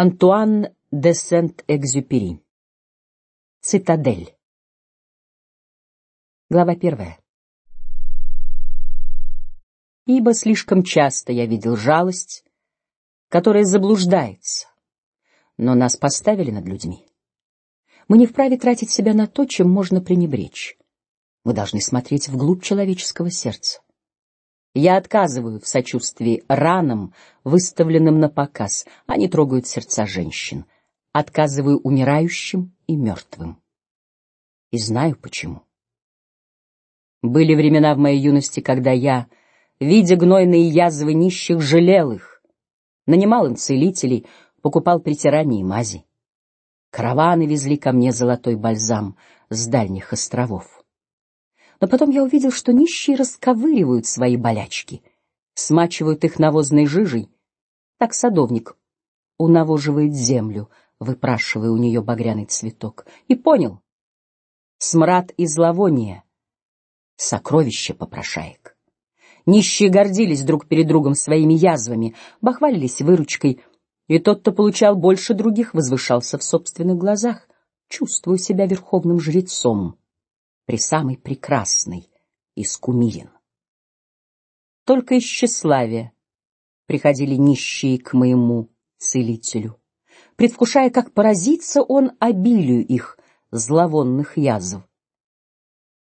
Антуан де Сент-Экзюпери. Цитадель. Глава первая. Ибо слишком часто я видел жалость, которая заблуждается, но нас поставили над людьми. Мы не вправе тратить себя на то, чем можно пренебречь. Мы должны смотреть вглубь человеческого сердца. Я отказываю в сочувствии ранам, выставленным на показ. Они трогают сердца женщин. Отказываю умирающим и мертвым. И знаю почему. Были времена в моей юности, когда я, видя гнойные язвы нищих, жалел их, нанимал им целителей, покупал притирания и мази. Караваны везли ко мне золотой бальзам с дальних островов. Но потом я увидел, что нищие расковыривают свои болячки, смачивают их навозной жижей. Так садовник унавоживает землю, выпрашивая у нее багряный цветок, и понял: смрад и зловоние — сокровище попрошаек. Нищие гордились друг перед другом своими язвами, бахвалились выручкой, и тот, кто получал больше других, возвышался в собственных глазах, чувствуя себя верховным жрецом при самой прекрасной из кумирин. Только из тщеславия приходили нищие к моему целителю, предвкушая, как поразится он обилию их зловонных язв.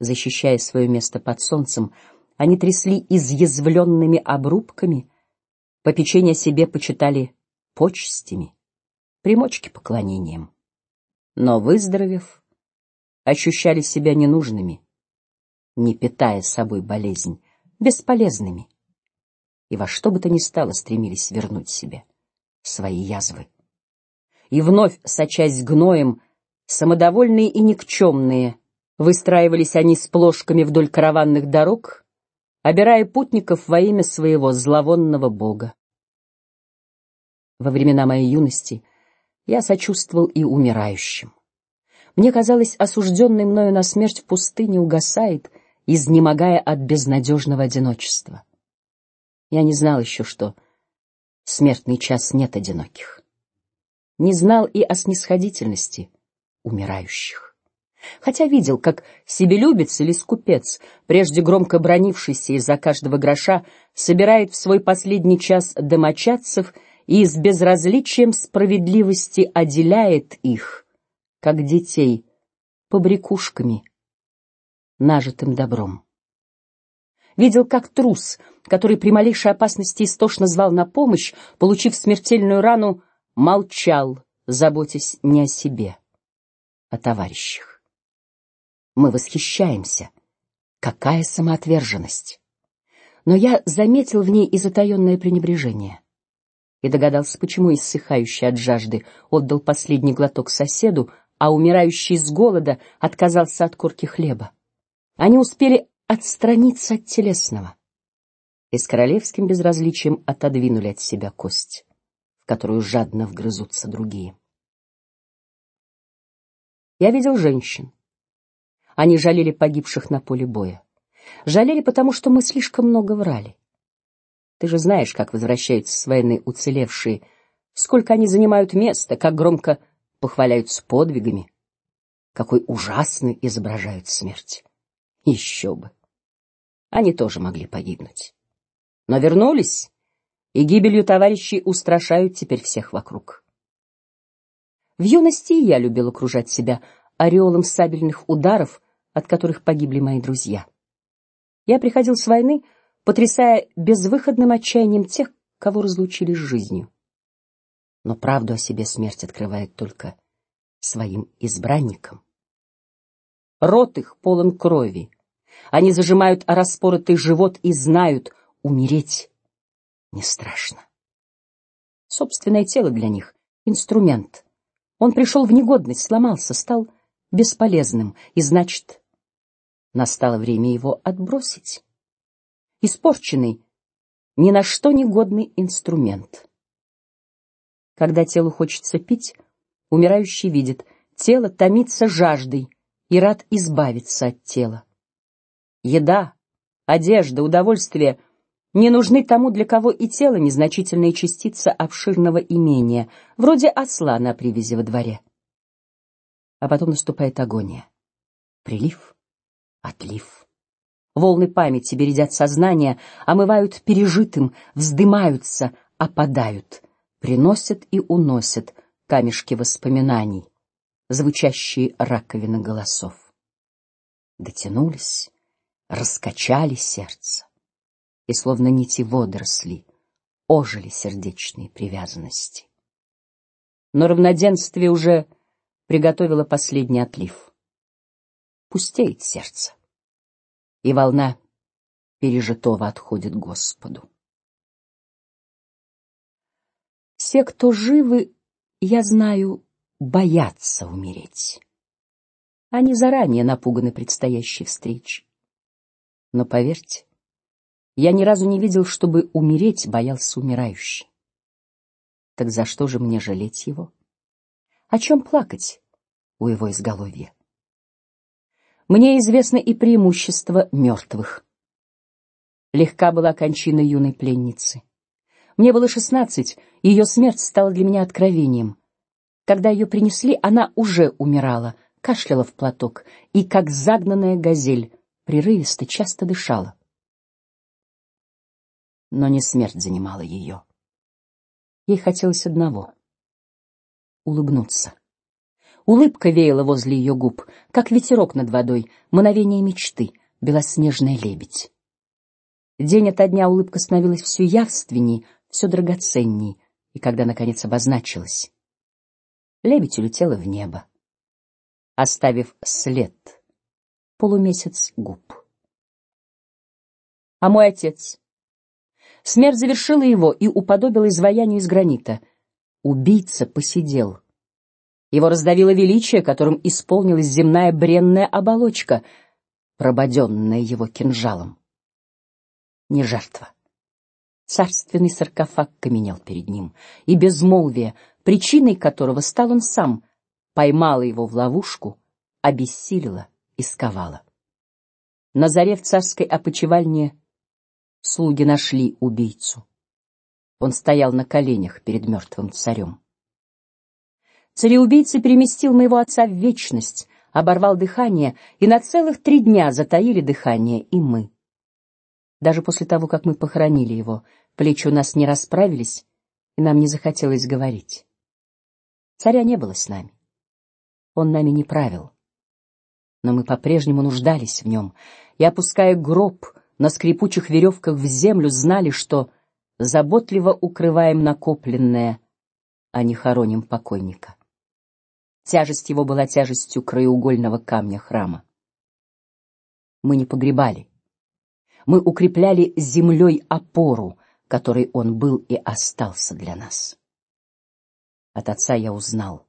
Защищая свое место под солнцем, они трясли изъязвленными обрубками, попечение себе почитали почестями, примочки поклонением. Но выздоровев, ощущали себя ненужными, не питая собой болезнь, бесполезными, и во что бы то ни стало стремились вернуть себе свои язвы. И вновь, сочась гноем, самодовольные и никчемные, выстраивались они с плошками вдоль караванных дорог, обирая путников во имя своего зловонного бога. Во времена моей юности я сочувствовал и умирающим. Мне казалось, осужденный мною на смерть в пустыне угасает, изнемогая от безнадежного одиночества. Я не знал еще, что смертный час нет одиноких. Не знал и о снисходительности умирающих. Хотя видел, как себелюбец или скупец, прежде громко бронившийся из-за каждого гроша, собирает в свой последний час домочадцев и с безразличием справедливости отделяет их как детей, побрякушками, нажитым добром. Видел, как трус, который при малейшей опасности истошно звал на помощь, получив смертельную рану, молчал, заботясь не о себе, о товарищах. Мы восхищаемся. Какая самоотверженность! Но я заметил в ней и затаенное пренебрежение и догадался, почему иссыхающий от жажды отдал последний глоток соседу, а умирающий с голода отказался от корки хлеба. Они успели отстраниться от телесного и с королевским безразличием отодвинули от себя кость, в которую жадно вгрызутся другие. Я видел женщин. Они жалели погибших на поле боя. Жалели, потому что мы слишком много врали. Ты же знаешь, как возвращаются с войны уцелевшие, сколько они занимают места, как громко похваляются подвигами, какой ужасный изображают смерть. Еще бы. Они тоже могли погибнуть, но вернулись, и гибелью товарищей устрашают теперь всех вокруг. В юности я любил окружать себя ореолом сабельных ударов, от которых погибли мои друзья. Я приходил с войны, потрясая безвыходным отчаянием тех, кого разлучили с жизнью но правду о себе смерть открывает только своим избранникам. Рот их полон крови. Они зажимают распоротый живот и знают, умереть не страшно. Собственное тело для них инструмент. Он пришел в негодность, сломался, стал бесполезным, и значит, настало время его отбросить. Испорченный, ни на что негодный инструмент. Когда телу хочется пить, умирающий видит, тело томится жаждой и рад избавиться от тела. Еда, одежда, удовольствие не нужны тому, для кого и тело незначительная частица обширного имения, вроде осла на привязи во дворе. А потом наступает агония, прилив, отлив. Волны памяти бередят сознание, омывают пережитым, вздымаются, опадают, приносят и уносят камешки воспоминаний, звучащие раковины голосов. Дотянулись, раскачали сердце и словно нити водоросли ожили сердечные привязанности. Но равноденствие уже приготовило последний отлив. Пустеет сердце, и волна пережитого отходит Господу. Все, кто живы, я знаю, боятся умереть. Они заранее напуганы предстоящей встречей. Но поверьте, я ни разу не видел, чтобы умереть боялся умирающий. Так за что же мне жалеть его? О чем плакать у его изголовья? Мне известно и преимущество мертвых. Легка была кончина юной пленницы. Мне было шестнадцать, и ее смерть стала для меня откровением. Когда ее принесли, она уже умирала, кашляла в платок и, как загнанная газель, прерывисто, часто дышала но не смерть занимала ее. Ей хотелось одного — улыбнуться. Улыбка веяла возле ее губ, как ветерок над водой, мановение мечты, белоснежная лебедь. День ото дня улыбка становилась все явственней, все драгоценней, и когда наконец обозначилась, лебедь улетела в небо, оставив след полумесяц губ. А мой отец Смерть завершила его и уподобила изваянию из гранита. Убийца посидел. Его раздавило величие, которым исполнилась земная бренная оболочка, прободенная его кинжалом. Не жертва. Царственный саркофаг каменел перед ним, и безмолвие, причиной которого стал он сам, поймало его в ловушку, обессилило и сковало. На заре в царской опочивальне слуги нашли убийцу. Он стоял на коленях перед мертвым царем. Цареубийца переместил моего отца в вечность, оборвал дыхание, и на целых три дня затаили дыхание и мы. Даже после того, как мы похоронили его, плечи у нас не расправились, и нам не захотелось говорить. Царя не было с нами, он нами не правил, но мы по-прежнему нуждались в нем, и опуская гроб на скрипучих веревках в землю, знали, что заботливо укрываем накопленное, а не хороним покойника. Тяжесть его была тяжестью краеугольного камня храма. Мы не погребали, мы укрепляли землей опору, которой он был и остался для нас. От отца я узнал,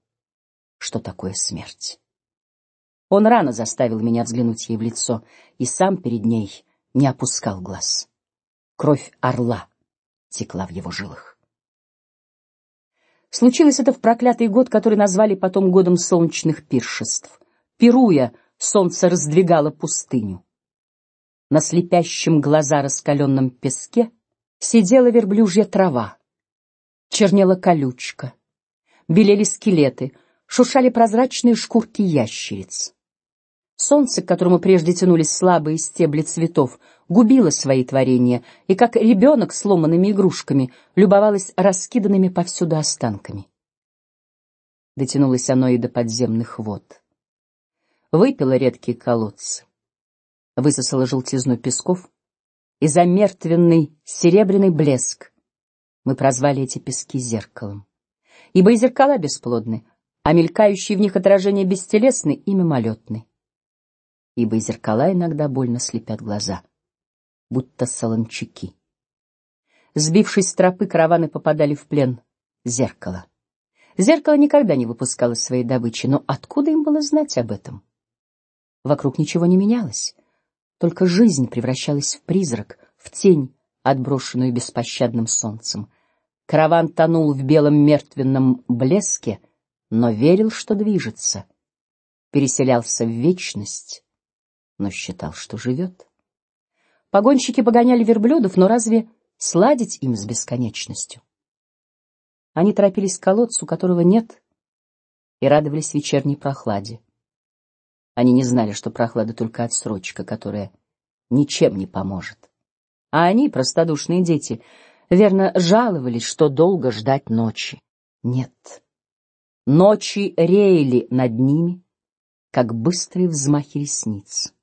что такое смерть. Он рано заставил меня взглянуть ей в лицо, и сам перед ней не опускал глаз. Кровь орла текла в его жилах. Случилось это в проклятый год, который назвали потом годом солнечных пиршеств. Пируя, солнце раздвигало пустыню. На слепящем глаза раскаленном песке сидела верблюжья трава, чернела колючка, белели скелеты, шуршали прозрачные шкурки ящериц. Солнце, к которому прежде тянулись слабые стебли цветов, губило свои творения и, как ребенок с сломанными игрушками, любовалось раскиданными повсюду останками. Дотянулось оно и до подземных вод. Выпило редкие колодцы, высосало желтизну песков и замертвенный серебряный блеск. Мы прозвали эти пески зеркалом, ибо и зеркала бесплодны, а мелькающие в них отражения бестелесны и мимолетны ибо зеркала иногда больно слепят глаза, будто солончаки. Сбившись с тропы, караваны попадали в плен зеркала. Зеркало никогда не выпускало своей добычи, но откуда им было знать об этом? Вокруг ничего не менялось, только жизнь превращалась в призрак, в тень, отброшенную беспощадным солнцем. Караван тонул в белом мертвенном блеске, но верил, что движется, переселялся в вечность но считал, что живет. Погонщики погоняли верблюдов, но разве сладить им с бесконечностью. Они торопились к колодцу, которого нет, и радовались вечерней прохладе. Они не знали, что прохлада только отсрочка, которая ничем не поможет. А они, простодушные дети, верно жаловались, что долго ждать ночи. Нет, ночи реяли над ними, как быстрые взмахи ресниц.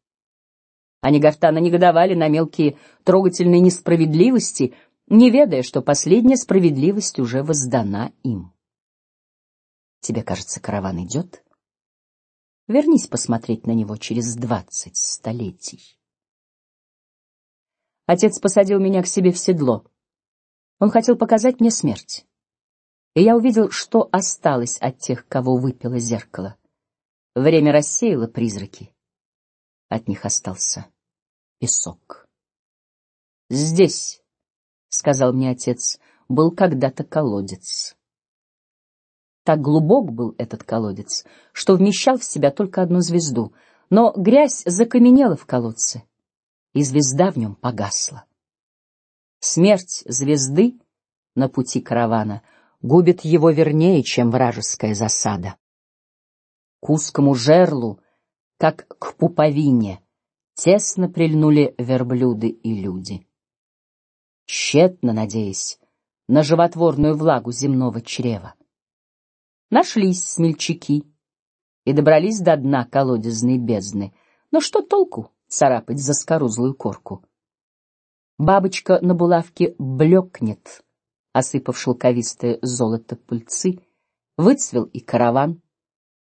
Они гортанно негодовали на мелкие трогательные несправедливости, не ведая, что последняя справедливость уже воздана им. Тебе кажется, караван идет? Вернись посмотреть на него через двадцать столетий. Отец посадил меня к себе в седло. Он хотел показать мне смерть, и я увидел, что осталось от тех, кого выпило зеркало. Время рассеяло призраки, от них остался песок. Здесь, сказал мне отец, был когда-то колодец. Так глубок был этот колодец, что вмещал в себя только одну звезду, но грязь закаменела в колодце, и звезда в нем погасла. Смерть звезды на пути каравана губит его вернее, чем вражеская засада. К узкому жерлу, как к пуповине, тесно прильнули верблюды и люди. Тщетно надеясь на животворную влагу земного чрева. Нашлись смельчаки и добрались до дна колодезной бездны. Но что толку царапать за скорузлую корку? Бабочка на булавке блекнет, осыпав шелковистое золото пыльцы, выцвел и караван,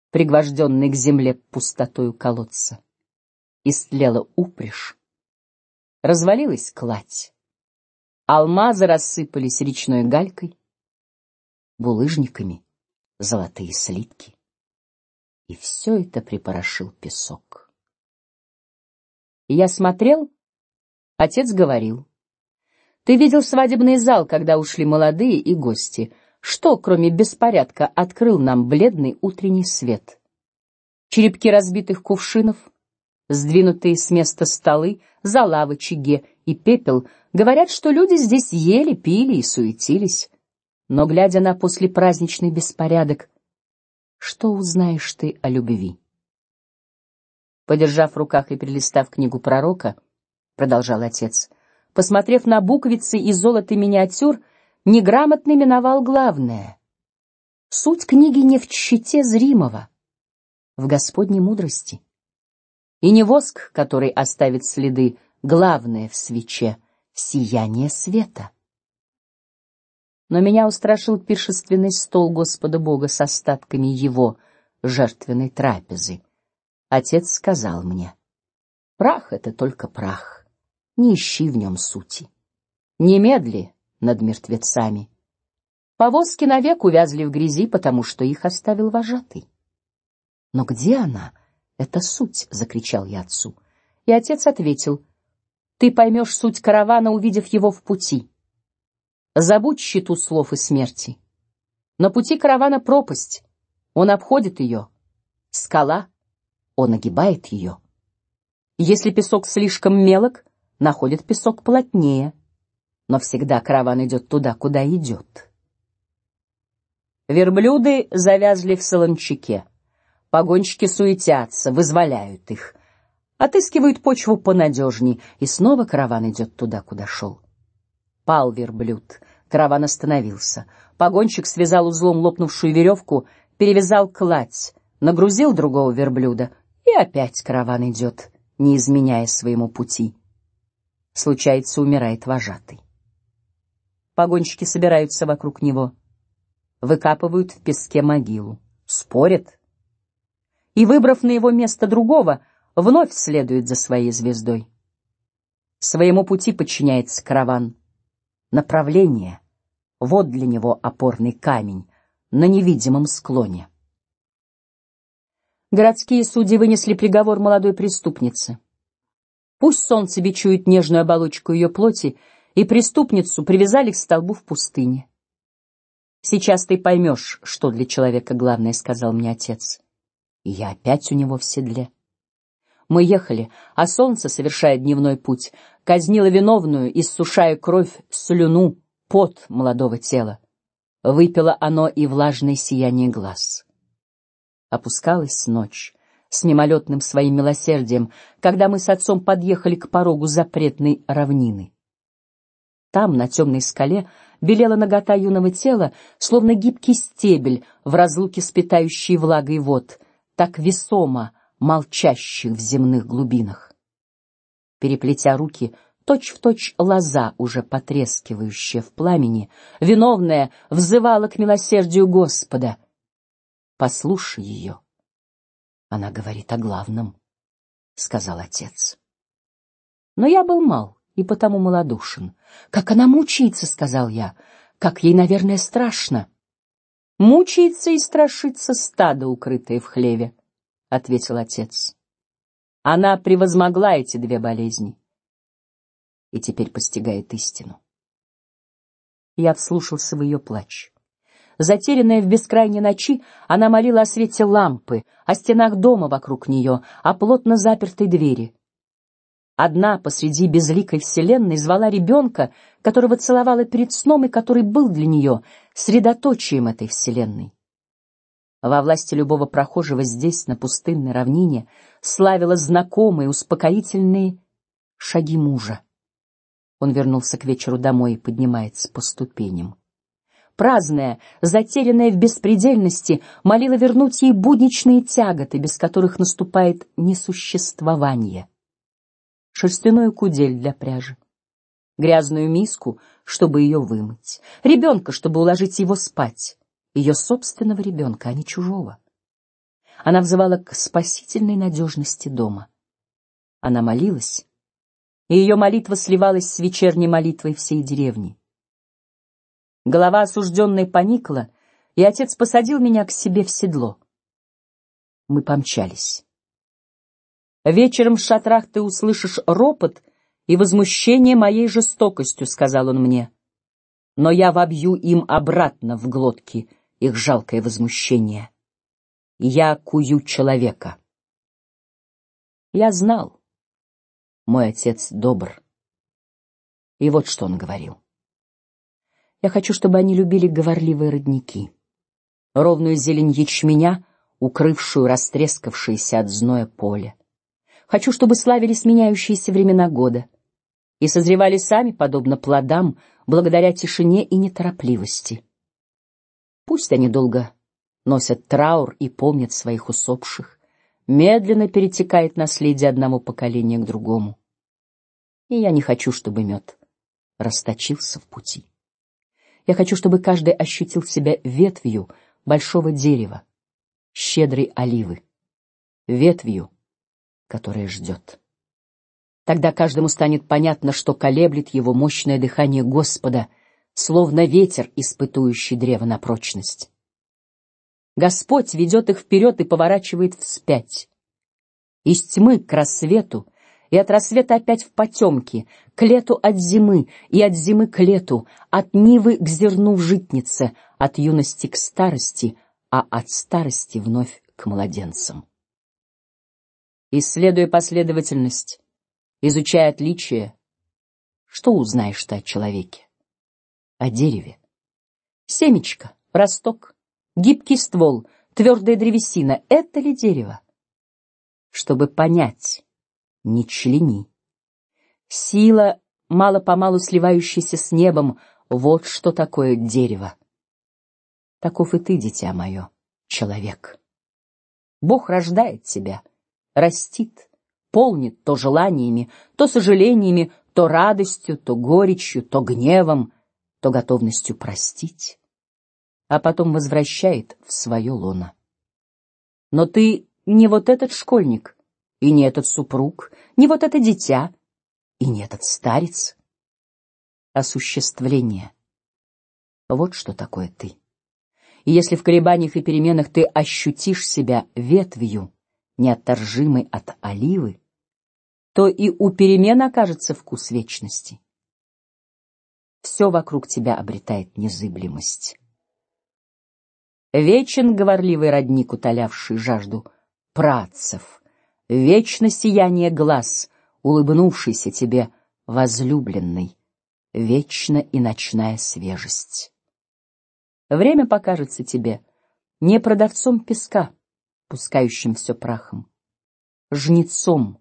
пригвожденный к земле пустотою колодца. Истлела упряжь, развалилась кладь, алмазы рассыпались речной галькой, булыжниками золотые слитки. И все это припорошил песок. Я смотрел, отец говорил: "Ты видел свадебный зал, когда ушли молодые и гости? Что, кроме беспорядка, открыл нам бледный утренний свет? Черепки разбитых кувшинов, сдвинутые с места столы, зала в очаге и пепел говорят, что люди здесь ели, пили и суетились. Но глядя на послепраздничный беспорядок, что узнаешь ты о любви? Подержав в руках и перелистав книгу пророка, продолжал отец, посмотрев на буквицы и золотый миниатюр, неграмотный миновал главное. Суть книги не в чите зримого, в Господней мудрости, и не воск, который оставит следы, главное в свече сияние света. Но меня устрашил пиршественный стол Господа Бога с остатками Его жертвенной трапезы. Отец сказал мне: прах это только прах, не ищи в нем сути, не медли над мертвецами. Повозки навек увязли в грязи, потому что их оставил вожатый. Но где она? Это суть, закричал я отцу, и отец ответил: ты поймешь суть каравана, увидев его в пути. Забудь щиту слов и смерти. На пути каравана пропасть, он обходит ее. Скала, он огибает ее. Если песок слишком мелок, находит песок плотнее. Но всегда караван идет туда, куда идет. Верблюды завязли в солончаке. Погонщики суетятся, вызволяют их, отыскивают почву понадежней, и снова караван идет туда, куда шел. Пал верблюд. Караван остановился. Погонщик связал узлом лопнувшую веревку, перевязал кладь, нагрузил другого верблюда, и опять караван идет, не изменяя своему пути. Случается, умирает вожатый. Погонщики собираются вокруг него, выкапывают в песке могилу, спорят, и, выбрав на его место другого, вновь следует за своей звездой. Своему пути подчиняется караван направление. Вот для него опорный камень на невидимом склоне. Городские судьи вынесли приговор молодой преступнице. Пусть солнце бичует нежную оболочку ее плоти, и преступницу привязали к столбу в пустыне. Сейчас ты поймешь, что для человека главное, сказал мне отец. И я опять у него в седле. Мы ехали, а солнце, совершая дневной путь, казнила виновную, иссушая кровь, слюну, пот молодого тела. Выпило оно и влажное сияние глаз. Опускалась ночь с мимолетным своим милосердием, когда мы с отцом подъехали к порогу запретной равнины. Там, на темной скале, белела нагота юного тела, словно гибкий стебель в разлуке с питающей влагой вод, так весомо молчащих в земных глубинах. Переплетя руки, точь-в-точь точь лоза, уже потрескивающая в пламени, виновная, взывала к милосердию Господа. Послушай ее. Она говорит о главном, сказал отец. Но я был мал и потому малодушен. Как она мучается, сказал я. Как ей, наверное, страшно. Мучается и страшится стадо, укрытое в хлеве, ответил отец. Она превозмогла эти две болезни и теперь постигает истину. Я вслушался в ее плач. Затерянная в бескрайней ночи, она молила о свете лампы, о стенах дома вокруг нее, о плотно запертой двери. Одна посреди безликой вселенной звала ребенка, которого целовала перед сном и который был для нее средоточием этой вселенной. Во власти любого прохожего здесь, на пустынной равнине, славила знакомые успокоительные шаги мужа. Он вернулся к вечеру домой и поднимается по ступеням. Праздная, затерянная в беспредельности, молила вернуть ей будничные тяготы, без которых наступает несуществование. Шерстяную кудель для пряжи, грязную миску, чтобы ее вымыть, ребенка, чтобы уложить его спать, ее собственного ребенка, а не чужого. Она взывала к спасительной надежности дома. Она молилась и ее молитва сливалась с вечерней молитвой всей деревни. Голова осужденной поникла, и отец посадил меня к себе в седло. Мы помчались. Вечером в шатрах ты услышишь ропот и возмущение моей жестокостью, сказал он мне. Но я вобью им обратно в глотки их жалкое возмущение. Я кую человека. Я знал мой отец добр. И вот что он говорил: я хочу, чтобы они любили говорливые родники, ровную зелень ячменя, укрывшую растрескавшееся от зноя поле. Хочу, чтобы славили сменяющиеся времена года и созревали сами, подобно плодам, благодаря тишине и неторопливости. Пусть они долго носят траур и помнят своих усопших, медленно перетекает наследие одного поколения к другому. И я не хочу, чтобы мед расточился в пути. Я хочу, чтобы каждый ощутил себя ветвью большого дерева, щедрой оливы, ветвью, которая ждет. Тогда каждому станет понятно, что колеблет его мощное дыхание Господа, словно ветер, испытующий древо на прочность. Господь ведет их вперед и поворачивает вспять. Из тьмы к рассвету и от рассвета опять в потемки, к лету от зимы и от зимы к лету, от нивы к зерну в житнице, от юности к старости, а от старости вновь к младенцам. Исследуя последовательность, изучая отличия, что узнаешь ты о человеке, о дереве? Семечко, росток, Гибкий ствол, твердая древесина — это ли дерево? Чтобы понять, не члени. Сила, мало-помалу сливающаяся с небом, вот что такое дерево. Таков и ты, дитя мое, человек. Бог рождает тебя, растит, полнит то желаниями, то сожалениями, то радостью, то горечью, то гневом, то готовностью простить а потом возвращает в свое лоно. Но ты не вот этот школьник, и не этот супруг, не вот это дитя, и не этот старец. Осуществление. Вот что такое ты. И если в колебаниях и переменах ты ощутишь себя ветвью, неотторжимой от оливы, то и у перемен окажется вкус вечности. Все вокруг тебя обретает незыблемость. Вечен говорливый родник, утолявший жажду працев, вечно сияние глаз, улыбнувшийся тебе возлюбленный, вечна и ночная свежесть. Время покажется тебе не продавцом песка, пускающим все прахом, жнецом,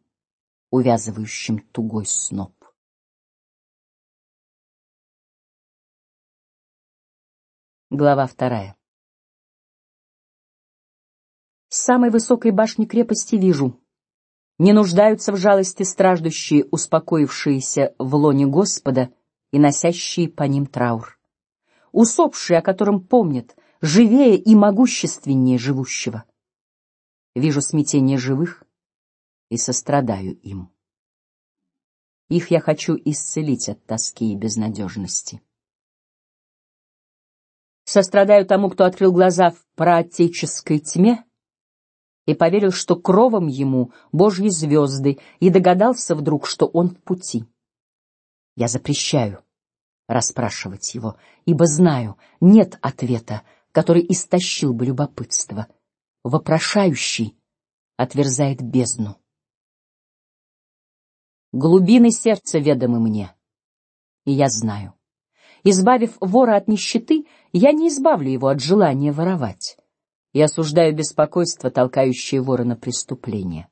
увязывающим тугой сноп. Глава вторая. С самой высокой башни крепости вижу. Не нуждаются в жалости страждущие, успокоившиеся в лоне Господа и носящие по ним траур. Усопшие, о котором помнят, живее и могущественнее живущего. Вижу смятение живых и сострадаю им. Их я хочу исцелить от тоски и безнадежности. Сострадаю тому, кто открыл глаза в праотеческой тьме и поверил, что кровом ему Божьи звезды, и догадался вдруг, что он в пути. Я запрещаю расспрашивать его, ибо знаю, нет ответа, который истощил бы любопытство. Вопрошающий отверзает бездну. Глубины сердца ведомы мне, и я знаю. Избавив вора от нищеты, я не избавлю его от желания воровать и осуждаю беспокойство, толкающее вора на преступление.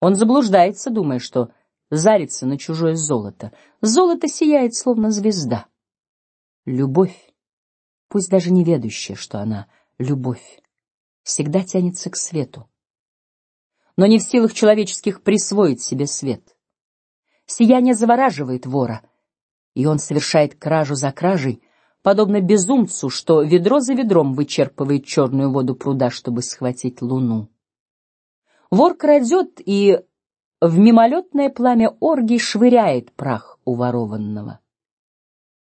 Он заблуждается, думая, что зарится на чужое золото. Золото сияет, словно звезда. Любовь, пусть даже не ведущая, что она любовь, всегда тянется к свету, но не в силах человеческих присвоить себе свет. Сияние завораживает вора, и он совершает кражу за кражей, подобно безумцу, что ведро за ведром вычерпывает черную воду пруда, чтобы схватить луну. Вор крадет и в мимолетное пламя оргий швыряет прах уворованного.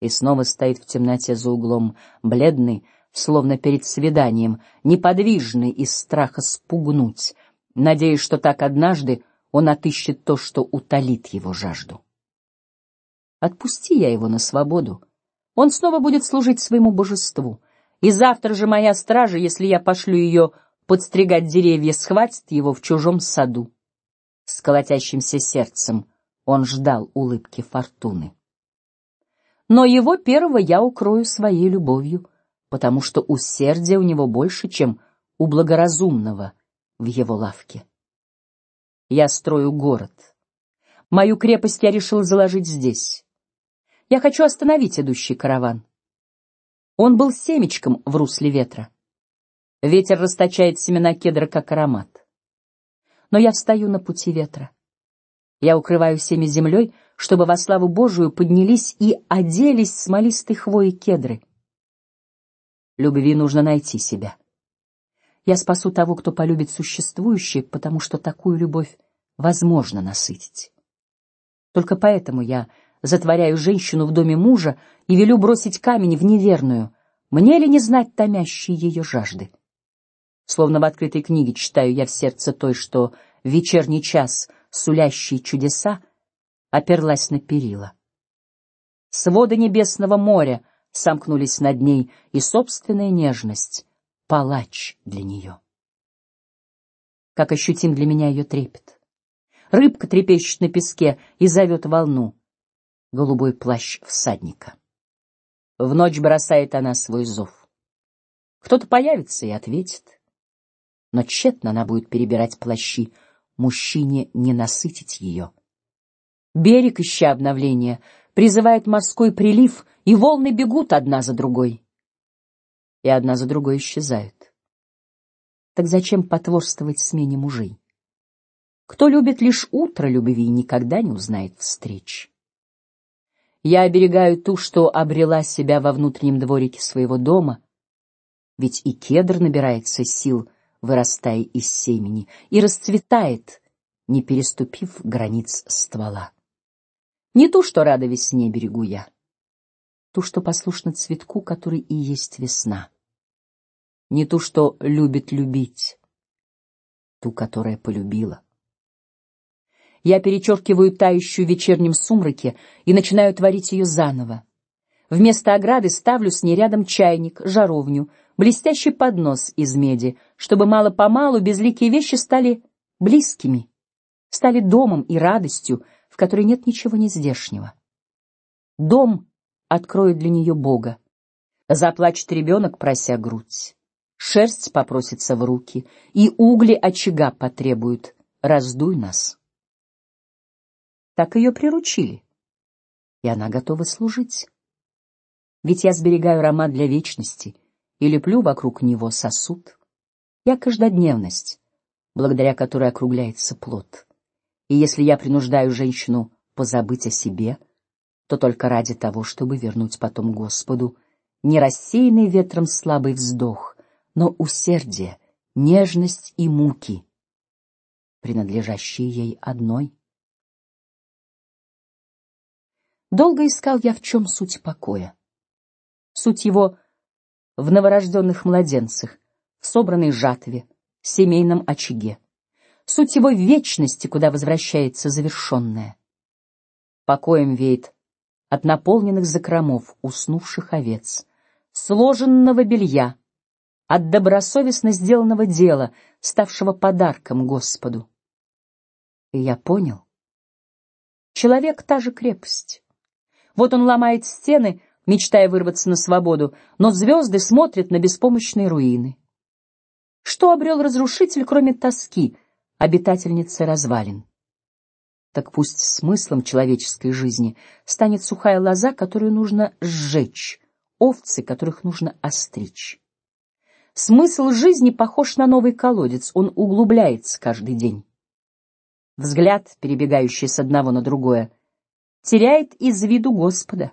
И снова стоит в темноте за углом, бледный, словно перед свиданием, неподвижный из страха спугнуть, надеясь, что так однажды он отыщет то, что утолит его жажду. Отпусти я его на свободу, он снова будет служить своему божеству. И завтра же моя стража, если я пошлю ее подстригать деревья, схватит его в чужом саду. С колотящимся сердцем он ждал улыбки фортуны. Но его первого я укрою своей любовью, потому что усердия у него больше, чем у благоразумного в его лавке. Я строю город. Мою крепость я решил заложить здесь. Я хочу остановить идущий караван. Он был семечком в русле ветра. Ветер расточает семена кедра как аромат. Но я встаю на пути ветра. Я укрываю всеми землей, чтобы во славу Божию поднялись и оделись смолистой хвоей кедры. Любви нужно найти себя. Я спасу того, кто полюбит существующее, потому что такую любовь возможно насытить. Только поэтому я затворяю женщину в доме мужа и велю бросить камень в неверную. Мне ли не знать томящей ее жажды? Словно в открытой книге читаю я в сердце той, что вечерний час, сулящий чудеса, оперлась на перила. Своды небесного моря сомкнулись над ней, и собственная нежность — палач для нее. Как ощутим для меня ее трепет. Рыбка трепещет на песке и зовет волну голубой плащ всадника. В ночь бросает она свой зов. Кто-то появится и ответит, но тщетно она будет перебирать плащи, мужчине не насытить ее. Берег ища обновления призывает морской прилив, и волны бегут одна за другой, и одна за другой исчезают. Так зачем потворствовать смене мужей? Кто любит лишь утро любви, никогда не узнает встреч. Я оберегаю ту, что обрела себя во внутреннем дворике своего дома, ведь и кедр набирается сил, вырастая из семени, и расцветает, не переступив границ ствола. Не ту, что рада весне берегу я, ту, что послушна цветку, который и есть весна. Не ту, что любит любить, ту, которая полюбила. Я перечеркиваю тающую в вечернем сумраке и начинаю творить ее заново. Вместо ограды ставлю с ней рядом чайник, жаровню, блестящий поднос из меди, чтобы мало-помалу безликие вещи стали близкими, стали домом и радостью, в которой нет ничего нездешнего. Дом откроет для нее Бога. Заплачет ребенок, прося грудь. Шерсть попросится в руки, и угли очага потребуют. Раздуй нас. Так ее приручили, и она готова служить. Ведь я сберегаю роман для вечности и леплю вокруг него сосуд. Я каждодневность, благодаря которой округляется плод. И если я принуждаю женщину позабыть о себе, то только ради того, чтобы вернуть потом Господу не рассеянный ветром слабый вздох, но усердие, нежность и муки, принадлежащие ей одной. Долго искал я, в чем суть покоя. Суть его в новорожденных младенцах, в собранной жатве, семейном очаге. Суть его в вечности, куда возвращается завершенное. Покоем веет от наполненных закромов уснувших овец, сложенного белья, от добросовестно сделанного дела, ставшего подарком Господу. И я понял. Человек та же крепость. Вот он ломает стены, мечтая вырваться на свободу, но звезды смотрят на беспомощные руины. Что обрел разрушитель, кроме тоски, обитательницы развалин? Так пусть смыслом человеческой жизни станет сухая лоза, которую нужно сжечь, овцы, которых нужно остричь. Смысл жизни похож на новый колодец, он углубляется каждый день. Взгляд, перебегающий с одного на другое, теряет из виду Господа.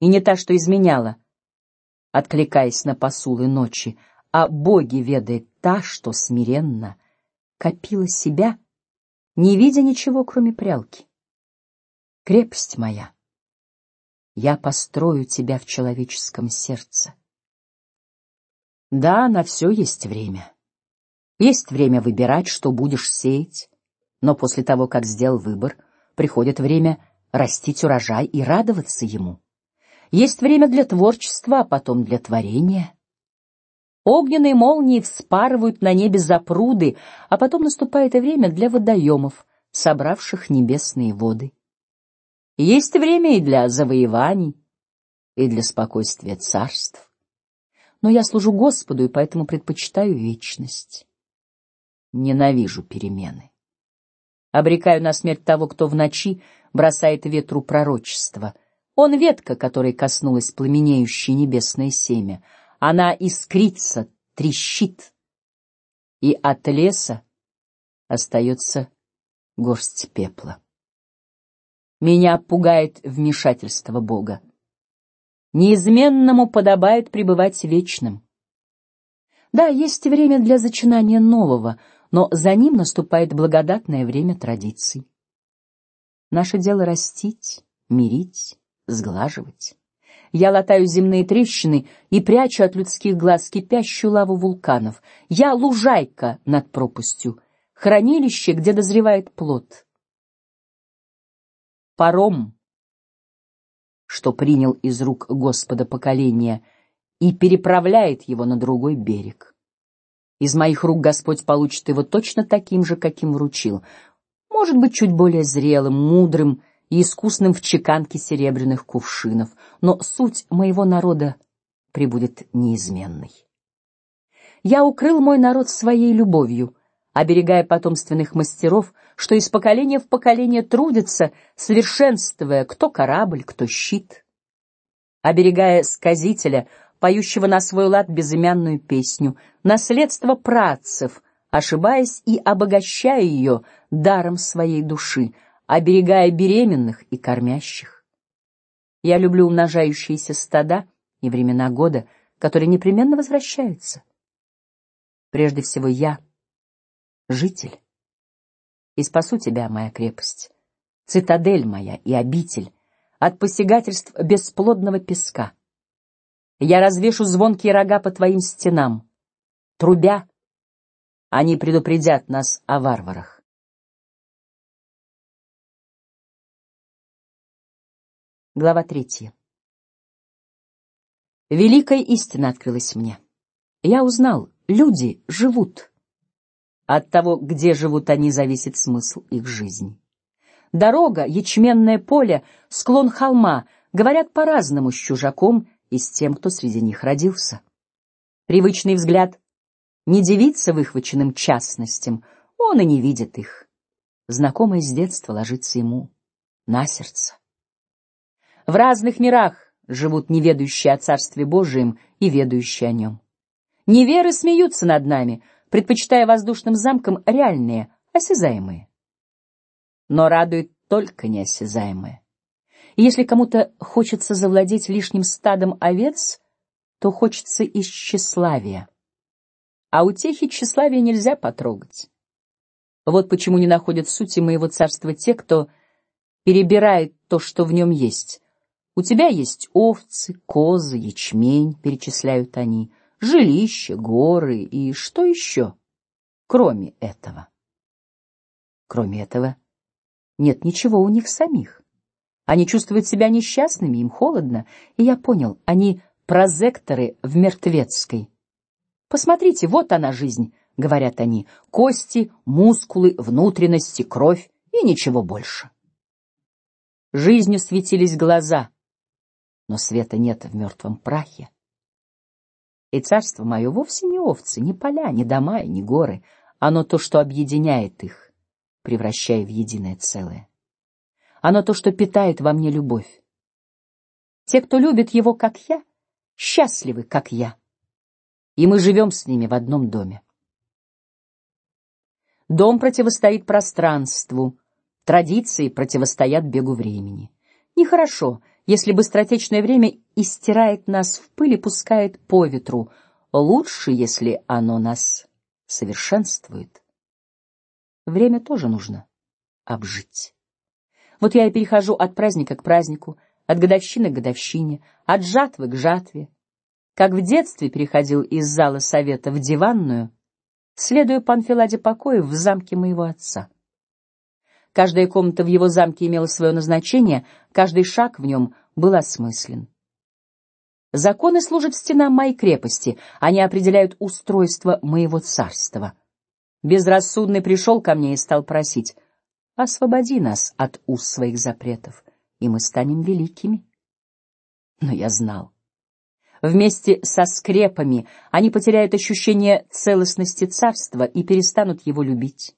И не та, что изменяла, откликаясь на посулы ночи, а боги ведает та, что смиренно копила себя не видя ничего, кроме прялки. Крепость моя, я построю тебя в человеческом сердце. Да, на все есть время. Есть время выбирать, что будешь сеять, но после того, как сделал выбор, приходит время растить урожай и радоваться ему. Есть время для творчества, а потом для творения. Огненные молнии вспарывают на небе запруды, а потом наступает время для водоемов, собравших небесные воды. Есть время и для завоеваний, и для спокойствия царств. Но я служу Господу и поэтому предпочитаю вечность. Ненавижу перемены. Обрекаю на смерть того, кто в ночи бросает ветру пророчество. Он ветка, которой коснулось пламенеющее небесное семя — она искрится, трещит, и от леса остается горсть пепла. Меня пугает вмешательство Бога. Неизменному подобает пребывать вечным. Да, есть время для зачинания нового, но за ним наступает благодатное время традиций. Наше дело растить, мирить, сглаживать. Я латаю земные трещины и прячу от людских глаз кипящую лаву вулканов. Я лужайка над пропастью, хранилище, где дозревает плод. Паром, что принял из рук Господа поколение и переправляет его на другой берег. Из моих рук Господь получит его точно таким же, каким вручил, может быть, чуть более зрелым, мудрым и искусным в чеканке серебряных кувшинов, но суть моего народа прибудет неизменной. Я укрыл мой народ своей любовью, оберегая потомственных мастеров, что из поколения в поколение трудятся, совершенствуя кто корабль, кто щит, оберегая сказителя, поющего на свой лад безымянную песню, наследство працев, ошибаясь и обогащая ее даром своей души, оберегая беременных и кормящих. Я люблю умножающиеся стада и времена года, которые непременно возвращаются. Прежде всего я, житель, и спасу тебя, моя крепость, цитадель моя и обитель от посягательств бесплодного песка. Я развешу звонкие рога по твоим стенам, трубя, они предупредят нас о варварах. Глава третья. Великая истина открылась мне. Я узнал, люди живут. От того, где живут они, зависит смысл их жизни. Дорога, ячменное поле, склон холма говорят по-разному с чужаком и с тем, кто среди них родился. Привычный взгляд не девица выхваченным частностям, он и не видит их. Знакомое с детства ложится ему на сердце. В разных мирах живут неведающие о Царстве Божием и ведающие о нем. Неверы смеются над нами, предпочитая воздушным замкам реальные, осязаемые. Но радует только неосязаемое. И если кому-то хочется завладеть лишним стадом овец, то хочется из тщеславия. А утехи тщеславия нельзя потрогать. Вот почему не находят сути моего царства те, кто перебирает то, что в нем есть. У тебя есть овцы, козы, ячмень, перечисляют они, жилище, горы и что еще, кроме этого. Кроме этого, нет ничего у них самих. Они чувствуют себя несчастными, им холодно, и я понял, они прозекторы в мертвецкой. Посмотрите, вот она жизнь, говорят они: кости, мускулы, внутренности, кровь и ничего больше. Жизнью светились глаза, но света нет в мертвом прахе. И царство мое вовсе не овцы, не поля, не дома и не горы, оно то, что объединяет их, превращая в единое целое. Оно то, что питает во мне любовь. Те, кто любит его, как я, счастливы, как я и мы живем с ними в одном доме. Дом противостоит пространству, традиции противостоят бегу времени. Нехорошо, если быстротечное время истирает нас в пыль и пускает по ветру. Лучше, если оно нас совершенствует. Время тоже нужно обжить. Вот я и перехожу от праздника к празднику, от годовщины к годовщине, от жатвы к жатве, как в детстве переходил из зала совета в диванную, следуя по анфиладе покоев в замке моего отца. Каждая комната в его замке имела свое назначение, каждый шаг в нем был осмыслен. Законы служат стенам моей крепости, они определяют устройство моего царства. Безрассудный пришел ко мне и стал просить: освободи нас от уз своих запретов, и мы станем великими. Но я знал Вместе со скрепами они потеряют ощущение целостности царства и перестанут его любить.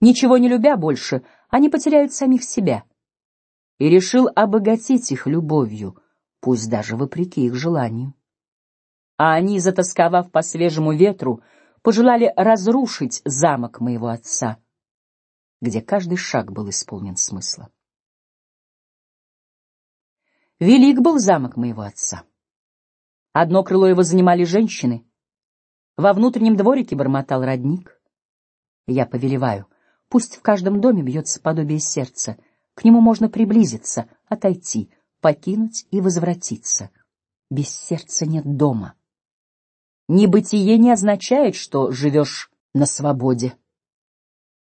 Ничего не любя больше, они потеряют самих себя. И решил обогатить их любовью, пусть даже вопреки их желанию. А они, затасковав по свежему ветру, пожелали разрушить замок моего отца, где каждый шаг был исполнен смысла. Велик был замок моего отца. Одно крыло его занимали женщины. Во внутреннем дворике бормотал родник. Я повелеваю, пусть в каждом доме бьется подобие сердца. К нему можно приблизиться, отойти, покинуть и возвратиться. Без сердца нет дома. Небытие не означает, что живешь на свободе.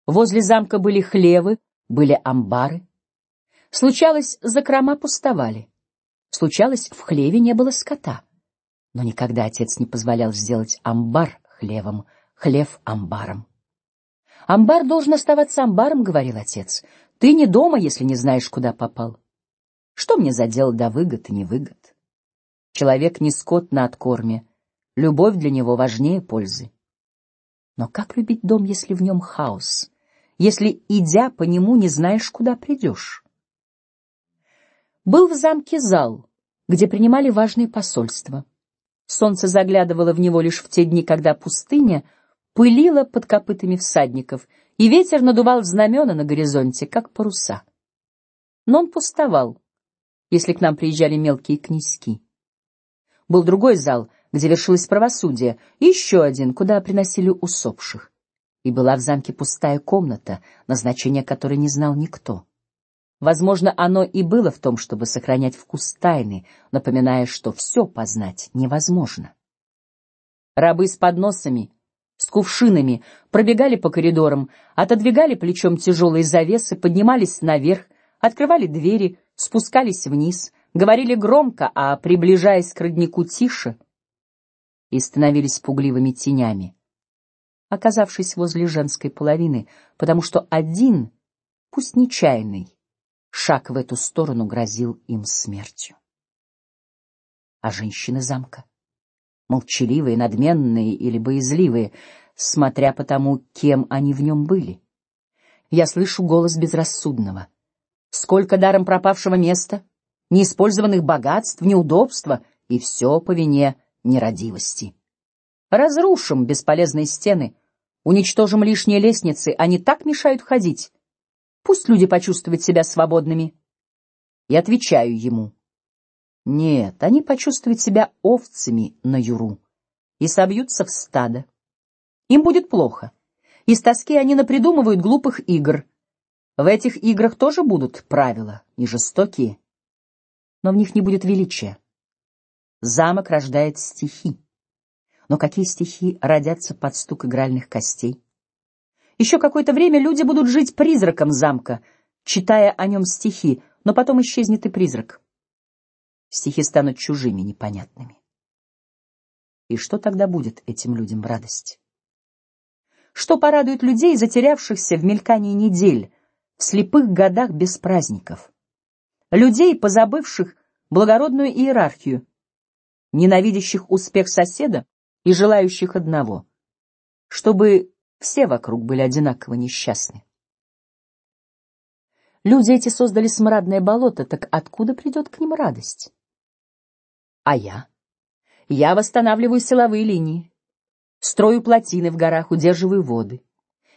Возле замка были хлевы, были амбары. Случалось, закрома пустовали. Случалось, в хлеве не было скота. Но никогда отец не позволял сделать амбар хлевом, хлев амбаром. Амбар должен оставаться амбаром, говорил отец. Ты не дома, если не знаешь, куда попал. Что мне за дело до выгод и невыгод? Человек не скот на откорме, любовь для него важнее пользы. Но как любить дом, если в нем хаос, если идя по нему не знаешь, куда придешь? Был в замке зал, где принимали важные посольства. Солнце заглядывало в него лишь в те дни, когда пустыня пылила под копытами всадников, и ветер надувал знамена на горизонте, как паруса. Но он пустовал, если к нам приезжали мелкие князьки. Был другой зал, где вершилось правосудие, и еще один, куда приносили усопших. И была в замке пустая комната, назначение которой не знал никто. Возможно, оно и было в том, чтобы сохранять вкус тайны, напоминая, что все познать невозможно. Рабы с подносами, с кувшинами пробегали по коридорам, отодвигали плечом тяжелые завесы, поднимались наверх, открывали двери, спускались вниз, говорили громко, а приближаясь к роднику тише, и становились пугливыми тенями, оказавшись возле женской половины, потому что один пусть нечаянный, шаг в эту сторону грозил им смертью. А женщины замка, молчаливые, надменные или боязливые, смотря по тому, кем они в нем были. Я слышу голос безрассудного. Сколько даром пропавшего места, неиспользованных богатств, неудобства, и все по вине нерадивости. Разрушим бесполезные стены, уничтожим лишние лестницы, они так мешают ходить. Пусть люди почувствуют себя свободными. И отвечаю ему: нет, они почувствуют себя овцами на юру и собьются в стадо. Им будет плохо. Из тоски они напридумывают глупых игр. В этих играх тоже будут правила, не жестокие, но в них не будет величия. Замок рождает стихи. Но какие стихи родятся под стук игральных костей? Еще какое-то время люди будут жить призраком замка, читая о нем стихи, но потом исчезнет и призрак. Стихи станут чужими, непонятными. И что тогда будет этим людям в радость? Что порадует людей, затерявшихся в мелькании недель, в слепых годах без праздников? Людей, позабывших благородную иерархию, ненавидящих успех соседа и желающих одного, чтобы все вокруг были одинаково несчастны. Люди эти создали смрадное болото, так откуда придет к ним радость? А я? Я восстанавливаю силовые линии, строю плотины в горах, удерживаю воды.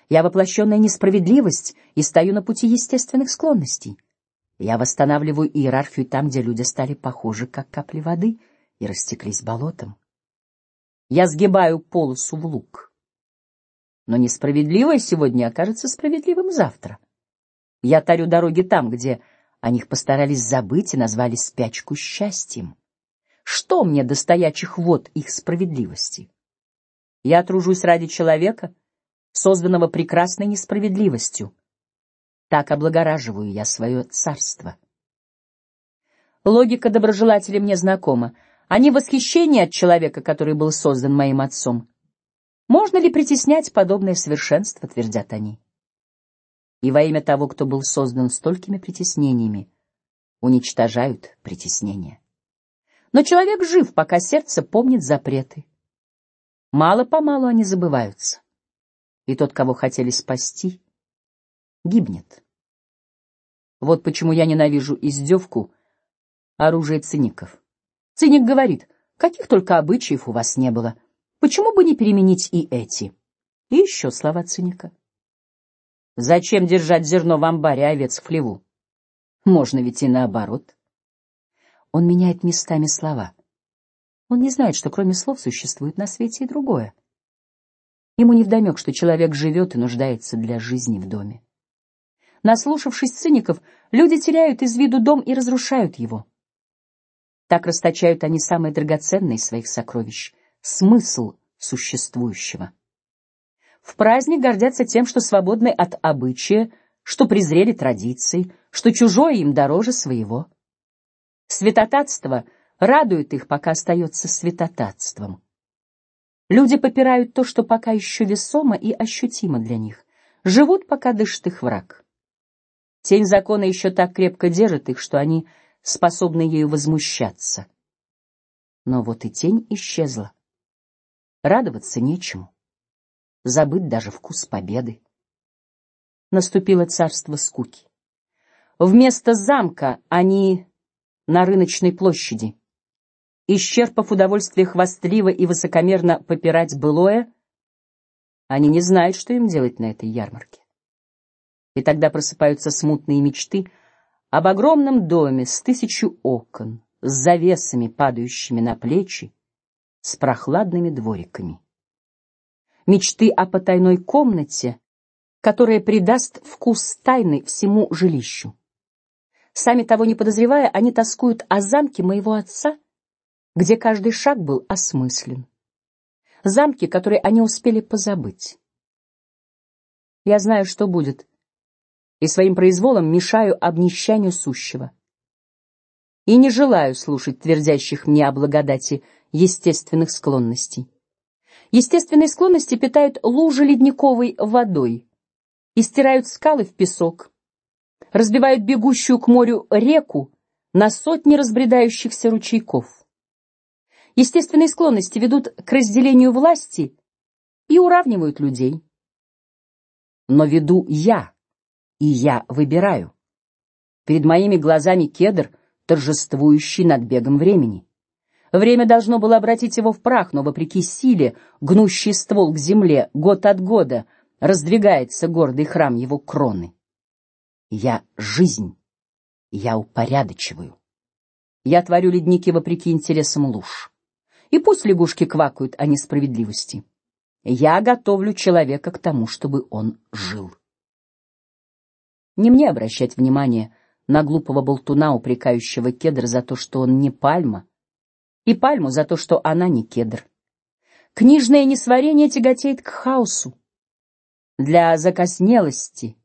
Я воплощенная несправедливость и стою на пути естественных склонностей. Я восстанавливаю иерархию там, где люди стали похожи, как капли воды — и растеклись болотом. Я сгибаю полосу в лук. Но несправедливое сегодня окажется справедливым завтра. Я тарю дороги там, где о них постарались забыть и назвали спячку счастьем. Что мне до стоячих вод их справедливости? Я тружусь ради человека, созданного прекрасной несправедливостью. Так облагораживаю я свое царство. Логика доброжелателей мне знакома. Они в восхищении от человека, который был создан моим отцом. Можно ли притеснять подобное совершенство, твердят они. И во имя того, кто был создан столькими притеснениями, уничтожают притеснения. Но человек жив, пока сердце помнит запреты. Мало по-малу они забываются, и тот, кого хотели спасти, гибнет. Вот почему я ненавижу издевку оружие циников. Циник говорит: каких только обычаев у вас не было, почему бы не переменить и эти? И еще слова циника. Зачем держать зерно в амбаре, овец в хлеву? Можно ведь и наоборот. Он меняет местами слова. Он не знает, что кроме слов существует на свете и другое. Ему не вдомек, что человек живет и нуждается для жизни в доме. Наслушавшись циников, люди теряют из виду дом и разрушают его. Так расточают они самые драгоценные своих сокровищ — смысл существующего. В праздник гордятся тем, что свободны от обычая, что презрели традиции, что чужое им дороже своего. Святотатство радует их, пока остается святотатством. Люди попирают то, что пока еще весомо и ощутимо для них, живут, пока дышит их враг. Тень закона еще так крепко держит их, что они способны ею возмущаться. Но вот и тень исчезла. Радоваться нечему, забыть даже вкус победы. Наступило царство скуки. Вместо замка они на рыночной площади. Исчерпав удовольствие хвастливо и высокомерно попирать былое, они не знают, что им делать на этой ярмарке. И тогда просыпаются смутные мечты об огромном доме с тысячу окон, с завесами, падающими на плечи, с прохладными двориками. Мечты о потайной комнате, которая придаст вкус тайны всему жилищу. Сами того не подозревая, они тоскуют о замке моего отца, где каждый шаг был осмыслен. Замке, который они успели позабыть. Я знаю, что будет, и своим произволом мешаю обнищанию сущего. И не желаю слушать твердящих мне о благодати естественных склонностей. Естественные склонности питают лужи ледниковой водой и стирают скалы в песок, разбивают бегущую к морю реку на сотни разбредающихся ручейков. Естественные склонности ведут к разделению власти и уравнивают людей. Но веду я, и я выбираю. Перед моими глазами кедр, торжествующий над бегом времени. Время должно было обратить его в прах, но вопреки силе, гнущий ствол к земле, год от года раздвигается гордый храм его кроны. Я жизнь, я упорядочиваю. Я творю ледники вопреки интересам луж. И пусть лягушки квакают о несправедливости. Я готовлю человека к тому, чтобы он жил. Не мне обращать внимание на глупого болтуна, упрекающего кедр за то, что он не пальма, и пальму за то, что она не кедр. Книжное несварение тяготеет к хаосу. Для закоснелости,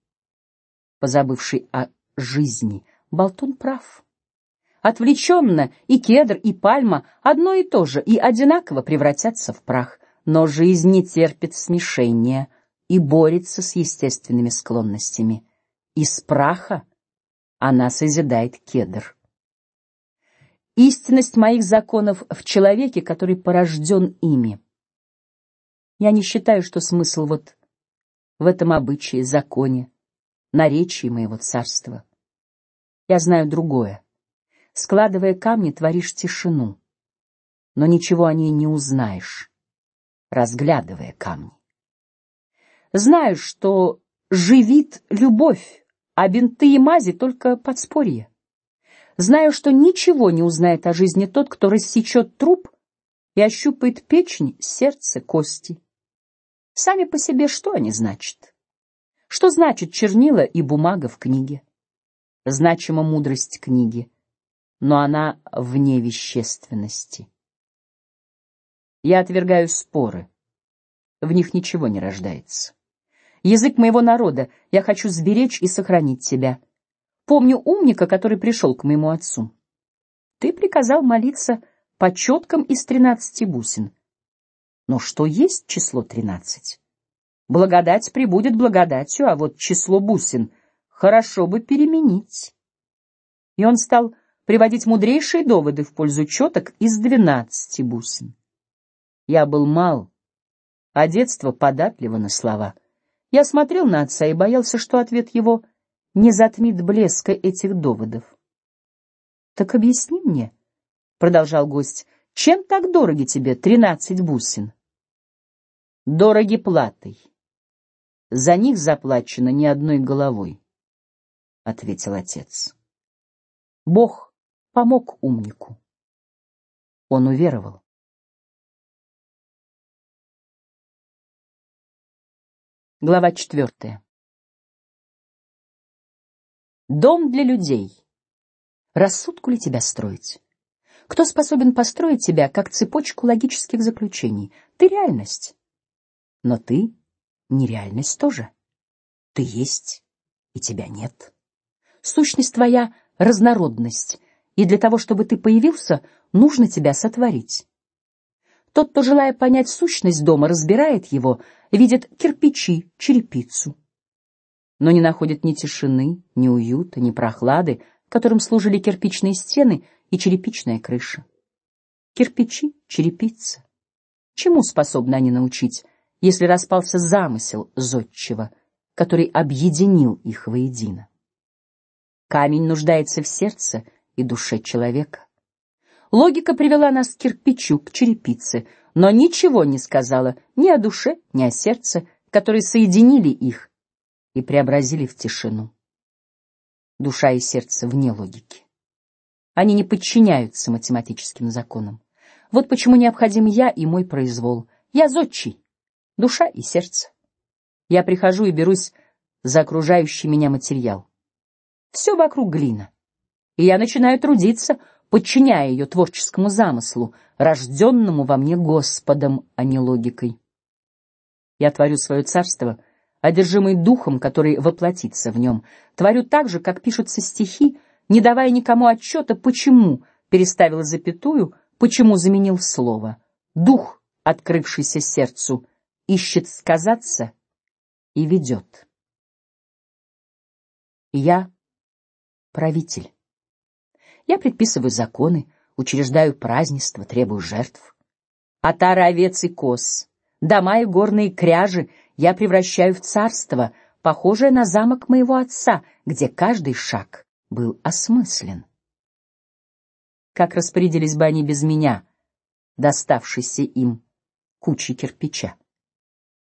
позабывший о жизни, болтун прав. Отвлеченно и кедр, и пальма одно и то же, и одинаково превратятся в прах. Но жизнь не терпит смешения и борется с естественными склонностями. Из праха она созидает кедр. Истинность моих законов в человеке, который порожден ими. Я не считаю, что смысл вот в этом обычае, законе, наречии моего царства. Я знаю другое. Складывая камни, творишь тишину, но ничего о ней не узнаешь, разглядывая камни. Знаю, что живит любовь, а бинты и мази только подспорье. Знаю, что ничего не узнает о жизни тот, кто рассечет труп и ощупает печень, сердце, кости. Сами по себе что они значат? Что значит чернила и бумага в книге? Значима мудрость книги, но она вне вещественности. Я отвергаю споры. В них ничего не рождается. Язык моего народа, я хочу сберечь и сохранить тебя. Помню умника, который пришел к моему отцу. Ты приказал молиться по четкам из тринадцати бусин. Но что есть число тринадцать? Благодать прибудет благодатью, а вот число бусин хорошо бы переменить. И он стал приводить мудрейшие доводы в пользу четок из двенадцати бусин. Я был мал, а детство податливо на слова. Я смотрел на отца и боялся, что ответ его не затмит блеска этих доводов. Так объясни мне, продолжал гость, чем так дороги тебе тринадцать бусин? Дороги платой. За них заплачено не одной головой, ответил отец. Бог помог умнику. Он уверовал. Глава четвертая. Дом для людей. Рассудку ли тебя строить? Кто способен построить тебя как цепочку логических заключений? Ты реальность. Но ты нереальность тоже. Ты есть, и тебя нет. Сущность твоя разнородность, и для того, чтобы ты появился, нужно тебя сотворить. Тот, кто желая понять сущность дома, разбирает его, видит кирпичи, черепицу, но не находит ни тишины, ни уюта, ни прохлады, которым служили кирпичные стены и черепичная крыша. Кирпичи, черепица. Чему способны они научить? если распался замысел зодчего, который объединил их воедино. Камень нуждается в сердце и душе человека. Логика привела нас к кирпичу, к черепице, но ничего не сказала ни о душе, ни о сердце, которые соединили их и преобразили в тишину. Душа и сердце вне логики. Они не подчиняются математическим законам. Вот почему необходим я и мой произвол. Я зодчий, душа и сердце. Я прихожу и берусь за окружающий меня материал. Все вокруг глина, и я начинаю трудиться, подчиняя ее творческому замыслу, рожденному во мне Господом, а не логикой. Я творю свое царство, одержимый духом, который воплотится в нем. Творю так же, как пишутся стихи, не давая никому отчета, почему переставил запятую, почему заменил слово. Дух, открывшийся сердцу, ищет сказаться и ведет. Я правитель. Я предписываю законы, учреждаю празднества, требую жертв. Отары овец и коз, дома и горные кряжи я превращаю в царство, похожее на замок моего отца, где каждый шаг был осмыслен. Как распорядились бы они без меня, доставшейся им кучи кирпича?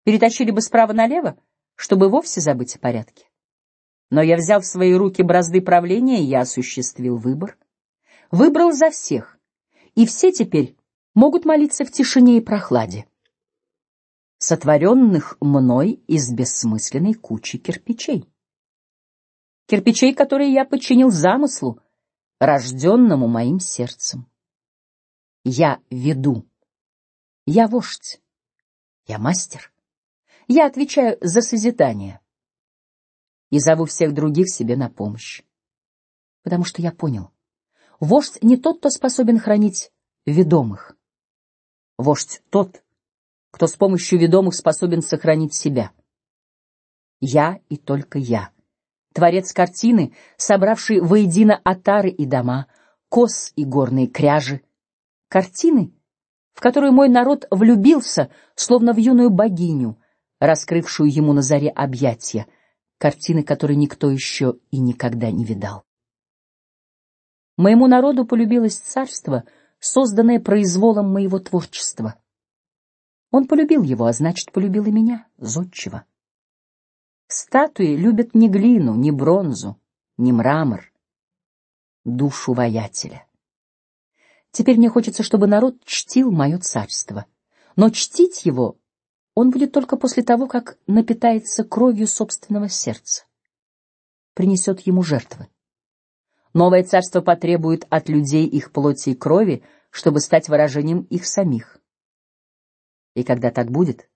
Перетащили бы справа налево, чтобы вовсе забыть о порядке. Но я взял в свои руки бразды правления, и я осуществил выбор, выбрал за всех, и все теперь могут молиться в тишине и прохладе, сотворенных мной из бессмысленной кучи кирпичей, кирпичей, которые я подчинил замыслу, рожденному моим сердцем. Я веду, я вождь, я мастер, я отвечаю за созидание. И зову всех других себе на помощь, потому что я понял, вождь не тот, кто способен хранить ведомых, вождь тот, кто с помощью ведомых способен сохранить себя. Я и только я творец картины, собравший воедино отары и дома, кос и горные кряжи, картины, в которую мой народ влюбился, словно в юную богиню, раскрывшую ему на заре объятия, картины, которые никто еще и никогда не видал. Моему народу полюбилось царство, созданное произволом моего творчества. Он полюбил его, а значит, полюбил и меня, зодчего. Статуи любят не глину, не бронзу, не мрамор, душу воятеля. Теперь мне хочется, чтобы народ чтил мое царство, но чтить его он будет только после того, как напитается кровью собственного сердца, принесет ему жертвы. Новое царство потребует от людей их плоти и крови, чтобы стать выражением их самих. И когда так будет,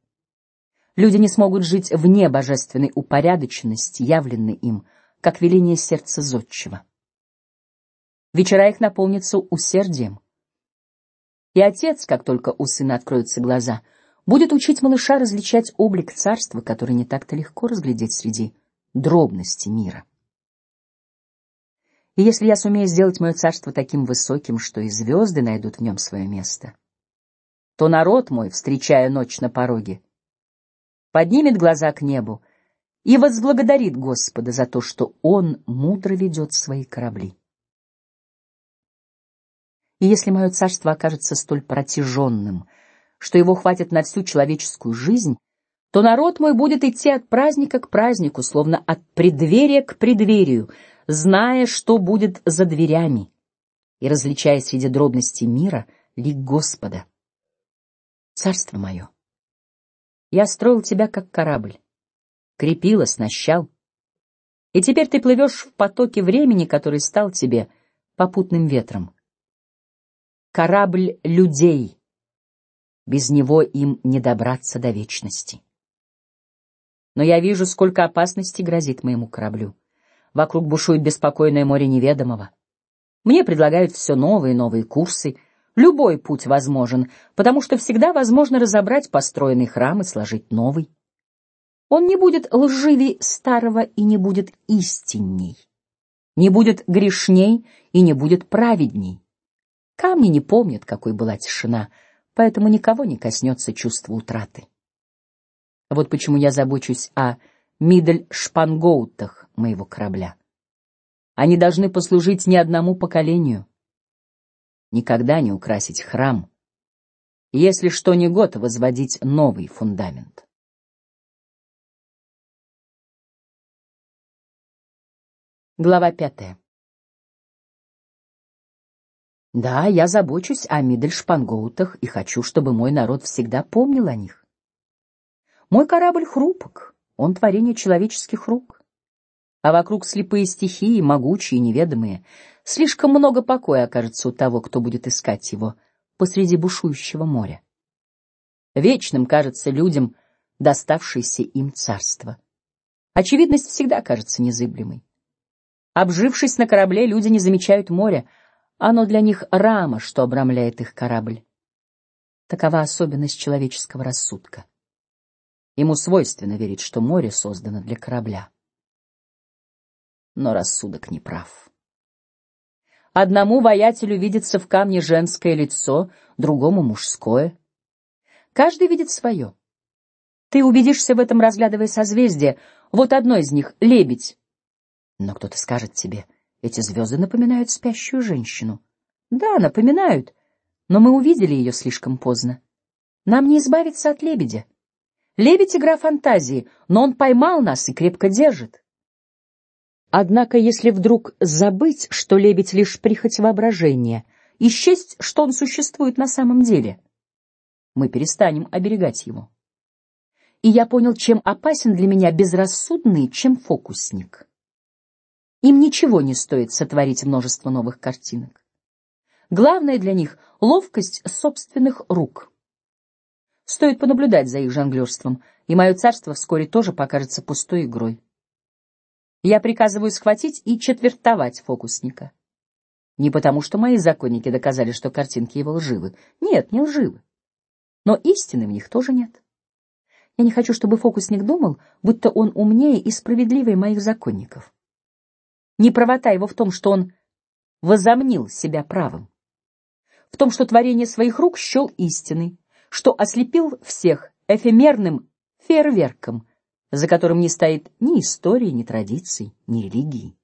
Люди не смогут жить вне божественной упорядоченности, явленной им, как веление сердца зодчего. Вечера их наполнятся усердием. И отец, как только у сына откроются глаза, будет учить малыша различать облик царства, который не так-то легко разглядеть среди дробности мира. И если я сумею сделать мое царство таким высоким, что и звезды найдут в нем свое место, то народ мой, встречая ночь на пороге, поднимет глаза к небу и возблагодарит Господа за то, что Он мудро ведет свои корабли. И если мое царство окажется столь протяженным, что его хватит на всю человеческую жизнь, то народ мой будет идти от праздника к празднику, словно от преддверия к преддверию, зная, что будет за дверями, и различая среди дробностей мира лик Господа. Царство мое я строил тебя как корабль, крепил, оснащал, и теперь ты плывешь в потоке времени, который стал тебе попутным ветром. Корабль людей, без него им не добраться до вечности. Но я вижу, сколько опасностей грозит моему кораблю. Вокруг бушует беспокойное море неведомого. Мне предлагают все новые и новые курсы Любой путь возможен, потому что всегда возможно разобрать построенный храм и сложить новый. Он не будет лживей старого и не будет истинней, не будет грешней и не будет праведней. Камни не помнят, какой была тишина, поэтому никого не коснется чувство утраты. Вот почему я забочусь о мидль-шпангоутах моего корабля. Они должны послужить не одному поколению никогда не украсить храм, если что не год возводить новый фундамент. Глава пятая. Да, я забочусь о Мидельшпангоутах и хочу, чтобы мой народ всегда помнил о них. Мой корабль хрупок, он творение человеческих рук, а вокруг слепые стихии, могучие и неведомые. Слишком много покоя окажется у того, кто будет искать его посреди бушующего моря. Вечным кажется людям доставшееся им царство. Очевидность всегда кажется незыблемой. Обжившись на корабле, люди не замечают моря, оно для них рама, что обрамляет их корабль. Такова особенность человеческого рассудка. Ему свойственно верить, что море создано для корабля. Но рассудок не прав. Одному воятелю видится в камне женское лицо, другому мужское. Каждый видит свое. Ты убедишься в этом, разглядывая созвездия. Вот одно из них — лебедь. Но кто-то скажет тебе, эти звезды напоминают спящую женщину. Да, напоминают, но мы увидели ее слишком поздно. Нам не избавиться от лебедя. Лебедь — игра фантазии, но он поймал нас и крепко держит. Однако, если вдруг забыть, что лебедь лишь прихоть воображения, и счесть, что он существует на самом деле, мы перестанем оберегать его. И я понял, чем опасен для меня безрассудный, чем фокусник. Им ничего не стоит сотворить множество новых картинок. Главное для них ловкость собственных рук. Стоит понаблюдать за их жонглерством, и мое царство вскоре тоже покажется пустой игрой. Я приказываю схватить и четвертовать фокусника. Не потому, что мои законники доказали, что картинки его лживы. Нет, не лживы. Но истины в них тоже нет. Я не хочу, чтобы фокусник думал, будто он умнее и справедливее моих законников. Не правота его в том, что он возомнил себя правым, в том, что творение своих рук счел истиной, что ослепил всех эфемерным фейерверком, за которым не стоит ни истории, ни традиций, ни религии.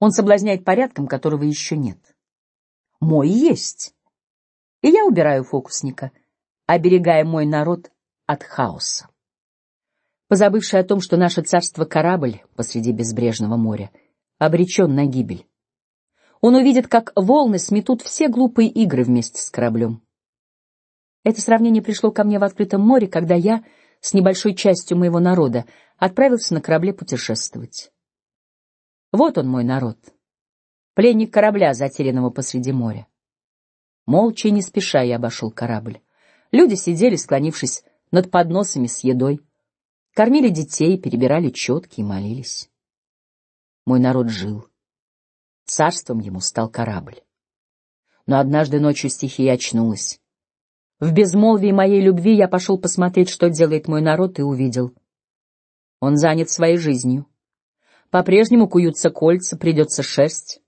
Он соблазняет порядком, которого еще нет. Мой есть, и я убираю фокусника, оберегая мой народ от хаоса. Позабывший о том, что наше царство корабль посреди безбрежного моря, обречен на гибель. Он увидит, как волны сметут все глупые игры вместе с кораблем. Это сравнение пришло ко мне в открытом море, когда я с небольшой частью моего народа отправился на корабле путешествовать. Вот он мой народ, пленник корабля, затерянного посреди моря. Молча и не спеша я обошел корабль. Люди сидели, склонившись над подносами с едой, кормили детей, перебирали четки и молились. Мой народ жил. Царством ему стал корабль. Но однажды ночью стихия очнулась. В безмолвии моей любви я пошел посмотреть, что делает мой народ, и увидел. Он занят своей жизнью. По-прежнему куются кольца, придется шерсть,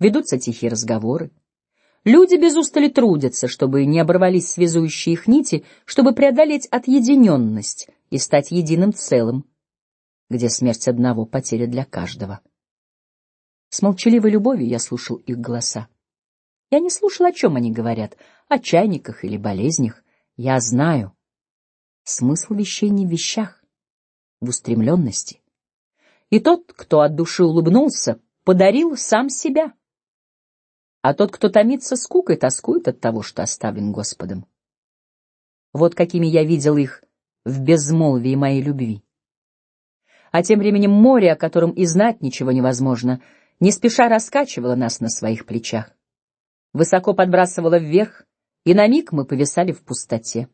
ведутся тихие разговоры. Люди без устали трудятся, чтобы не оборвались связующие их нити, чтобы преодолеть отъединенность и стать единым целым, где смерть одного — потеря для каждого. С молчаливой любовью я слушал их голоса. Я не слушал, о чем они говорят, о чайниках или болезнях. Я знаю. Смысл вещей не в вещах, в устремленности. И тот, кто от души улыбнулся, подарил сам себя. А тот, кто томится скукой, тоскует от того, что оставлен Господом. Вот какими я видел их в безмолвии моей любви. А тем временем море, о котором и знать ничего невозможно, не спеша раскачивало нас на своих плечах высоко подбрасывало вверх, и на миг мы повисали в пустоте.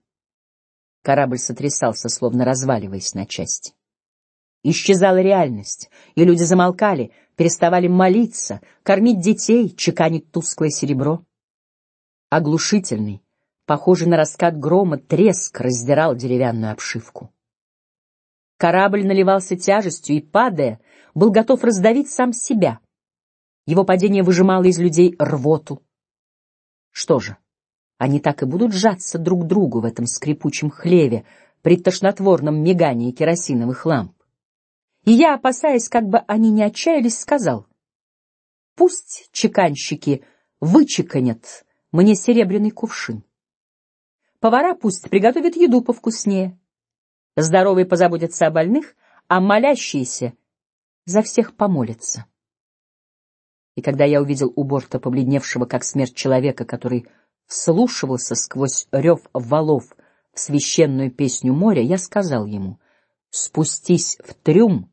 Корабль сотрясался, словно разваливаясь на части. Исчезала реальность, и люди замолкали, переставали молиться, кормить детей, чеканить тусклое серебро. Оглушительный, похожий на раскат грома, треск раздирал деревянную обшивку. Корабль наливался тяжестью и, падая, был готов раздавить сам себя. Его падение выжимало из людей рвоту, что же, они так и будут сжаться друг другу в этом скрипучем хлеве при тошнотворном мигании керосиновых ламп. И я, опасаясь, как бы они не отчаялись, сказал: "Пусть чеканщики вычеканят мне серебряный кувшин. Повара пусть приготовят еду повкуснее. Здоровые позаботятся о больных, а молящиеся за всех помолятся". И когда я увидел у борта побледневшего как смерть человека, который вслушивался сквозь рев валов в священную песню моря, я сказал ему: "Спустись в трюм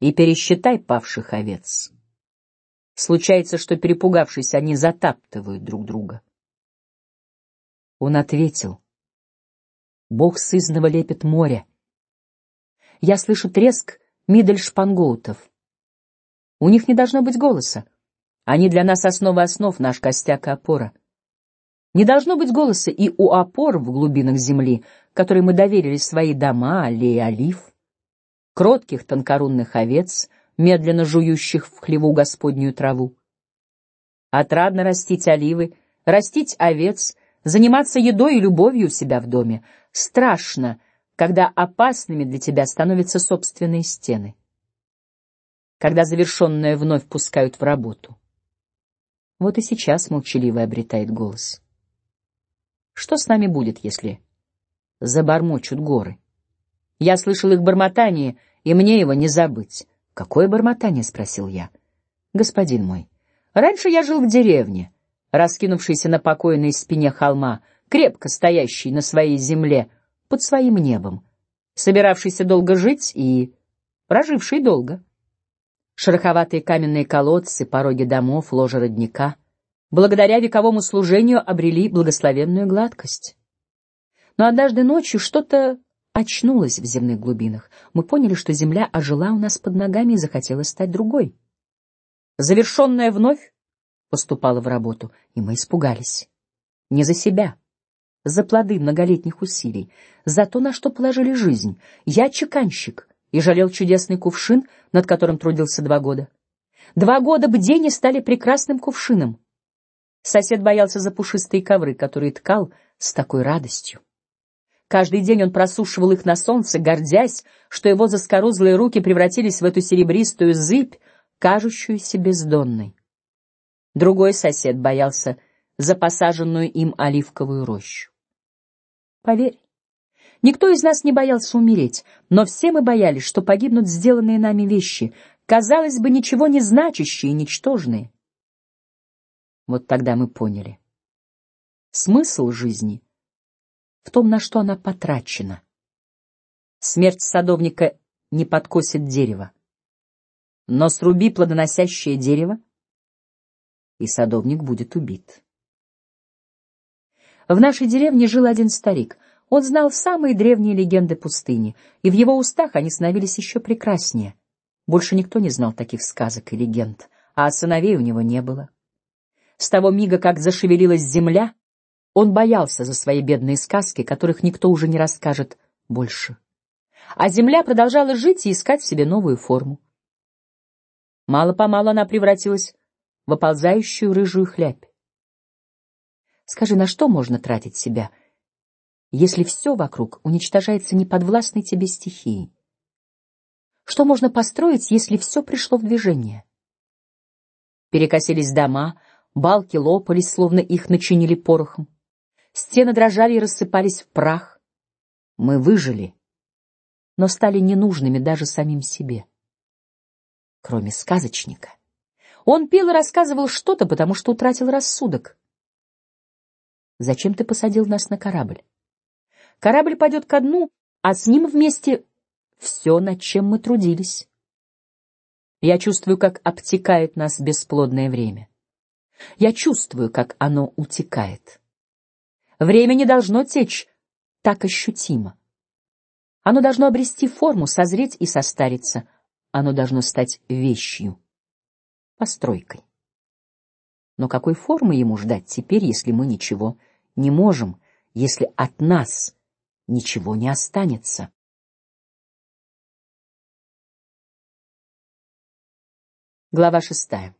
и пересчитай павших овец". Случается, что перепугавшись, они затаптывают друг друга. Он ответил: "Бог сызного лепит море. Я слышу треск мидельшпангоутов. У них не должно быть голоса. Они для нас основа основ, наш костяк и опора. Не должно быть голоса и у опор в глубинах земли, которой мы доверили свои дома, аллеи олив, кротких тонкорунных овец, медленно жующих в хлеву господнюю траву. Отрадно растить оливы, растить овец, заниматься едой и любовью у себя в доме. Страшно, когда опасными для тебя становятся собственные стены. Когда завершенное вновь пускают в работу. Вот и сейчас молчаливо обретает голос. Что с нами будет, если забормочут горы? Я слышал их бормотание, и мне его не забыть. Какое бормотание? спросил я. Господин мой, раньше я жил в деревне, раскинувшейся на покойной спине холма, крепко стоящей на своей земле, под своим небом, собиравшийся долго жить и проживший долго. Шероховатые каменные колодцы, пороги домов, ложа родника, благодаря вековому служению обрели благословенную гладкость. Но однажды ночью что-то очнулось в земных глубинах. Мы поняли, что земля ожила у нас под ногами и захотела стать другой. Завершенная вновь поступала в работу, и мы испугались. Не за себя, за плоды многолетних усилий, за то, на что положили жизнь. Я чеканщик и жалел чудесный кувшин, над которым трудился два года. Два года бдения стали прекрасным кувшином. Сосед боялся за пушистые ковры, которые ткал с такой радостью. Каждый день он просушивал их на солнце, гордясь, что его заскорузлые руки превратились в эту серебристую зыбь, кажущуюся бездонной. Другой сосед боялся за посаженную им оливковую рощу. Поверь, никто из нас не боялся умереть, но все мы боялись, что погибнут сделанные нами вещи, казалось бы, ничего не значащие и ничтожные. Вот тогда мы поняли. Смысл жизни в том, на что она потрачена. Смерть садовника не подкосит дерево, но сруби плодоносящее дерево, и садовник будет убит. В нашей деревне жил один старик. Он знал самые древние легенды пустыни, и в его устах они становились еще прекраснее. Больше никто не знал таких сказок и легенд, а сыновей у него не было. С того мига, как зашевелилась земля, он боялся за свои бедные сказки, которых никто уже не расскажет больше. А земля продолжала жить и искать себе новую форму. Мало помалу она превратилась в оползающую рыжую хлябь. Скажи, на что можно тратить себя, если все вокруг уничтожается неподвластной тебе стихией? Что можно построить, если все пришло в движение? Перекосились дома, балки лопались, словно их начинили порохом. Стены дрожали и рассыпались в прах. Мы выжили, но стали ненужными даже самим себе. Кроме сказочника. Он пел и рассказывал что-то, потому что утратил рассудок. Зачем ты посадил нас на корабль? Корабль пойдет ко дну, а с ним вместе все, над чем мы трудились. Я чувствую, как обтекает нас бесплодное время. Я чувствую, как оно утекает. Время не должно течь так ощутимо. Оно должно обрести форму, созреть и состариться. Оно должно стать вещью, постройкой. Но какой формы ему ждать теперь, если мы ничего не можем, если от нас ничего не останется? Глава шестая.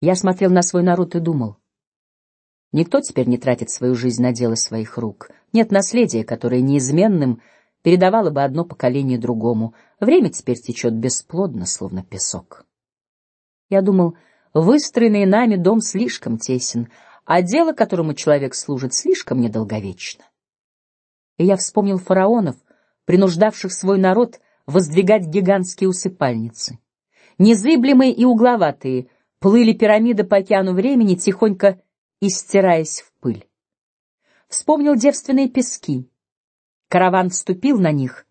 Я смотрел на свой народ и думал: Никто теперь не тратит свою жизнь на дело своих рук. Нет наследия, которое неизменным передавало бы одно поколение другому. Время теперь течет бесплодно, словно песок. Я думал, выстроенный нами дом слишком тесен, а дело, которому человек служит, слишком недолговечно. И я вспомнил фараонов, принуждавших свой народ воздвигать гигантские усыпальницы. Незыблемые и угловатые плыли пирамиды по океану времени, тихонько истираясь в пыль. Вспомнил девственные пески. Караван вступил на них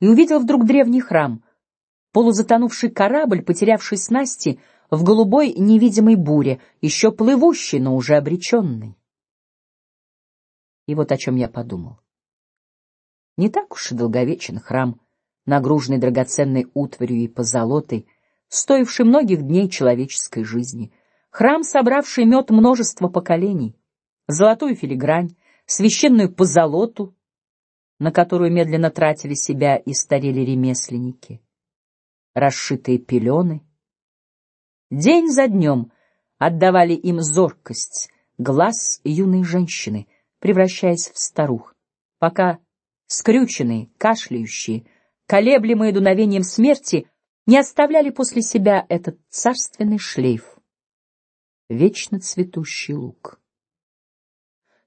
и увидел вдруг древний храм, полузатонувший корабль, потерявший снасти в голубой невидимой буре, еще плывущий, но уже обреченный. И вот о чем я подумал. Не так уж и долговечен храм, нагруженный драгоценной утварью и позолотой, стоивший многих дней человеческой жизни — Храм, собравший мед множества поколений, золотую филигрань, священную позолоту, на которую медленно тратили себя и старели ремесленники, расшитые пелены, день за днем отдавали им зоркость глаз юной женщины, превращаясь в старух, пока скрюченные, кашляющие, колеблемые дуновением смерти, не оставляли после себя этот царственный шлейф, вечно цветущий лук.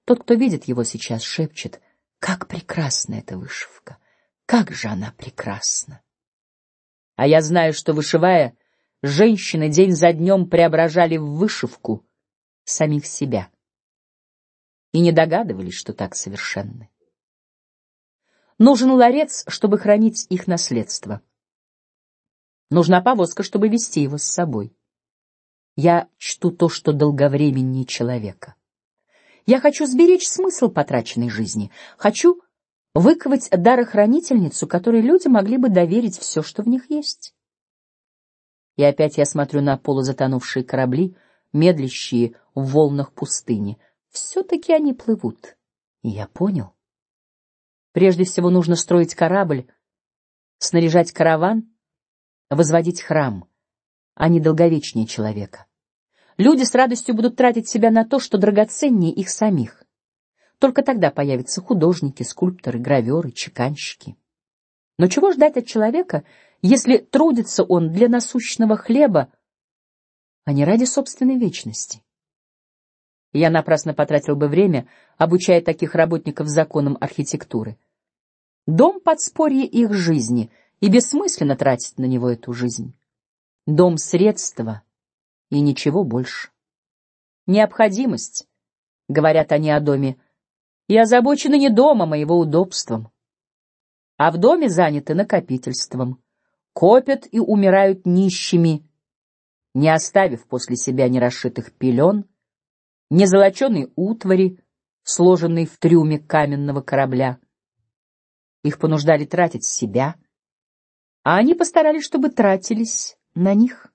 Тот, кто видит его сейчас, шепчет: "Как прекрасна эта вышивка! Как же она прекрасна!" А я знаю, что вышивая, женщины день за днем преображали в вышивку самих себя и не догадывались, что так совершенны. Нужен ларец, чтобы хранить их наследство. Нужна повозка, чтобы вести его с собой. Я чту то, что долговременнее человека. Я хочу сберечь смысл потраченной жизни. Хочу выковать дарохранительницу, которой люди могли бы доверить все, что в них есть. И опять я смотрю на полузатонувшие корабли, медлящие в волнах пустыни. Все-таки они плывут. Я понял. Прежде всего нужно строить корабль, снаряжать караван, возводить храм, а не долговечнее человека. Люди с радостью будут тратить себя на то, что драгоценнее их самих. Только тогда появятся художники, скульпторы, граверы, чеканщики. Но чего ждать от человека, если трудится он для насущного хлеба, а не ради собственной вечности? Я напрасно потратил бы время, обучая таких работников законам архитектуры. Дом подспорье их жизни, и бессмысленно тратить на него эту жизнь. Дом средства и ничего больше. Необходимость, говорят они о доме, и озабочены не домом, а его удобством, а в доме заняты накопительством, копят и умирают нищими, не оставив после себя ни расшитых пелен, ни золоченой утвари, сложенной в трюме каменного корабля. Их понуждали тратить себя, а они постарались, чтобы тратились на них.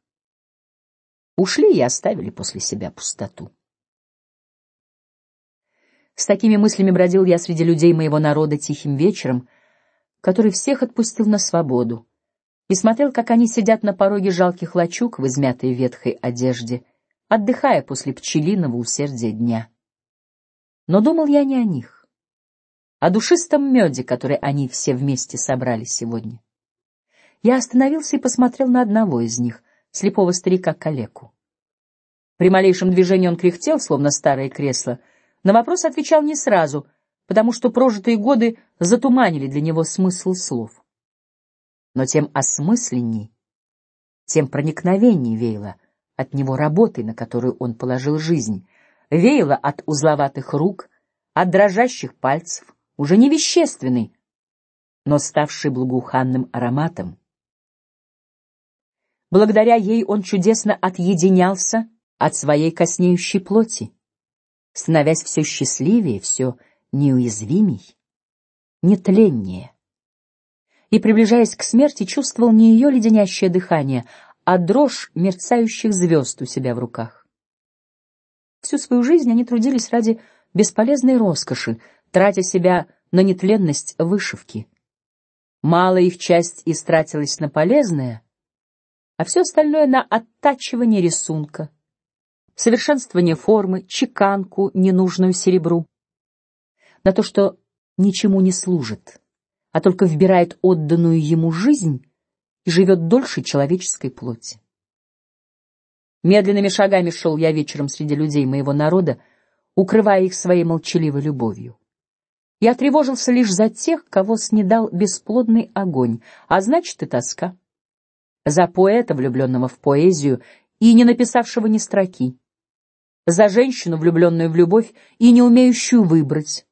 Ушли и оставили после себя пустоту. С такими мыслями бродил я среди людей моего народа тихим вечером, который всех отпустил на свободу, и смотрел, как они сидят на пороге жалких лачуг в измятой ветхой одежде, отдыхая после пчелиного усердия дня. Но думал я не о них о душистом меде, который они все вместе собрали сегодня. Я остановился и посмотрел на одного из них, слепого старика калеку. При малейшем движении он кряхтел, словно старое кресло. На вопрос отвечал не сразу, потому что прожитые годы затуманили для него смысл слов. Но тем осмысленней, тем проникновенней веяло от него работой, на которую он положил жизнь, веяло от узловатых рук, от дрожащих пальцев, уже не вещественный, но ставший благоуханным ароматом. Благодаря ей он чудесно отъединялся от своей коснеющей плоти, становясь все счастливее, все неуязвимей, нетленнее. И приближаясь к смерти, чувствовал не ее леденящее дыхание, а дрожь мерцающих звезд у себя в руках. Всю свою жизнь они трудились ради бесполезной роскоши, тратя себя на нетленность вышивки. Малая их часть истратилась на полезное, а все остальное на оттачивание рисунка, совершенствование формы, чеканку, ненужную серебру, на то, что ничему не служит, а только вбирает отданную ему жизнь и живет дольше человеческой плоти. Медленными шагами шел я вечером среди людей моего народа, укрывая их своей молчаливой любовью. Я тревожился лишь за тех, кого снедал бесплодный огонь, а значит и тоска. За поэта, влюбленного в поэзию и не написавшего ни строки, за женщину, влюбленную в любовь и не умеющую выбрать.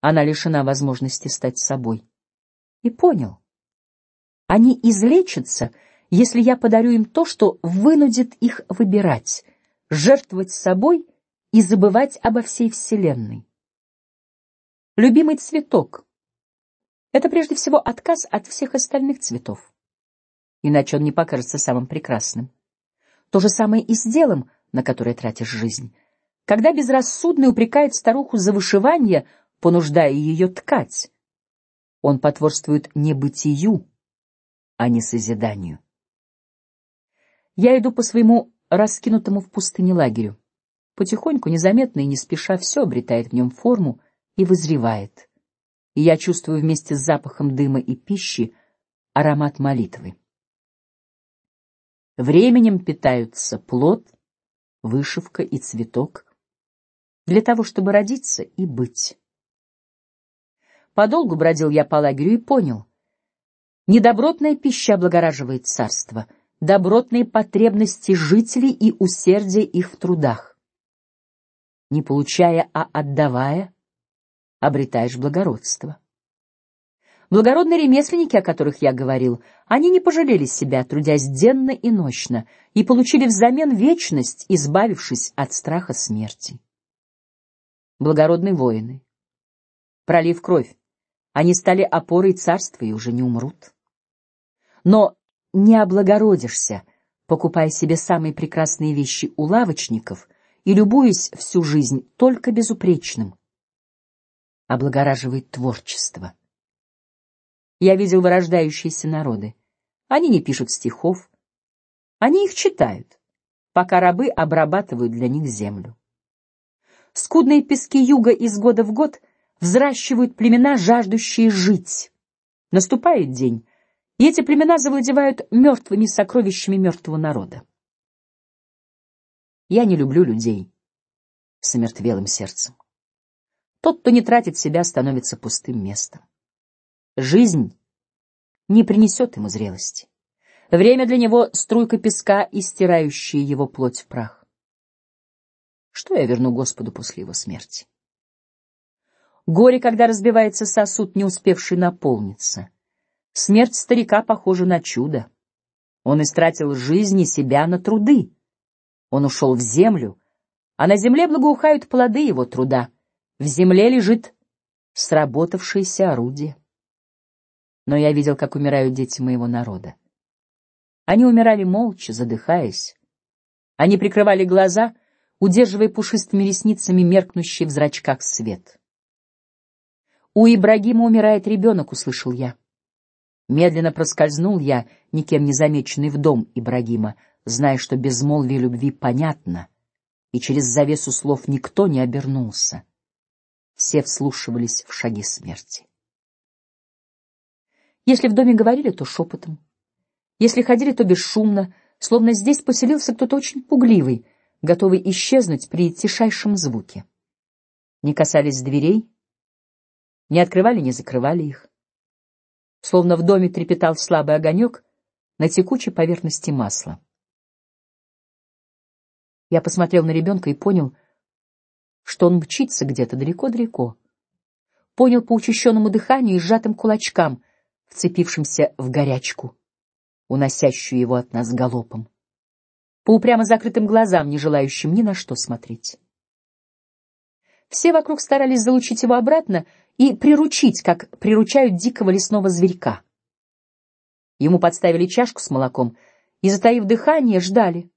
Она лишена возможности стать собой. И понял, они излечатся, если я подарю им то, что вынудит их выбирать, жертвовать собой и забывать обо всей вселенной. Любимый цветок — это прежде всего отказ от всех остальных цветов, иначе он не покажется самым прекрасным. То же самое и с делом, на которое тратишь жизнь. Когда безрассудный упрекает старуху за вышивание, понуждая ее ткать, он потворствует не бытию, а не созиданию. Я иду по своему раскинутому в пустыне лагерю. Потихоньку, незаметно и не спеша, все обретает в нем форму и вызревает. И я чувствую вместе с запахом дыма и пищи аромат молитвы. Временем питаются плод, вышивка и цветок для того, чтобы родиться и быть. Подолгу бродил я по лагерю и понял: недобротная пища облагораживает царство, добротные потребности жителей и усердие их в трудах. Не получая, а отдавая, обретаешь благородство. Благородные ремесленники, о которых я говорил, они не пожалели себя, трудясь денно и ночно, и получили взамен вечность, избавившись от страха смерти. Благородные воины, пролив кровь, они стали опорой царства и уже не умрут. Но не облагородишься, покупая себе самые прекрасные вещи у лавочников и любуясь всю жизнь только безупречным. Облагораживает творчество. Я видел вырождающиеся народы. Они не пишут стихов, они их читают, пока рабы обрабатывают для них землю. Скудные пески юга из года в год взращивают племена, жаждущие жить. Наступает день, и эти племена завладевают мертвыми сокровищами мертвого народа. Я не люблю людей с омертвелым сердцем. Тот, кто не тратит себя, становится пустым местом. Жизнь не принесет ему зрелости. Время для него струйка песка, истирающая его плоть в прах. Что я верну Господу после его смерти? Горе, когда разбивается сосуд, не успевший наполниться. Смерть старика похожа на чудо. Он истратил жизнь и себя на труды. Он ушел в землю, а на земле благоухают плоды его труда. В земле лежит сработавшееся орудие но я видел, как умирают дети моего народа. Они умирали молча, задыхаясь. Они прикрывали глаза, удерживая пушистыми ресницами меркнущий в зрачках свет. У Ибрагима умирает ребенок, услышал я. Медленно проскользнул я, никем не замеченный в дом Ибрагима, зная, что безмолвие любви понятно, и через завесу слов никто не обернулся. Все вслушивались в шаги смерти. Если в доме говорили, то шепотом. Если ходили, то бесшумно, словно здесь поселился кто-то очень пугливый, готовый исчезнуть при тишайшем звуке. Не касались дверей, не открывали, не закрывали их. Словно в доме трепетал слабый огонек на текучей поверхности масла. Я посмотрел на ребенка и понял, что он мчится где-то далеко-далеко. Понял по учащенному дыханию и сжатым кулачкам — вцепившимся в горячку, уносящую его от нас галопом, по упрямо закрытым глазам, не желающим ни на что смотреть. Все вокруг старались залучить его обратно и приручить, как приручают дикого лесного зверька. Ему подставили чашку с молоком и, затаив дыхание, ждали.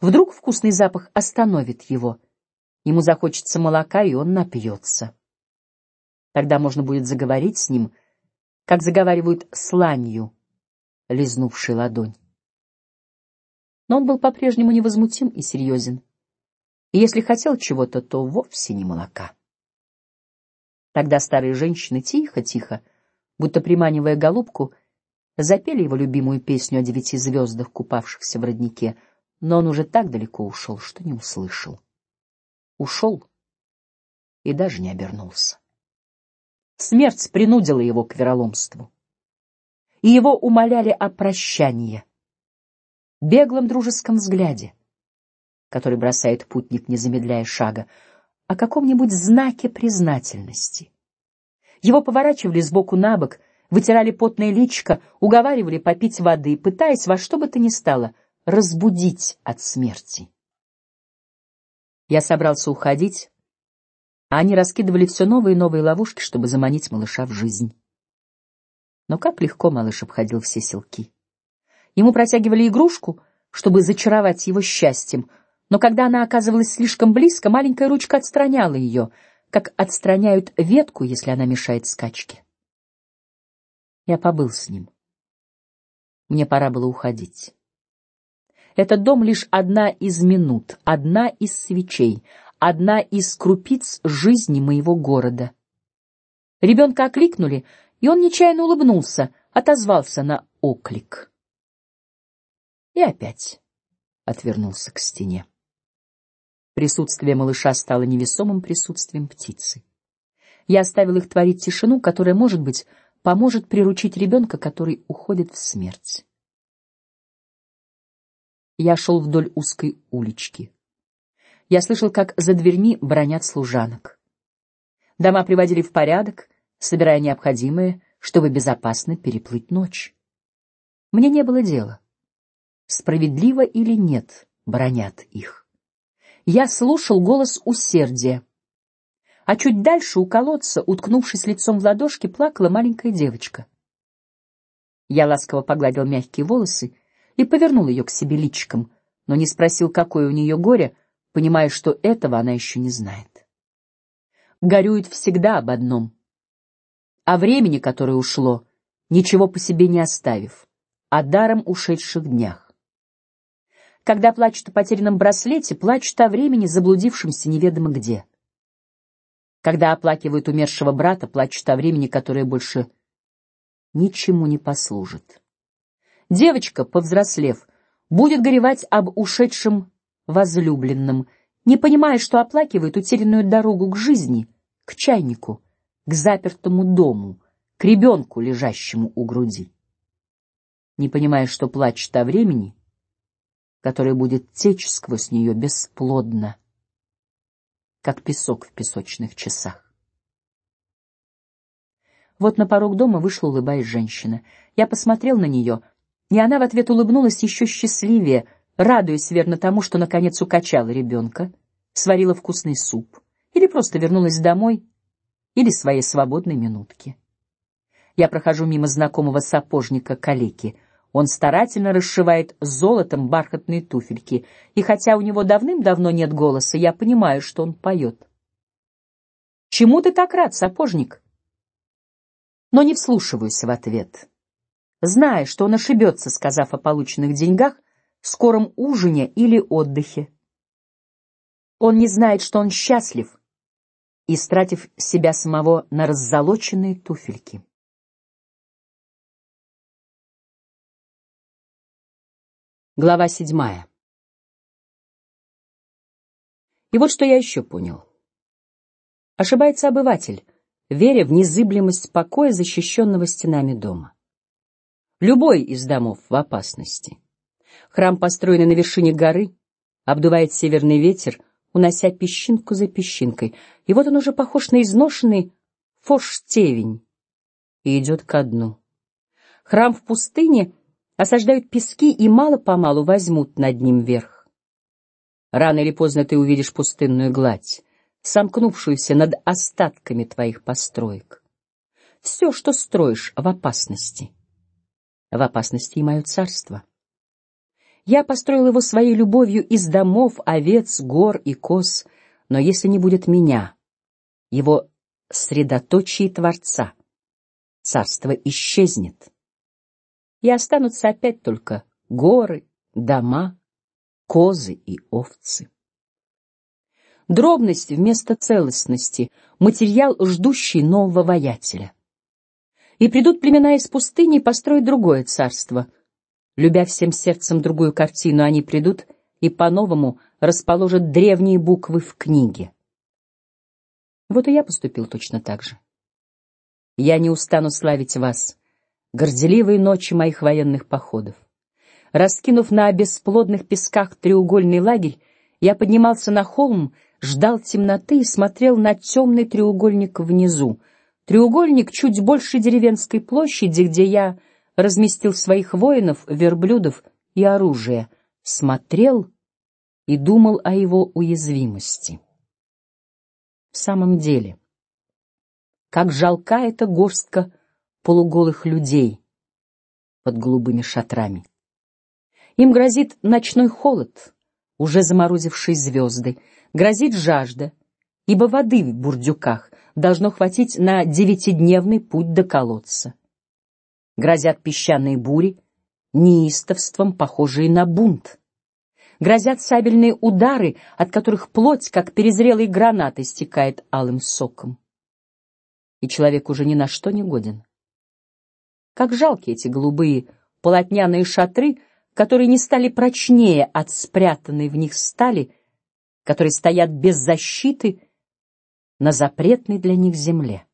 Вдруг вкусный запах остановит его. Ему захочется молока, и он напьется. Тогда можно будет заговорить с ним как заговаривают с ланью, лизнувшей ладонь. Но он был по-прежнему невозмутим и серьезен. И если хотел чего-то, то вовсе не молока. Тогда старые женщины тихо-тихо, будто приманивая голубку, запели его любимую песню о девяти звездах, купавшихся в роднике, но он уже так далеко ушел, что не услышал. Ушел и даже не обернулся. Смерть принудила его к вероломству, и его умоляли о прощании, беглом дружеском взгляде, который бросает путник, не замедляя шага, о каком-нибудь знаке признательности. Его поворачивали сбоку на бок, вытирали потное личико, уговаривали попить воды, пытаясь во что бы то ни стало разбудить от смерти. Я собрался уходить, а они раскидывали все новые и новые ловушки, чтобы заманить малыша в жизнь. Но как легко малыш обходил все селки. Ему протягивали игрушку, чтобы зачаровать его счастьем, но когда она оказывалась слишком близко, маленькая ручка отстраняла ее, как отстраняют ветку, если она мешает скачке. Я побыл с ним. Мне пора было уходить. Этот дом лишь одна из минут, одна из свечей, одна из крупиц жизни моего города. Ребенка окликнули, и он нечаянно улыбнулся, отозвался на оклик. И опять отвернулся к стене. Присутствие малыша стало невесомым присутствием птицы. Я оставил их творить тишину, которая, может быть, поможет приручить ребенка, который уходит в смерть. Я шел вдоль узкой улички. Я слышал, как за дверьми бронят служанок. Дома приводили в порядок, собирая необходимое, чтобы безопасно переплыть ночь. Мне не было дела, справедливо или нет, бронят их. Я слушал голос усердия, а чуть дальше у колодца, уткнувшись лицом в ладошки, плакала маленькая девочка. Я ласково погладил мягкие волосы и повернул ее к себе личиком, но не спросил, какое у нее горе, понимая, что этого она еще не знает. Горюет всегда об одном: о времени, которое ушло, ничего по себе не оставив, о даром ушедших днях. Когда плачут о потерянном браслете, плачут о времени, заблудившемся неведомо где. Когда оплакивают умершего брата, плачут о времени, которое больше ничему не послужит. Девочка, повзрослев, будет горевать об ушедшем возлюбленном, не понимая, что оплакивает утерянную дорогу к жизни, к чайнику, к запертому дому, к ребенку, лежащему у груди. Не понимая, что плачет о времени, которое будет течь сквозь нее бесплодно, как песок в песочных часах. Вот на порог дома вышла, улыбаясь, женщина. Я посмотрел на нее и она в ответ улыбнулась еще счастливее, радуясь верно тому, что наконец укачала ребенка, сварила вкусный суп или просто вернулась домой или своей свободной минутки. Я прохожу мимо знакомого сапожника калеки. Он старательно расшивает золотом бархатные туфельки, и хотя у него давным-давно нет голоса, я понимаю, что он поет. Чему ты так рад, сапожник? Но не вслушиваюсь в ответ зная, что он ошибется, сказав о полученных деньгах, скором ужине или отдыхе. Он не знает, что он счастлив, истратив себя самого на раззолоченные туфельки. Глава седьмая. И вот что я еще понял. Ошибается обыватель, веря в незыблемость покоя, защищенного стенами дома. Любой из домов в опасности. Храм, построенный на вершине горы, обдувает северный ветер, унося песчинку за песчинкой, и вот он уже похож на изношенный форштевень и идет ко дну. Храм в пустыне осаждают пески и мало по-малу возьмут над ним верх. Рано или поздно ты увидишь пустынную гладь, сомкнувшуюся над остатками твоих построек. Все, что строишь, в опасности в опасности и мое царство. Я построил его своей любовью из домов, овец, гор и коз, но если не будет меня, его средоточие Творца, царство исчезнет, и останутся опять только горы, дома, козы и овцы. Дробность вместо целостности, материал, ждущий нового воятеля. И придут племена из пустыни и построят другое царство. Любя всем сердцем другую картину, они придут и по-новому расположат древние буквы в книге. Вот и я поступил точно так же. Я не устану славить вас, горделивые ночи моих военных походов. Раскинув на бесплодных песках треугольный лагерь, я поднимался на холм, ждал темноты и смотрел на темный треугольник внизу, Треугольник чуть больше деревенской площади, где я разместил своих воинов, верблюдов и оружие, смотрел и думал о его уязвимости. В самом деле, как жалка эта горстка полуголых людей под голубыми шатрами. Им грозит ночной холод, уже заморозивший звезды, грозит жажда, ибо воды в бурдюках должно хватить на девятидневный путь до колодца. Грозят песчаные бури, неистовством похожие на бунт. Грозят сабельные удары, от которых плоть, как перезрелый гранат, истекает алым соком. И человек уже ни на что не годен. Как жалки эти голубые полотняные шатры, которые не стали прочнее от спрятанной в них стали, которые стоят без защиты на запретной для них земле.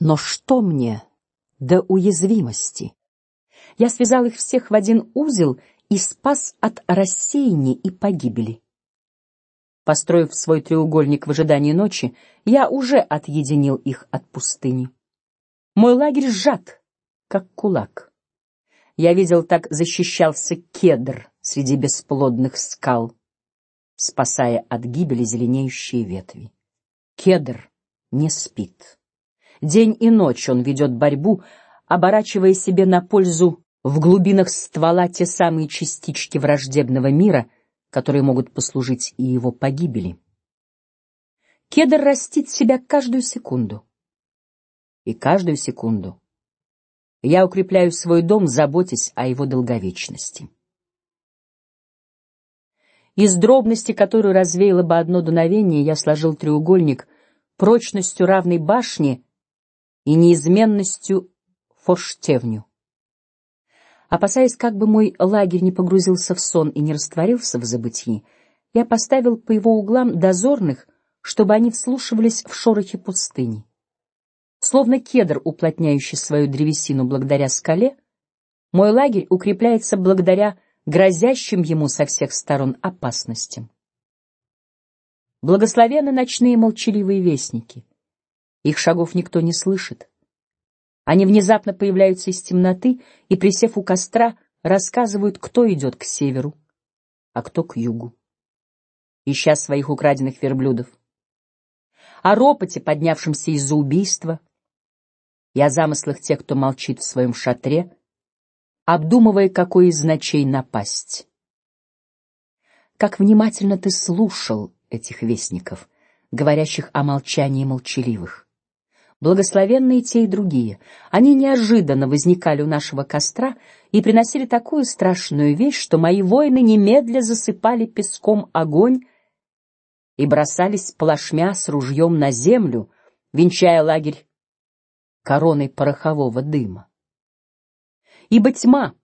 Но что мне до уязвимости? Я связал их всех в один узел и спас от рассеяния и погибели. Построив свой треугольник в ожидании ночи, я уже отъединил их от пустыни. Мой лагерь сжат, как кулак. Я видел, так защищался кедр среди бесплодных скал, спасая от гибели зеленеющие ветви. Кедр не спит. День и ночь он ведет борьбу, оборачивая себе на пользу в глубинах ствола те самые частички враждебного мира, которые могут послужить и его погибели. Кедр растит себя каждую секунду и каждую секунду я укрепляю свой дом, заботясь о его долговечности. Из дробности, которую развеяло бы одно дуновение, я сложил треугольник прочностью равной башне и неизменностью форштевню. Опасаясь, как бы мой лагерь не погрузился в сон и не растворился в забытии, я поставил по его углам дозорных, чтобы они вслушивались в шорохи пустыни. Словно кедр, уплотняющий свою древесину благодаря скале, мой лагерь укрепляется благодаря грозящим ему со всех сторон опасностям. Благословенны ночные молчаливые вестники. Их шагов никто не слышит. Они внезапно появляются из темноты и, присев у костра, рассказывают, кто идет к северу, а кто к югу, ища своих украденных верблюдов, о ропоте, поднявшемся из-за убийства и о замыслах тех, кто молчит в своем шатре, обдумывая, какой из ночей напасть. Как внимательно ты слушал этих вестников, говорящих о молчании молчаливых. Благословенные те и другие, они неожиданно возникали у нашего костра и приносили такую страшную вещь, что мои воины немедля засыпали песком огонь и бросались плашмя с ружьем на землю, венчая лагерь короной порохового дыма. Ибо тьма,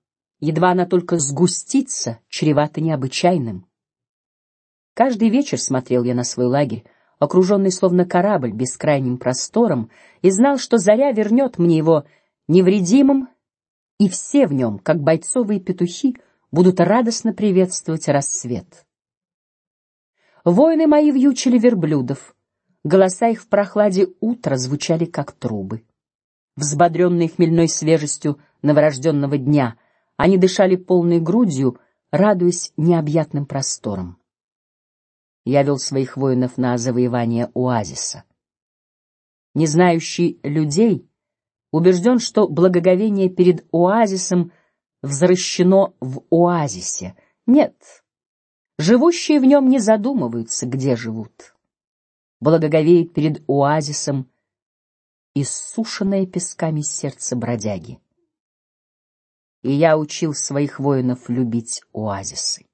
едва она только сгустится, чревата необычайным. Каждый вечер смотрел я на свой лагерь, окруженный словно корабль бескрайним простором, и знал, что заря вернет мне его невредимым, и все в нем, как бойцовые петухи, будут радостно приветствовать рассвет. Воины мои вьючили верблюдов, голоса их в прохладе утра звучали как трубы взбодренные хмельной свежестью новорожденного дня, они дышали полной грудью, радуясь необъятным просторам. Я вел своих воинов на завоевание оазиса. Не знающий людей убежден, что благоговение перед оазисом взращено в оазисе. Нет, живущие в нем не задумываются, где живут. Благоговеет перед оазисом иссушенное песками сердце бродяги. И я учил своих воинов любить оазисы.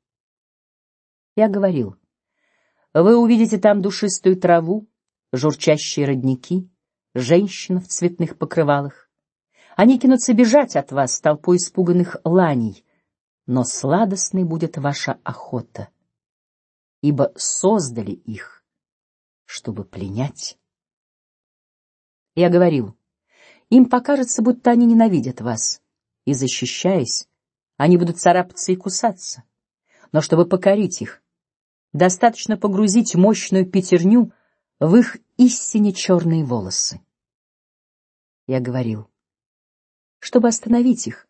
Я говорил: вы увидите там душистую траву, журчащие родники, женщин в цветных покрывалах. Они кинутся бежать от вас толпой испуганных ланей, но сладостной будет ваша охота, ибо создали их, чтобы пленять. Я говорил, им покажется, будто они ненавидят вас, и защищаясь, они будут царапаться и кусаться. Но чтобы покорить их, достаточно погрузить мощную пятерню в их истине черные волосы. Я говорил, чтобы остановить их,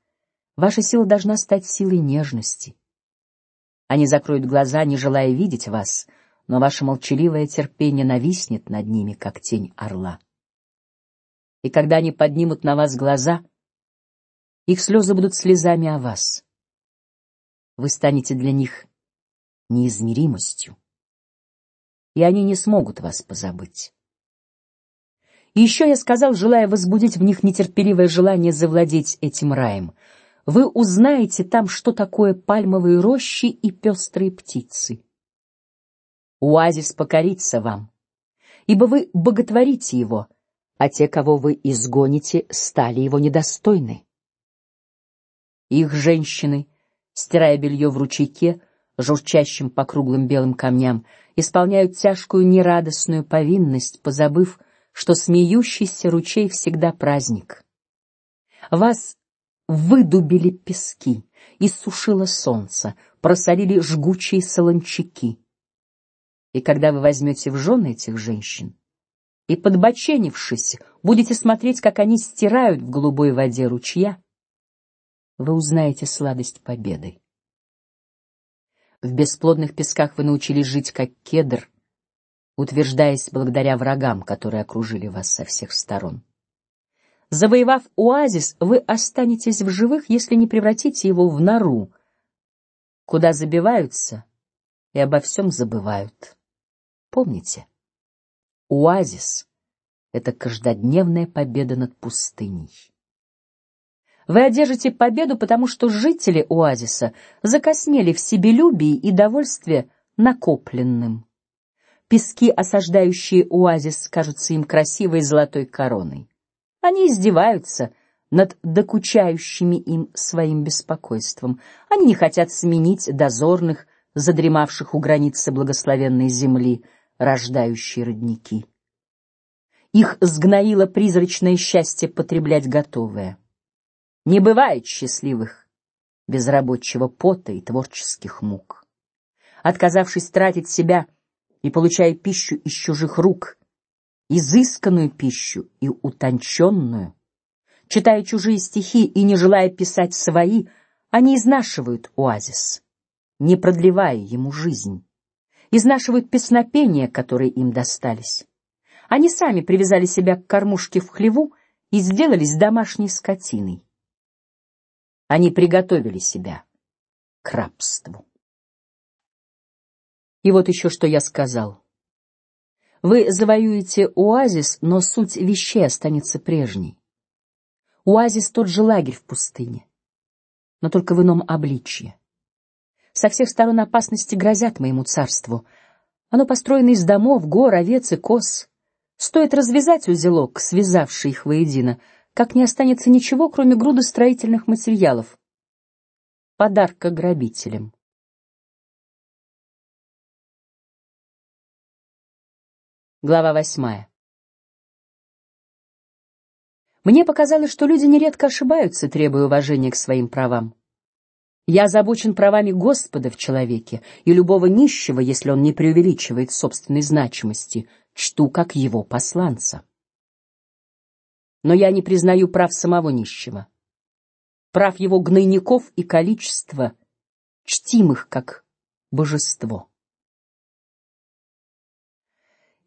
ваша сила должна стать силой нежности. Они закроют глаза, не желая видеть вас, но ваше молчаливое терпение нависнет над ними, как тень орла и когда они поднимут на вас глаза, их слезы будут слезами о вас. Вы станете для них неизмеримостью, и они не смогут вас позабыть. И еще я сказал, желая возбудить в них нетерпеливое желание завладеть этим раем: вы узнаете там, что такое пальмовые рощи и пестрые птицы. Оазис покорится вам, ибо вы боготворите его, а те, кого вы изгоните, стали его недостойны. Их женщины, стирая белье в ручейке, журчащим по круглым белым камням, исполняют тяжкую нерадостную повинность, позабыв, что смеющийся ручей всегда праздник. Вас выдубили пески, иссушило солнце, просолили жгучие солончаки. И когда вы возьмете в жены этих женщин и подбоченившись будете смотреть, как они стирают в голубой воде ручья, вы узнаете сладость победы. В бесплодных песках вы научились жить как кедр, утверждаясь благодаря врагам, которые окружили вас со всех сторон. Завоевав оазис, вы останетесь в живых, если не превратите его в нору, куда забиваются и обо всем забывают. Помните, оазис — это каждодневная победа над пустыней. Вы одержите победу, потому что жители оазиса закоснели в себелюбии и довольстве накопленным. Пески, осаждающие оазис, кажутся им красивой золотой короной. Они издеваются над докучающими им своим беспокойством. Они не хотят сменить дозорных, задремавших у границы благословенной земли, рождающей родники. Их сгноило призрачное счастье потреблять готовое. Не бывает счастливых без рабочего пота и творческих мук. Отказавшись тратить себя и получая пищу из чужих рук, изысканную пищу и утонченную, читая чужие стихи и не желая писать свои, они изнашивают оазис, не продлевая ему жизнь, изнашивают песнопения, которые им достались. Они сами привязали себя к кормушке в хлеву и сделались домашней скотиной. Они приготовили себя к рабству. И вот еще что я сказал. Вы завоюете оазис, но суть вещей останется прежней. Оазис тот же лагерь в пустыне, но только в ином обличье. Со всех сторон опасности грозят моему царству. Оно построено из домов, гор, овец и коз. Стоит развязать узелок, связавший их воедино, как не останется ничего, кроме груды строительных материалов. Подарка грабителям. Глава восьмая. Мне показалось, что люди нередко ошибаются, требуя уважения к своим правам. Я озабочен правами Господа в человеке, и любого нищего, если он не преувеличивает собственной значимости, чту как его посланца но я не признаю прав самого нищего, прав его гнойников и количество чтимых как божество.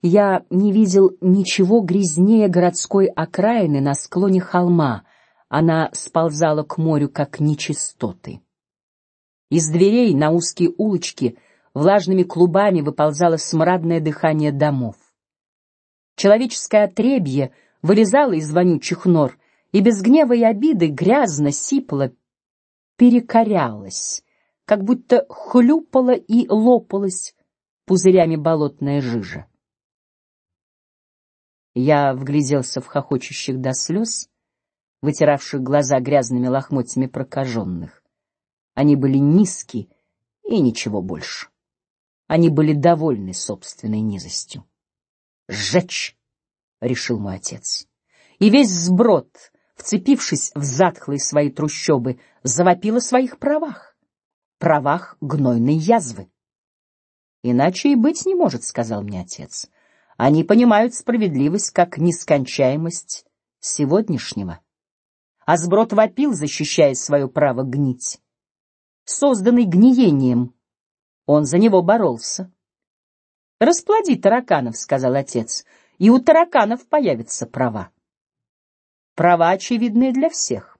Я не видел ничего грязнее городской окраины на склоне холма. Она сползала к морю как нечистоты. Из дверей на узкие улочки влажными клубами выползало смрадное дыхание домов. Человеческое отребье — вылезала из вонючих нор и без гнева и обиды грязно сипла, перекорялась, как будто хлюпала и лопалась пузырями болотная жижа. Я вгляделся в хохочущих до слез, вытиравших глаза грязными лохмотьями прокаженных. Они были низки и ничего больше. Они были довольны собственной низостью. Сжечь решил мой отец. И весь сброд, вцепившись в затхлые свои трущобы, завопил о своих правах, правах гнойной язвы. Иначе и быть не может, сказал мне отец. Они понимают справедливость как нескончаемость сегодняшнего. А сброд вопил, защищая свое право гнить. Созданный гниением, он за него боролся. Расплоди тараканов, сказал отец и у тараканов появятся права. Права очевидные для всех.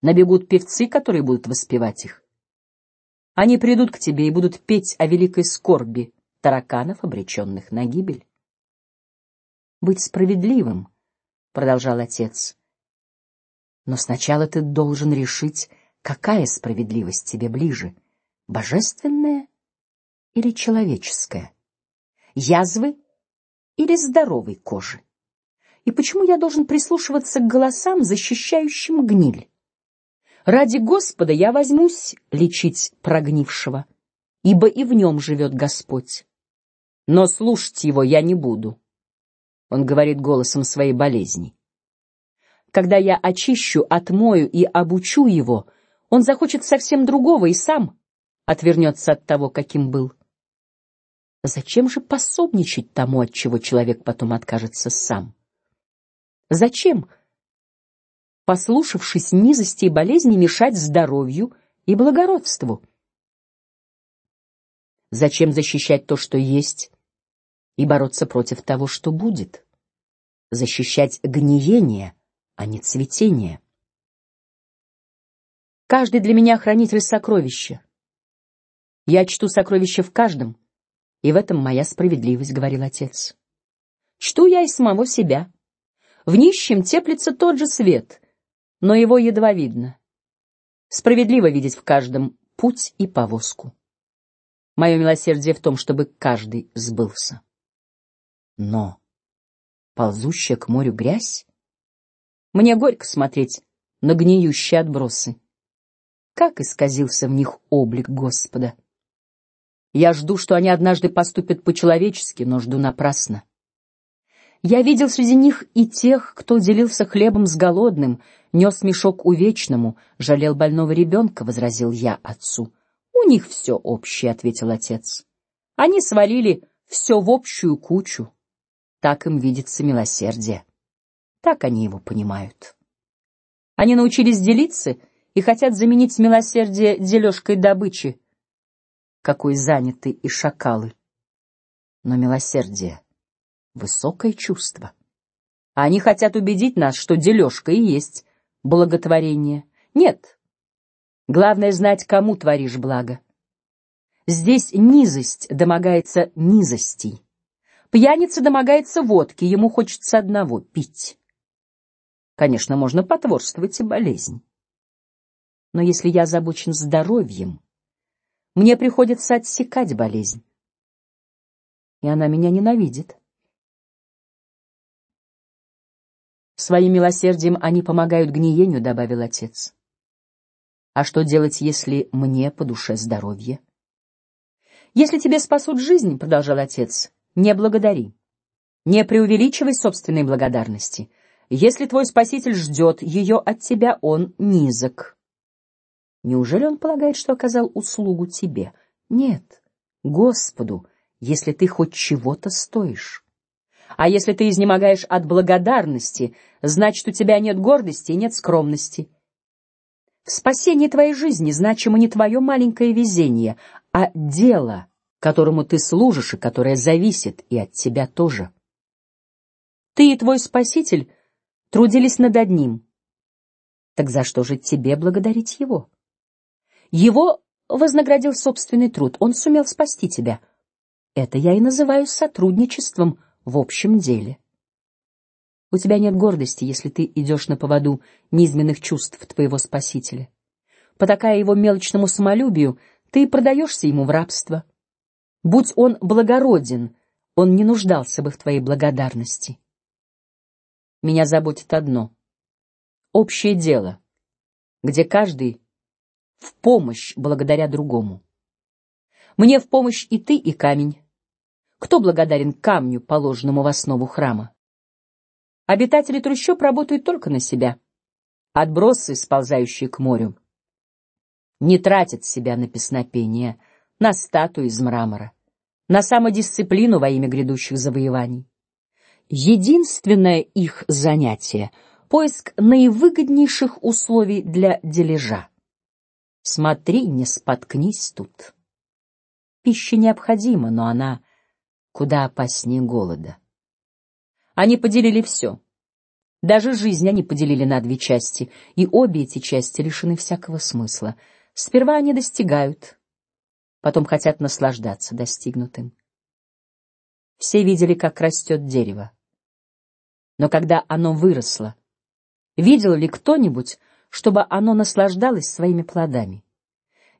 Набегут певцы, которые будут воспевать их. Они придут к тебе и будут петь о великой скорби тараканов, обреченных на гибель. Быть справедливым, продолжал отец. Но сначала ты должен решить, какая справедливость тебе ближе: божественная или человеческая, язвы или здоровой кожи. И почему я должен прислушиваться к голосам, защищающим гниль? Ради Господа я возьмусь лечить прогнившего, ибо и в нем живет Господь. Но слушать его я не буду. Он говорит голосом своей болезни. Когда я очищу, отмою и обучу его, он захочет совсем другого и сам отвернется от того, каким был. Зачем же пособничать тому, от чего человек потом откажется сам? Зачем, послушавшись низости и болезни, мешать здоровью и благородству? Зачем защищать то, что есть, и бороться против того, что будет? Защищать гниение, а не цветение. Каждый для меня хранитель сокровища. Я чту сокровища в каждом, и в этом моя справедливость, говорил отец. Чту я и самого себя. В нищем теплится тот же свет, но его едва видно. Справедливо видеть в каждом путь и повозку. Мое милосердие в том, чтобы каждый сбылся. Но ползущая к морю грязь, мне горько смотреть на гниющие отбросы. Как исказился в них облик Господа. Я жду, что они однажды поступят по-человечески, но жду напрасно. Я видел среди них и тех, кто делился хлебом с голодным, нес мешок увечному, жалел больного ребенка, возразил я отцу. У них все общее, ответил отец. Они свалили все в общую кучу. Так им видится милосердие. Так они его понимают. Они научились делиться и хотят заменить милосердие дележкой добычи, какой заняты и шакалы. Но милосердие высокое чувство. Они хотят убедить нас, что дележка и есть благотворение. Нет. Главное знать, кому творишь благо. Здесь низость домогается низостей. Пьяница домогается водки, ему хочется одного пить. Конечно, можно потворствовать и болезнь. Но если я озабочен здоровьем, мне приходится отсекать болезнь, и она меня ненавидит. Своим милосердием они помогают гниению, добавил отец. А что делать, если мне по душе здоровье? Если тебе спасут жизнь, продолжал отец, не благодари, не преувеличивай собственной благодарности. Если твой спаситель ждет ее от тебя, он низок. Неужели он полагает, что оказал услугу тебе? Нет, Господу, если ты хоть чего-то стоишь. А если ты изнемогаешь от благодарности, значит у тебя нет гордости и нет скромности. В спасении твоей жизни значимо не твое маленькое везение, а дело, которому ты служишь и которое зависит и от тебя тоже. Ты и твой Спаситель трудились над одним. Так за что же тебе благодарить его? Его вознаградил собственный труд. Он сумел спасти тебя. Это я и называю сотрудничеством в общем деле. У тебя нет гордости, если ты идешь на поводу низменных чувств твоего Спасителя. Потакая его мелочному самолюбию, ты продаешься ему в рабство. Будь он благороден, он не нуждался бы в твоей благодарности. Меня заботит одно: общее дело, где каждый в помощь благодаря другому. Мне в помощь и ты, и камень. Кто благодарен камню, положенному в основу храма? Обитатели трущоб работают только на себя. Отбросы, сползающие к морю, не тратят себя на песнопение, на статуи из мрамора, на самодисциплину во имя грядущих завоеваний. Единственное их занятие — поиск наивыгоднейших условий для дележа. Смотри, не споткнись тут. Пища необходима, но она куда опаснее голода. Они поделили все. Даже жизнь они поделили на две части, и обе эти части лишены всякого смысла. Сперва они достигают, потом хотят наслаждаться достигнутым. Все видели, как растет дерево, но когда оно выросло, Видел ли кто-нибудь, чтобы оно наслаждалось своими плодами?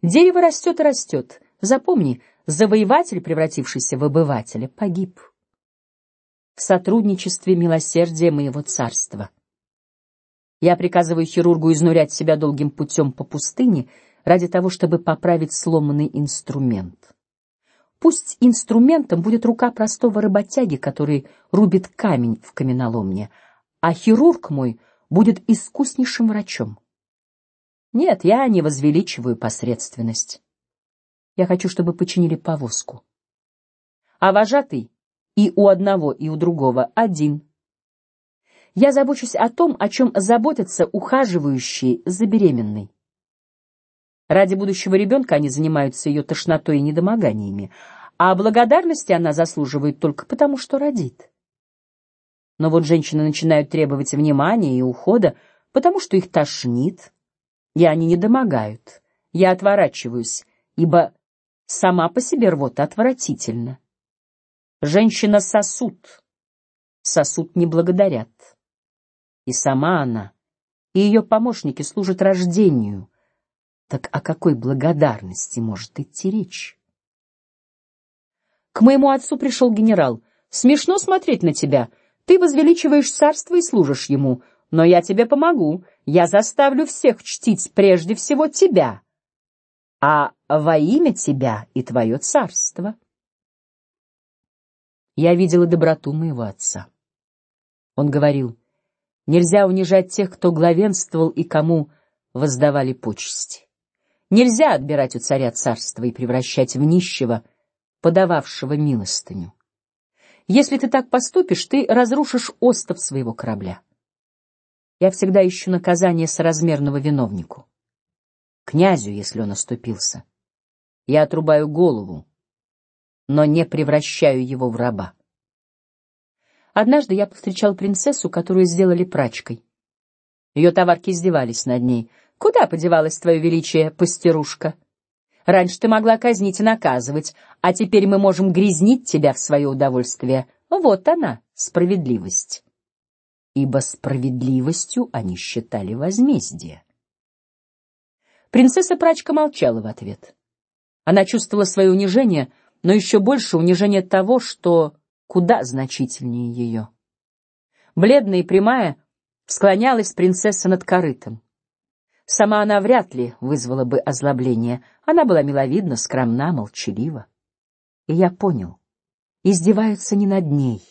Дерево растет и растет. Запомни, завоеватель, превратившийся в обывателя, погиб. В сотрудничестве милосердия моего царства. Я приказываю хирургу изнурять себя долгим путем по пустыне ради того, чтобы поправить сломанный инструмент. Пусть инструментом будет рука простого работяги, который рубит камень в каменоломне, а хирург мой будет искуснейшим врачом. Нет, я не возвеличиваю посредственность. Я хочу, чтобы починили повозку. А вожатый и у одного, и у другого один. Я забочусь о том, о чем заботятся ухаживающие за беременной. Ради будущего ребенка они занимаются ее тошнотой и недомоганиями, а благодарности она заслуживает только потому, что родит. Но вот женщины начинают требовать внимания и ухода, потому что их тошнит, и они не домогают. Я отворачиваюсь, ибо сама по себе рвота отвратительна. Женщина сосуд, сосуд не благодарят, и сама она, и ее помощники служат рождению. Так о какой благодарности может идти речь? К моему отцу пришел генерал. Смешно смотреть на тебя. Ты возвеличиваешь царство и служишь ему, но я тебе помогу. Я заставлю всех чтить прежде всего тебя, а во имя тебя и твое царство. Я видела доброту моего отца. Он говорил: нельзя унижать тех, кто главенствовал и кому воздавали почести. Нельзя отбирать у царя царство и превращать в нищего, подававшего милостыню. Если ты так поступишь, ты разрушишь остов своего корабля. Я всегда ищу наказание соразмерного виновнику. Князю, если он оступился, я отрубаю голову, но не превращаю его в раба. Однажды я повстречал принцессу, которую сделали прачкой. Ее товарки издевались над ней. Куда подевалась твое величие, пастерушка? Раньше ты могла казнить и наказывать, а теперь мы можем грязнить тебя в свое удовольствие. Вот она, справедливость. Ибо справедливостью они считали возмездие. Принцесса прачка молчала в ответ. Она чувствовала свое унижение, но еще больше унижение того, что куда значительнее ее. Бледная и прямая склонялась принцесса над корытом. Сама она вряд ли вызвала бы озлобление. Она была миловидна, скромна, молчалива. И я понял, издеваются не над ней,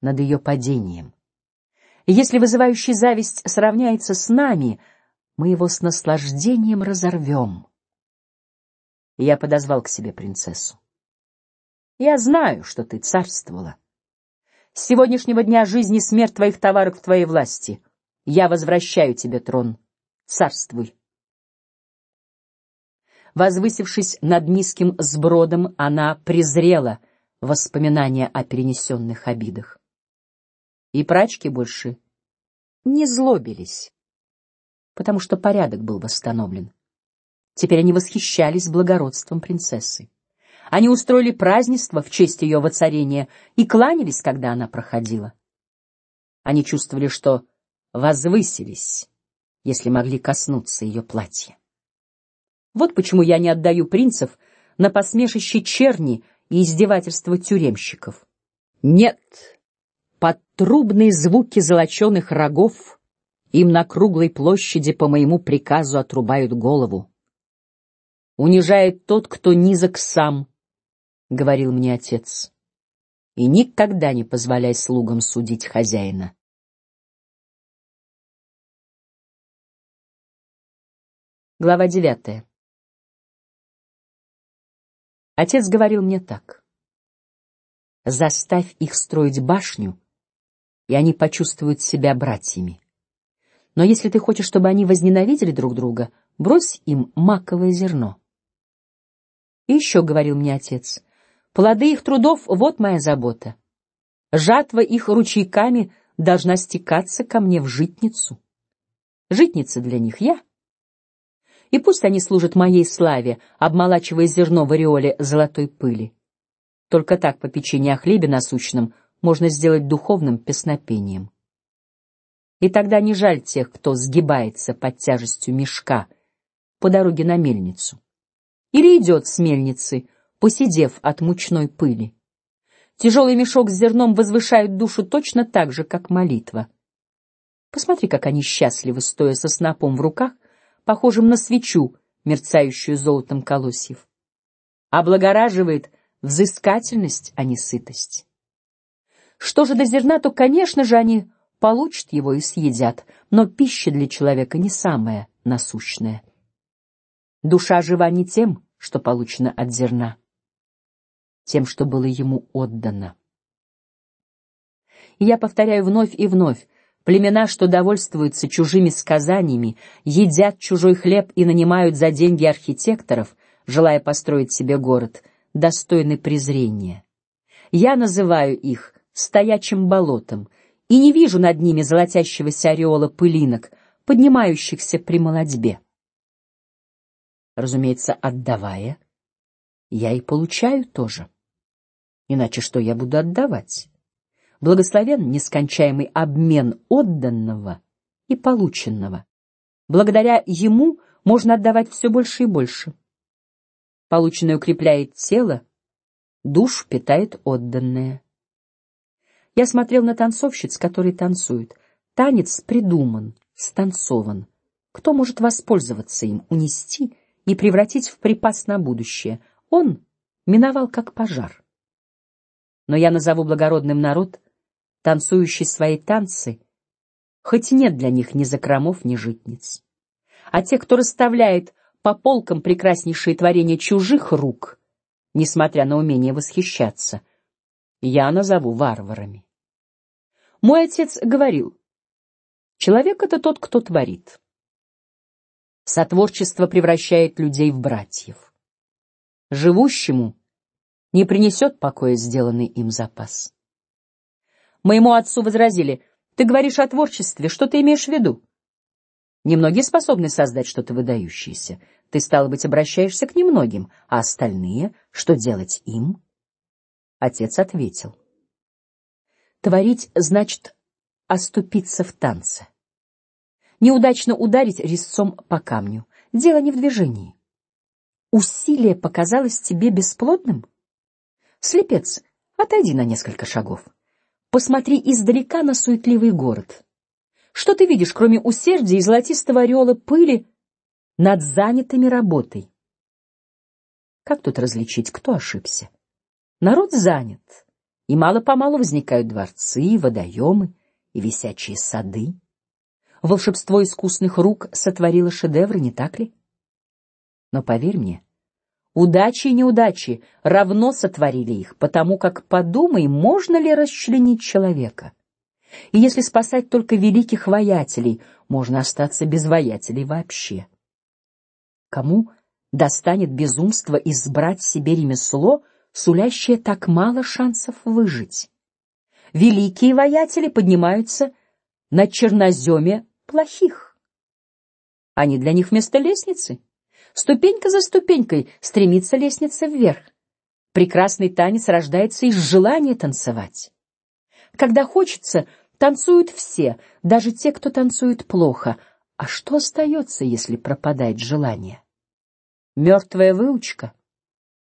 над ее падением. Если вызывающий зависть сравняется с нами, мы его с наслаждением разорвем. Я подозвал к себе принцессу. Я знаю, что ты царствовала. С сегодняшнего дня жизни и смерть твоих товарок в твоей власти. Я возвращаю тебе трон царствуй. Возвысившись над низким сбродом, она презрела воспоминания о перенесенных обидах. И прачки больше не злобились, потому что порядок был восстановлен. Теперь они восхищались благородством принцессы. Они устроили празднество в честь ее воцарения и кланялись, когда она проходила. Они чувствовали, что возвысились если могли коснуться ее платья. Вот почему я не отдаю принцев на посмешище черни и издевательства тюремщиков. Нет, под трубные звуки золоченых рогов им на круглой площади по моему приказу отрубают голову. Унижает тот, кто низок сам, говорил мне отец, и никогда не позволяй слугам судить хозяина. Глава девятая. Отец говорил мне так: заставь их строить башню, и они почувствуют себя братьями. Но если ты хочешь, чтобы они возненавидели друг друга, брось им маковое зерно. И еще говорил мне отец: плоды их трудов вот моя забота. Жатва их ручейками должна стекаться ко мне в житницу. Житница для них я и пусть они служат моей славе, обмолачивая зерно в ореоле золотой пыли. Только так по печенье о хлебе насущном можно сделать духовным песнопением. И тогда не жаль тех, кто сгибается под тяжестью мешка по дороге на мельницу, или идет с мельницы, посидев от мучной пыли. Тяжелый мешок с зерном возвышает душу точно так же, как молитва. Посмотри, как они счастливы, стоя со снопом в руках, похожим на свечу, мерцающую золотом колосьев. Облагораживает взыскательность, а не сытость. Что же до зерна, то, конечно же, они получат его и съедят, но пища для человека не самая насущная. Душа жива не тем, что получено от зерна, тем, что было ему отдано. И я повторяю вновь и вновь: племена, что довольствуются чужими сказаниями, едят чужой хлеб и нанимают за деньги архитекторов, желая построить себе город, достойны презрения. Я называю их стоячим болотом и не вижу над ними золотящегося ореола пылинок, поднимающихся при молодьбе. Разумеется, отдавая, я и получаю тоже. Иначе что я буду отдавать? Благословен нескончаемый обмен отданного и полученного. Благодаря ему можно отдавать все больше и больше. Полученное укрепляет тело, душ питает отданное. Я смотрел на танцовщиц, которые танцуют. Танец придуман, станцован. Кто может воспользоваться им, унести и превратить в припас на будущее? Он миновал как пожар. Но я назову благородным народ, танцующий свои танцы, хоть нет для них ни закромов, ни житниц. А те, кто расставляет по полкам прекраснейшие творения чужих рук, несмотря на умение восхищаться, я назову варварами. Мой отец говорил: человек это тот, кто творит. Сотворчество превращает людей в братьев. Живущему не принесет покоя сделанный им запас. Моему отцу возразили: ты говоришь о творчестве, что ты имеешь в виду? Немногие способны создать что-то выдающееся. Ты стало быть обращаешься к немногим, а остальные, что делать им? Отец ответил: творить значит оступиться в танце. Неудачно ударить резцом по камню. Дело не в движении. Усилие показалось тебе бесплодным? Слепец, отойди на несколько шагов. Посмотри издалека на суетливый город. Что ты видишь, кроме усердия и золотистого ореола пыли над занятыми работой? Как тут различить, кто ошибся? Народ занят, и мало по-малу возникают дворцы, водоемы и висячие сады. Волшебство искусных рук сотворило шедевры, не так ли? Но поверь мне, удачи и неудачи равно сотворили их, потому как подумай, можно ли расчленить человека. И если спасать только великих воятелей, можно остаться без воятелей вообще. Кому достанет безумство избрать себе ремесло, сулящее так мало шансов выжить. Великие воятели поднимаются на черноземе плохих. Они для них вместо лестницы. Ступенька за ступенькой стремится лестница вверх. Прекрасный танец рождается из желания танцевать. Когда хочется, танцуют все, даже те, кто танцует плохо. А что остается, если пропадает желание? Мертвая выучка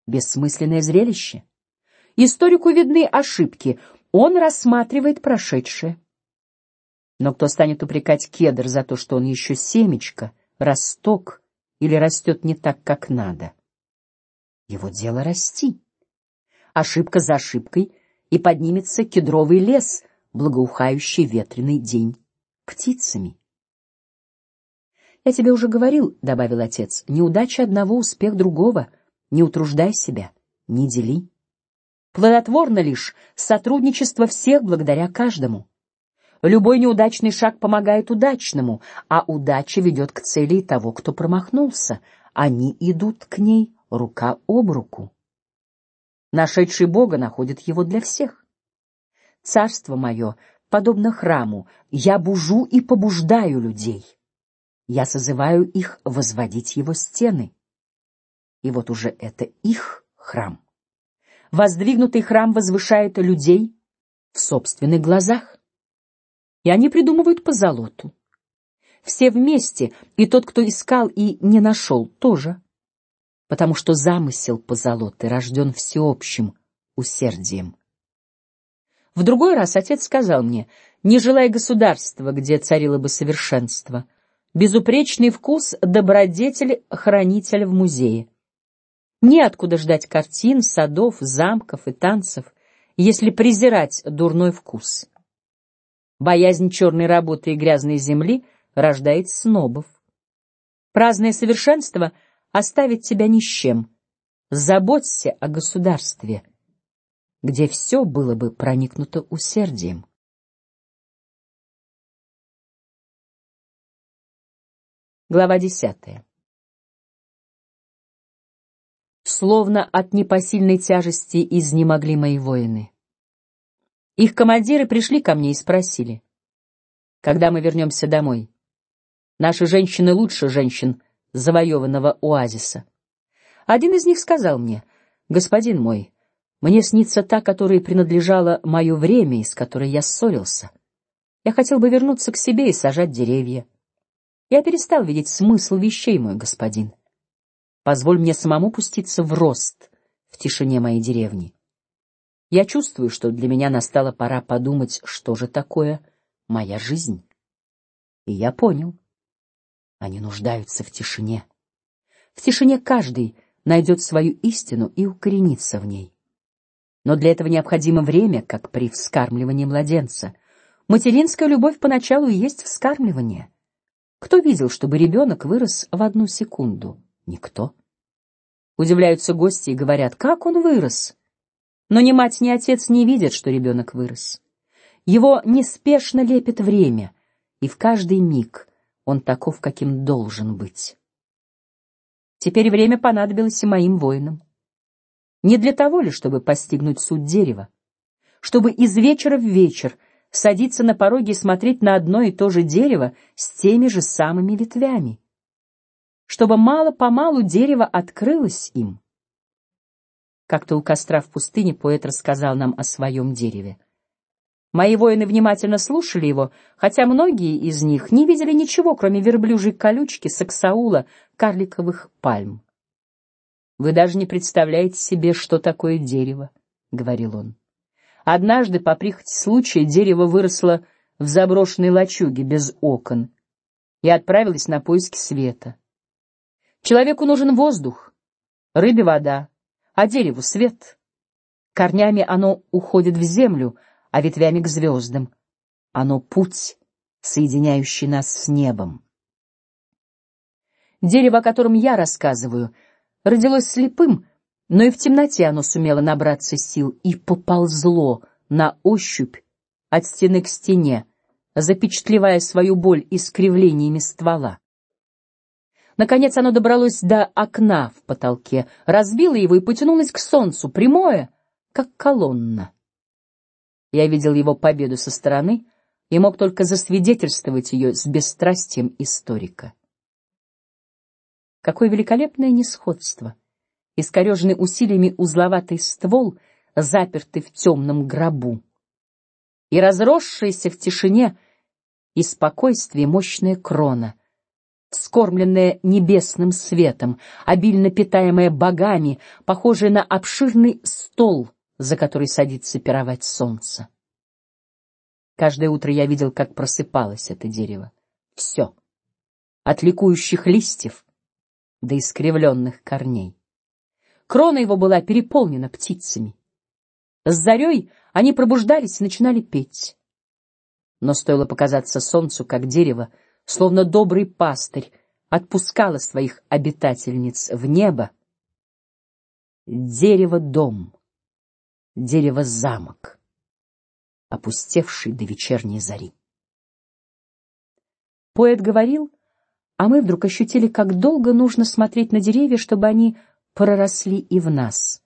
бессмысленное зрелище. Историку видны ошибки, он рассматривает прошедшее. Но кто станет упрекать кедр за то, что он еще семечко, росток или растет не так, как надо? Его дело расти. Ошибка за ошибкой, и поднимется кедровый лес, благоухающий ветреный день птицами. Я тебе уже говорил, добавил отец, неудача одного, успех другого. Не утруждай себя, не дели. Плодотворно лишь сотрудничество всех благодаря каждому. Любой неудачный шаг помогает удачному, а удача ведет к цели того, кто промахнулся. Они идут к ней рука об руку. Нашедший Бога находит его для всех. Царство мое подобно храму, я бужу и побуждаю людей. Я созываю их возводить его стены. И вот уже это их храм. Воздвигнутый храм возвышает людей в собственных глазах. И они придумывают позолоту. Все вместе, и тот, кто искал и не нашел, тоже, потому что замысел позолоты рожден всеобщим усердием. В другой раз отец сказал мне: не желая государства, где царило бы совершенство, безупречный вкус добродетель хранитель в музее. Неоткуда ждать картин, садов, замков и танцев, если презирать дурной вкус. Боязнь черной работы и грязной земли рождает снобов. Праздное совершенство оставит тебя ни с чем. Заботься о государстве, где все было бы проникнуто усердием. Глава десятая. Словно от непосильной тяжести изнемогли мои воины. Их командиры пришли ко мне и спросили, когда мы вернемся домой. Наши женщины лучше женщин завоеванного оазиса. Один из них сказал мне: "Господин мой, мне снится та, которой принадлежало мое время и с которой я ссорился. Я хотел бы вернуться к себе и сажать деревья. Я перестал видеть смысл вещей, мой господин. Позволь мне самому пуститься в рост в тишине моей деревни. Я чувствую, что для меня настала пора подумать, что же такое моя жизнь. И я понял. Они нуждаются в тишине. В тишине каждый найдет свою истину и укоренится в ней. Но для этого необходимо время, как при вскармливании младенца. Материнская любовь поначалу и есть вскармливание. Кто видел, чтобы ребенок вырос в одну секунду? Никто. Удивляются гости и говорят: как он вырос? Но ни мать, ни отец не видят, что ребенок вырос. Его неспешно лепит время, и в каждый миг он таков, каким должен быть. Теперь время понадобилось и моим воинам. Не для того ли, чтобы постигнуть суть дерева, чтобы из вечера в вечер садиться на пороге и смотреть на одно и то же дерево с теми же самыми ветвями, чтобы мало по малу дерево открылось им. Как-то у костра в пустыне поэт рассказал нам о своем дереве. Мои воины внимательно слушали его, хотя многие из них не видели ничего, кроме верблюжьей колючки, саксаула, карликовых пальм. Вы даже не представляете себе, что такое дерево, говорил он. Однажды по прихоти случая дерево выросло в заброшенной лачуге без окон и отправилось на поиски света. Человеку нужен воздух, рыбе вода, а дереву свет. Корнями оно уходит в землю, а ветвями к звездам. Оно путь, соединяющий нас с небом. Дерево, о котором я рассказываю, родилось слепым, но и в темноте оно сумело набраться сил и поползло на ощупь от стены к стене, запечатлевая свою боль искривлениями ствола. Наконец оно добралось до окна в потолке, разбило его и потянулось к солнцу, прямое, как колонна. Я видел его победу со стороны и мог только засвидетельствовать ее с бесстрастием историка. Какое великолепное несходство! Искореженный усилиями узловатый ствол, запертый в темном гробу, и разросшаяся в тишине и спокойствии мощная крона — скормленная небесным светом, обильно питаемая богами, похожая на обширный стол, за который садится пировать солнце. Каждое утро я видел, как просыпалось это дерево. Все, от ликующих листьев до искривленных корней. Крона его была переполнена птицами. С зарей они пробуждались и начинали петь. Но стоило показаться солнцу, как дерево словно добрый пастырь, отпускала своих обитательниц в небо. Дерево дом, дерево замок, опустевший до вечерней зари. Поэт говорил, а мы вдруг ощутили, как долго нужно смотреть на деревья, чтобы они проросли и в нас.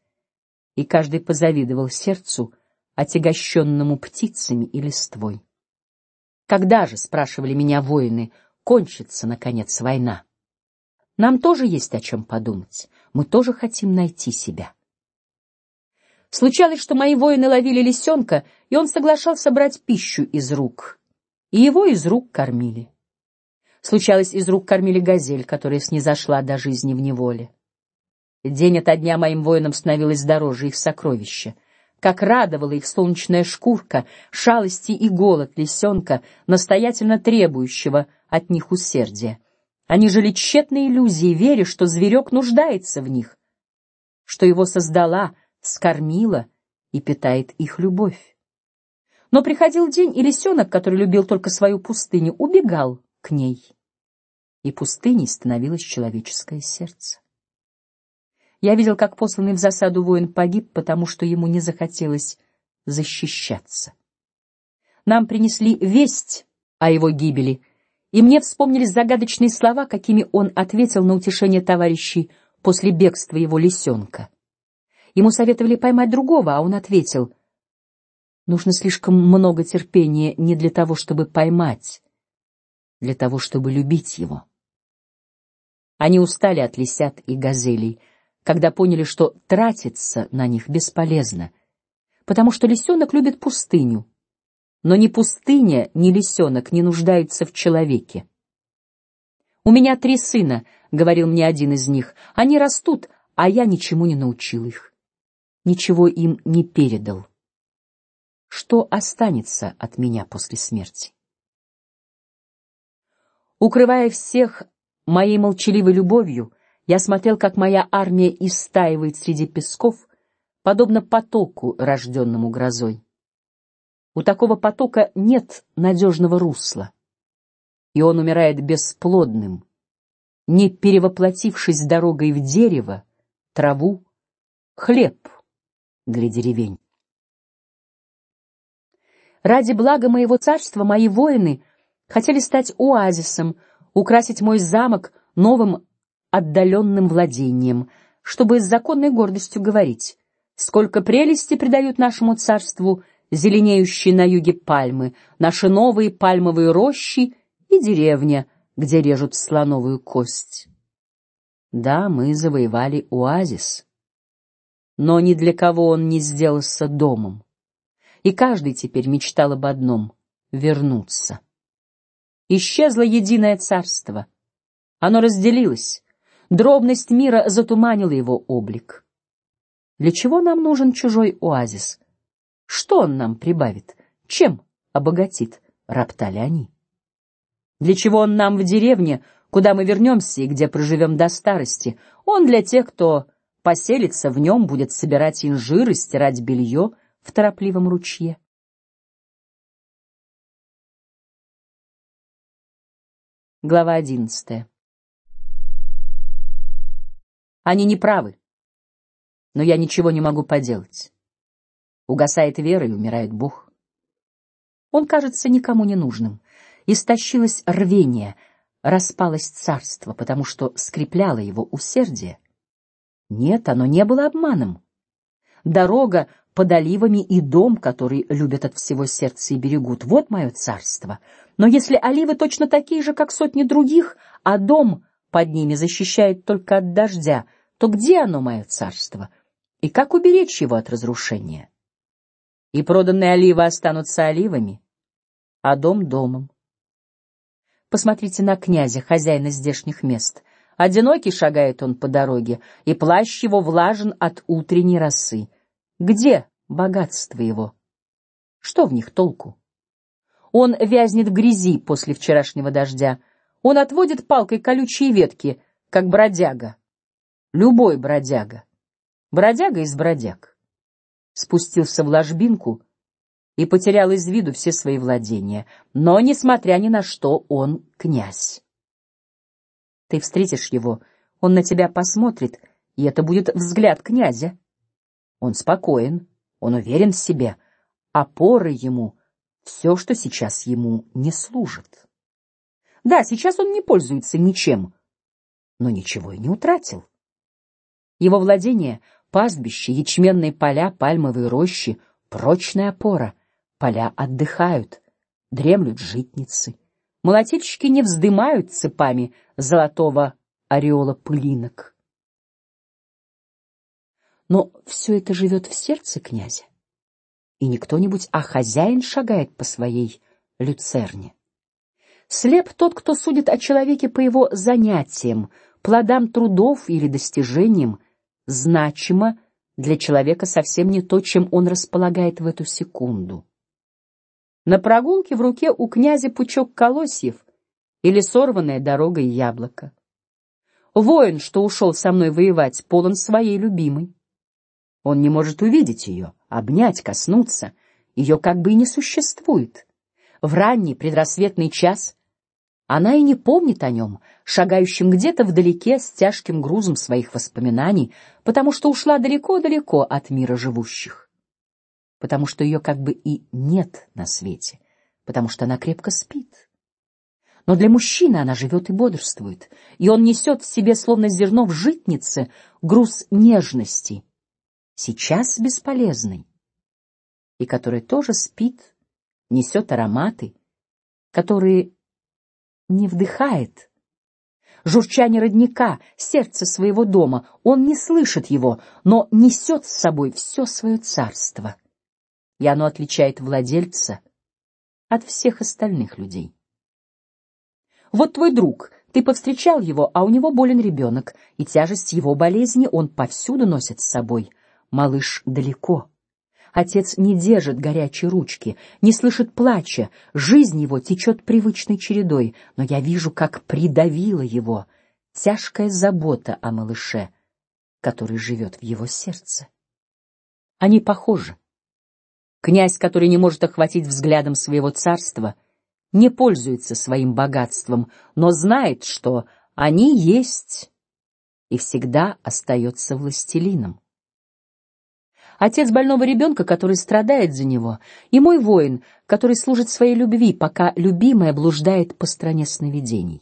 И каждый позавидовал сердцу, отягощенному птицами и листвой. Когда же, спрашивали меня воины, кончится наконец война? Нам тоже есть о чем подумать. Мы тоже хотим найти себя. Случалось, что мои воины ловили лисенка, и он соглашался брать пищу из рук и его из рук кормили. Случалось, из рук кормили газель, которая снизошла до жизни в неволе. День ото дня моим воинам становилось дороже их сокровища. Как радовала их солнечная шкурка, шалости и голод лисенка, настоятельно требующего от них усердия. Они жили тщетной иллюзией, веря, что зверек нуждается в них, что его создала, скормила и питает их любовь. Но приходил день, и лисенок, который любил только свою пустыню, убегал к ней, и пустыней становилось человеческое сердце. Я видел, как посланный в засаду воин погиб, потому что ему не захотелось защищаться. Нам принесли весть о его гибели, и мне вспомнились загадочные слова, какими он ответил на утешение товарищей после бегства его лисенка. Ему советовали поймать другого, а он ответил: "Нужно слишком много терпения не для того, чтобы поймать, для того, чтобы любить его". Они устали от лисят и газелей, когда поняли, что тратиться на них бесполезно, потому что лисенок любит пустыню, но ни пустыня, ни лисенок не нуждаются в человеке. У меня три сына, говорил мне один из них, они растут, а я ничему не научил их ничего им не передал. Что останется от меня после смерти? Укрывая всех моей молчаливой любовью, я смотрел, как моя армия истаивает среди песков, подобно потоку, рожденному грозой. У такого потока нет надежного русла, и он умирает бесплодным, не перевоплотившись дорогой в дерево, траву, хлеб для деревень. Ради блага моего царства мои воины хотели стать оазисом, украсить мой замок новым отдаленным владением, чтобы с законной гордостью говорить: сколько прелести придают нашему царству зеленеющие на юге пальмы, наши новые пальмовые рощи и деревня, где режут слоновую кость. Да, мы завоевали оазис но ни для кого он не сделался домом. И каждый теперь мечтал об одном — вернуться. Исчезло единое царство. Оно разделилось. Дробность мира затуманила его облик. Для чего нам нужен чужой оазис? Что он нам прибавит? Чем обогатит? Роптали они. Для чего он нам в деревне, куда мы вернемся и где проживем до старости? Он для тех, кто поселится в нем, будет собирать инжир и стирать белье в торопливом ручье. Глава одиннадцатая. Они не правы, но я ничего не могу поделать. Угасает вера и умирает Бог. Он кажется никому не нужным. Истощилось рвение, распалось царство, потому что скрепляло его усердие. Нет, оно не было обманом. Дорога под оливами и дом, который любят от всего сердца и берегут, вот мое царство. Но если оливы точно такие же, как сотни других, а дом под ними защищает только от дождя, то где оно мое царство? И как уберечь его от разрушения? И проданные оливы останутся оливами, а дом домом. Посмотрите на князя, хозяина здешних мест. Одинокий шагает он по дороге, и плащ его влажен от утренней росы. Где богатство его? Что в них толку? Он вязнет в грязи после вчерашнего дождя. Он отводит палкой колючие ветки, как бродяга. Любой бродяга. Бродяга из бродяг. Спустился в ложбинку и потерял из виду все свои владения, но несмотря ни на что он князь. Ты встретишь его, он на тебя посмотрит, и это будет взгляд князя. Он спокоен, он уверен в себе, опорой ему все, что сейчас ему не служит. Да, сейчас он не пользуется ничем, но ничего и не утратил. Его владение — пастбище, ячменные поля, пальмовые рощи, прочная опора. Поля отдыхают, дремлют житницы. Молотильщики не вздымают цепами золотого ореола пылинок. Но все это живет в сердце князя, и не кто-нибудь, а хозяин шагает по своей люцерне. Слеп тот, кто судит о человеке по его занятиям, плодам трудов или достижениям, значимо для человека совсем не то, чем он располагает в эту секунду. На прогулке в руке у князя пучок колосьев или сорванная дорога и яблоко. Воин, что ушел со мной воевать, полон своей любимой. Он не может увидеть ее, обнять, коснуться. Ее как бы и не существует. В ранний предрассветный час она и не помнит о нем, шагающем где-то вдалеке с тяжким грузом своих воспоминаний, потому что ушла далеко-далеко от мира живущих, потому что ее как бы и нет на свете, потому что она крепко спит. Но для мужчины она живет и бодрствует, и он несет в себе, словно зерно в житнице, груз нежности, сейчас бесполезный, и который тоже спит, несет ароматы, которые не вдыхает. Журчание родника, сердце своего дома, он не слышит его, но несет с собой все свое царство, и оно отличает владельца от всех остальных людей. Вот твой друг, ты повстречал его, а у него болен ребенок, и тяжесть его болезни он повсюду носит с собой. Малыш далеко. Отец не держит горячей ручки, не слышит плача, жизнь его течет привычной чередой, но я вижу, как придавила его тяжкая забота о малыше, который живет в его сердце. Они похожи. Князь, который не может охватить взглядом своего царства, не пользуется своим богатством, но знает, что они есть и всегда остается властелином отец больного ребенка, который страдает за него, и мой воин, который служит своей любви, пока любимая блуждает по стране сновидений.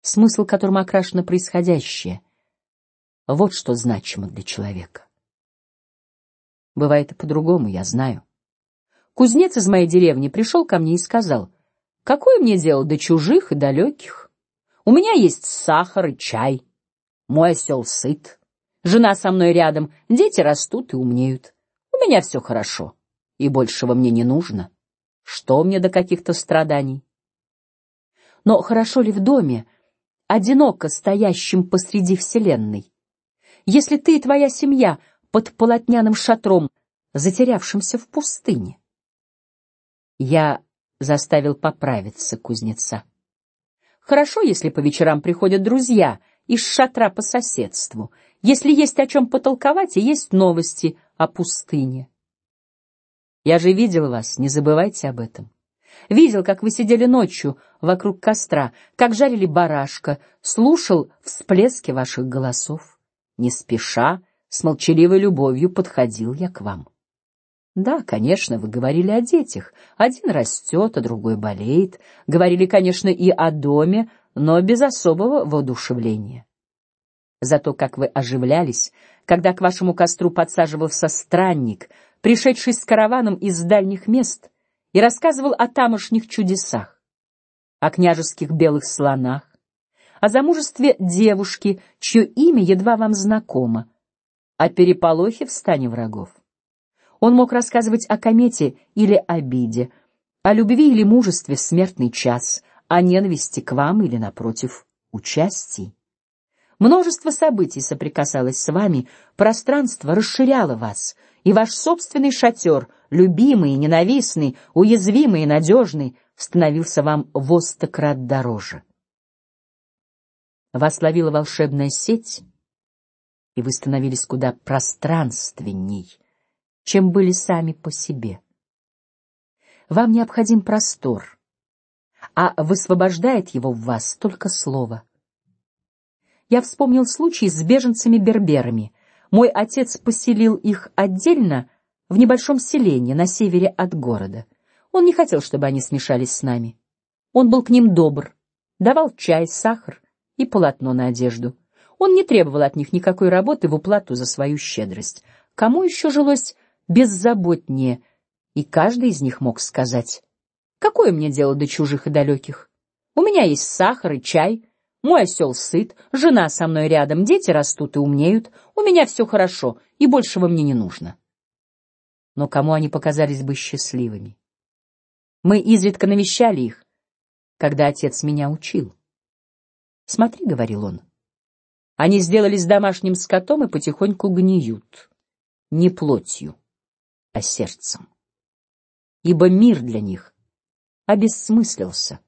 Смысл, которым окрашено происходящее, вот что значимо для человека. Бывает и по-другому, я знаю. Кузнец из моей деревни пришел ко мне и сказал: "Какое мне дело до чужих и далеких? У меня есть сахар и чай. Мой осел сыт, Жена со мной рядом, дети растут и умнеют. У меня все хорошо, и большего мне не нужно. Что мне до каких-то страданий? Но хорошо ли в доме, одиноко стоящим посреди вселенной? Если ты и твоя семья под полотняным шатром, затерявшимся в пустыне? Я заставил поправиться кузнеца. Хорошо, если по вечерам приходят друзья из шатра по соседству если есть о чем потолковать и есть новости о пустыне. Я же видел вас, не забывайте об этом. Видел, как вы сидели ночью вокруг костра, как жарили барашка, слушал всплески ваших голосов. Не спеша, с молчаливой любовью подходил я к вам. Да, конечно, вы говорили о детях. Один растет, а другой болеет. Говорили, конечно, и о доме, но без особого воодушевления. Зато как вы оживлялись, когда к вашему костру подсаживался странник, пришедший с караваном из дальних мест, и рассказывал о тамошних чудесах, о княжеских белых слонах, о замужестве девушки, чье имя едва вам знакомо, о переполохе в стане врагов. Он мог рассказывать о комете или обиде, о любви или мужестве в смертный час, о ненависти к вам или напротив участии. Множество событий соприкасалось с вами, пространство расширяло вас, и ваш собственный шатер, любимый и ненавистный, уязвимый и надежный, становился вам в сто крат дороже. Вас ловила волшебная сеть, и вы становились куда пространственней, чем были сами по себе. Вам необходим простор, а высвобождает его в вас только слово я вспомнил случай с беженцами-берберами. Мой отец поселил их отдельно в небольшом селении на севере от города. Он не хотел, чтобы они смешались с нами. Он был к ним добр, давал чай, сахар и полотно на одежду. Он не требовал от них никакой работы в уплату за свою щедрость. Кому еще жилось беззаботнее? И каждый из них мог сказать: "Какое мне дело до чужих и далеких? У меня есть сахар и чай, мой осел сыт, жена со мной рядом, дети растут и умнеют, у меня все хорошо, и большего мне не нужно. Но кому они показались бы счастливыми? Мы изредка навещали их, когда отец меня учил. Смотри, говорил он, они сделались домашним скотом и потихоньку гниют, не плотью, а сердцем, ибо мир для них обессмыслился.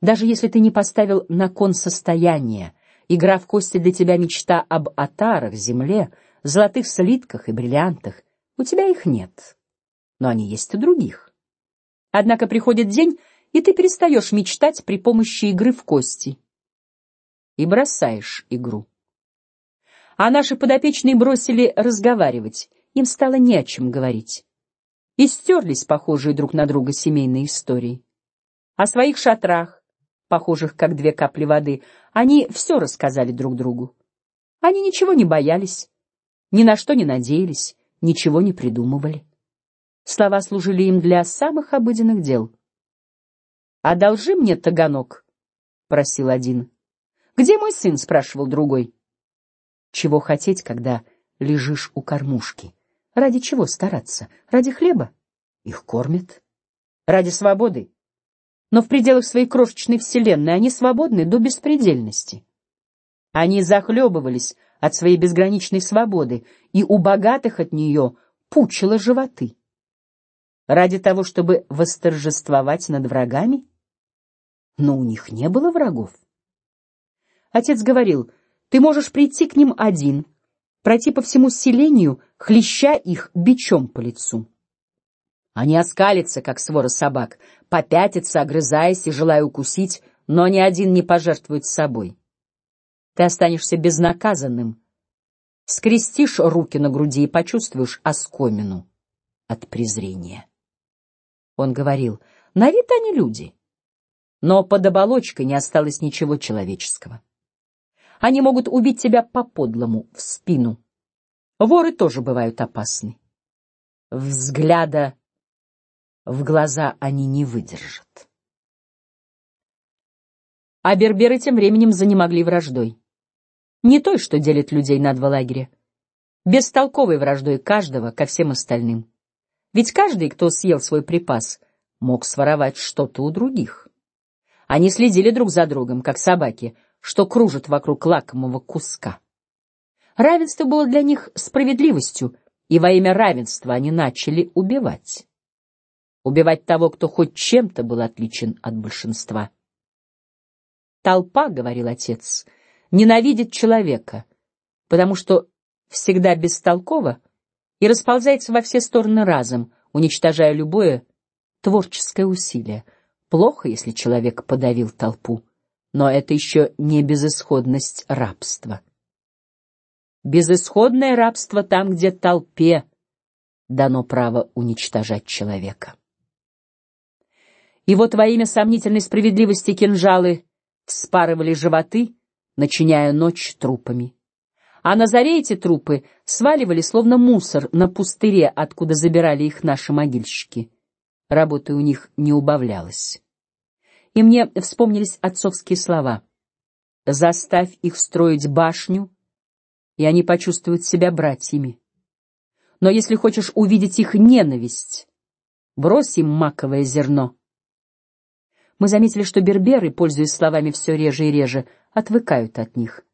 Даже если ты не поставил на кон состояние, игра в кости для тебя мечта об отарах, земле, золотых слитках и бриллиантах, у тебя их нет, но они есть у других. Однако приходит день, и ты перестаешь мечтать при помощи игры в кости и бросаешь игру. А наши подопечные бросили разговаривать, им стало не о чем говорить, и стерлись похожие друг на друга семейные истории. О своих шатрах, похожих как две капли воды, они все рассказали друг другу. Они ничего не боялись, ни на что не надеялись, ничего не придумывали. Слова служили им для самых обыденных дел. «Одолжи мне таганок», — просил один. «Где мой сын?» — спрашивал другой. Чего хотеть, когда лежишь у кормушки? Ради чего стараться? Ради хлеба? Их кормят. Ради свободы? Но в пределах своей крошечной вселенной они свободны до беспредельности. Они захлебывались от своей безграничной свободы, и у богатых от нее пучило животы. Ради того, чтобы восторжествовать над врагами? Но у них не было врагов. Отец говорил: ты можешь прийти к ним один, пройти по всему селению, хлеща их бичом по лицу. Они оскалятся, как свора собак, попятятся, огрызаясь и желая укусить, но ни один не пожертвует собой. Ты останешься безнаказанным, скрестишь руки на груди и почувствуешь оскомину от презрения. Он говорил: на вид они люди, но под оболочкой не осталось ничего человеческого. Они могут убить тебя по подлому в спину. Воры тоже бывают опасны. Взгляда в глаза они не выдержат. А берберы тем временем занемогли враждой. Не той, что делит людей на два лагеря, бестолковой враждой каждого ко всем остальным. Ведь каждый, кто съел свой припас, мог своровать что-то у других. Они следили друг за другом, как собаки, что кружат вокруг лакомого куска. Равенство было для них справедливостью, и во имя равенства они начали убивать. Убивать того, кто хоть чем-то был отличен от большинства. Толпа, говорил отец, ненавидит человека, потому что всегда бестолково и расползается во все стороны разом, уничтожая любое творческое усилие. Плохо, если человек подавил толпу, но это еще не безысходность рабства. Безысходное рабство там, где толпе дано право уничтожать человека. Вот во имя сомнительной справедливости кинжалы вспарывали животы, начиняя ночь трупами. А на заре эти трупы сваливали словно мусор на пустыре, откуда забирали их наши могильщики. Работы у них не убавлялось. И мне вспомнились отцовские слова: "Заставь их строить башню, и они почувствуют себя братьями. Но если хочешь увидеть их ненависть, брось им маковое зерно. Мы заметили, что берберы, пользуясь словами все реже и реже, отвыкают от них.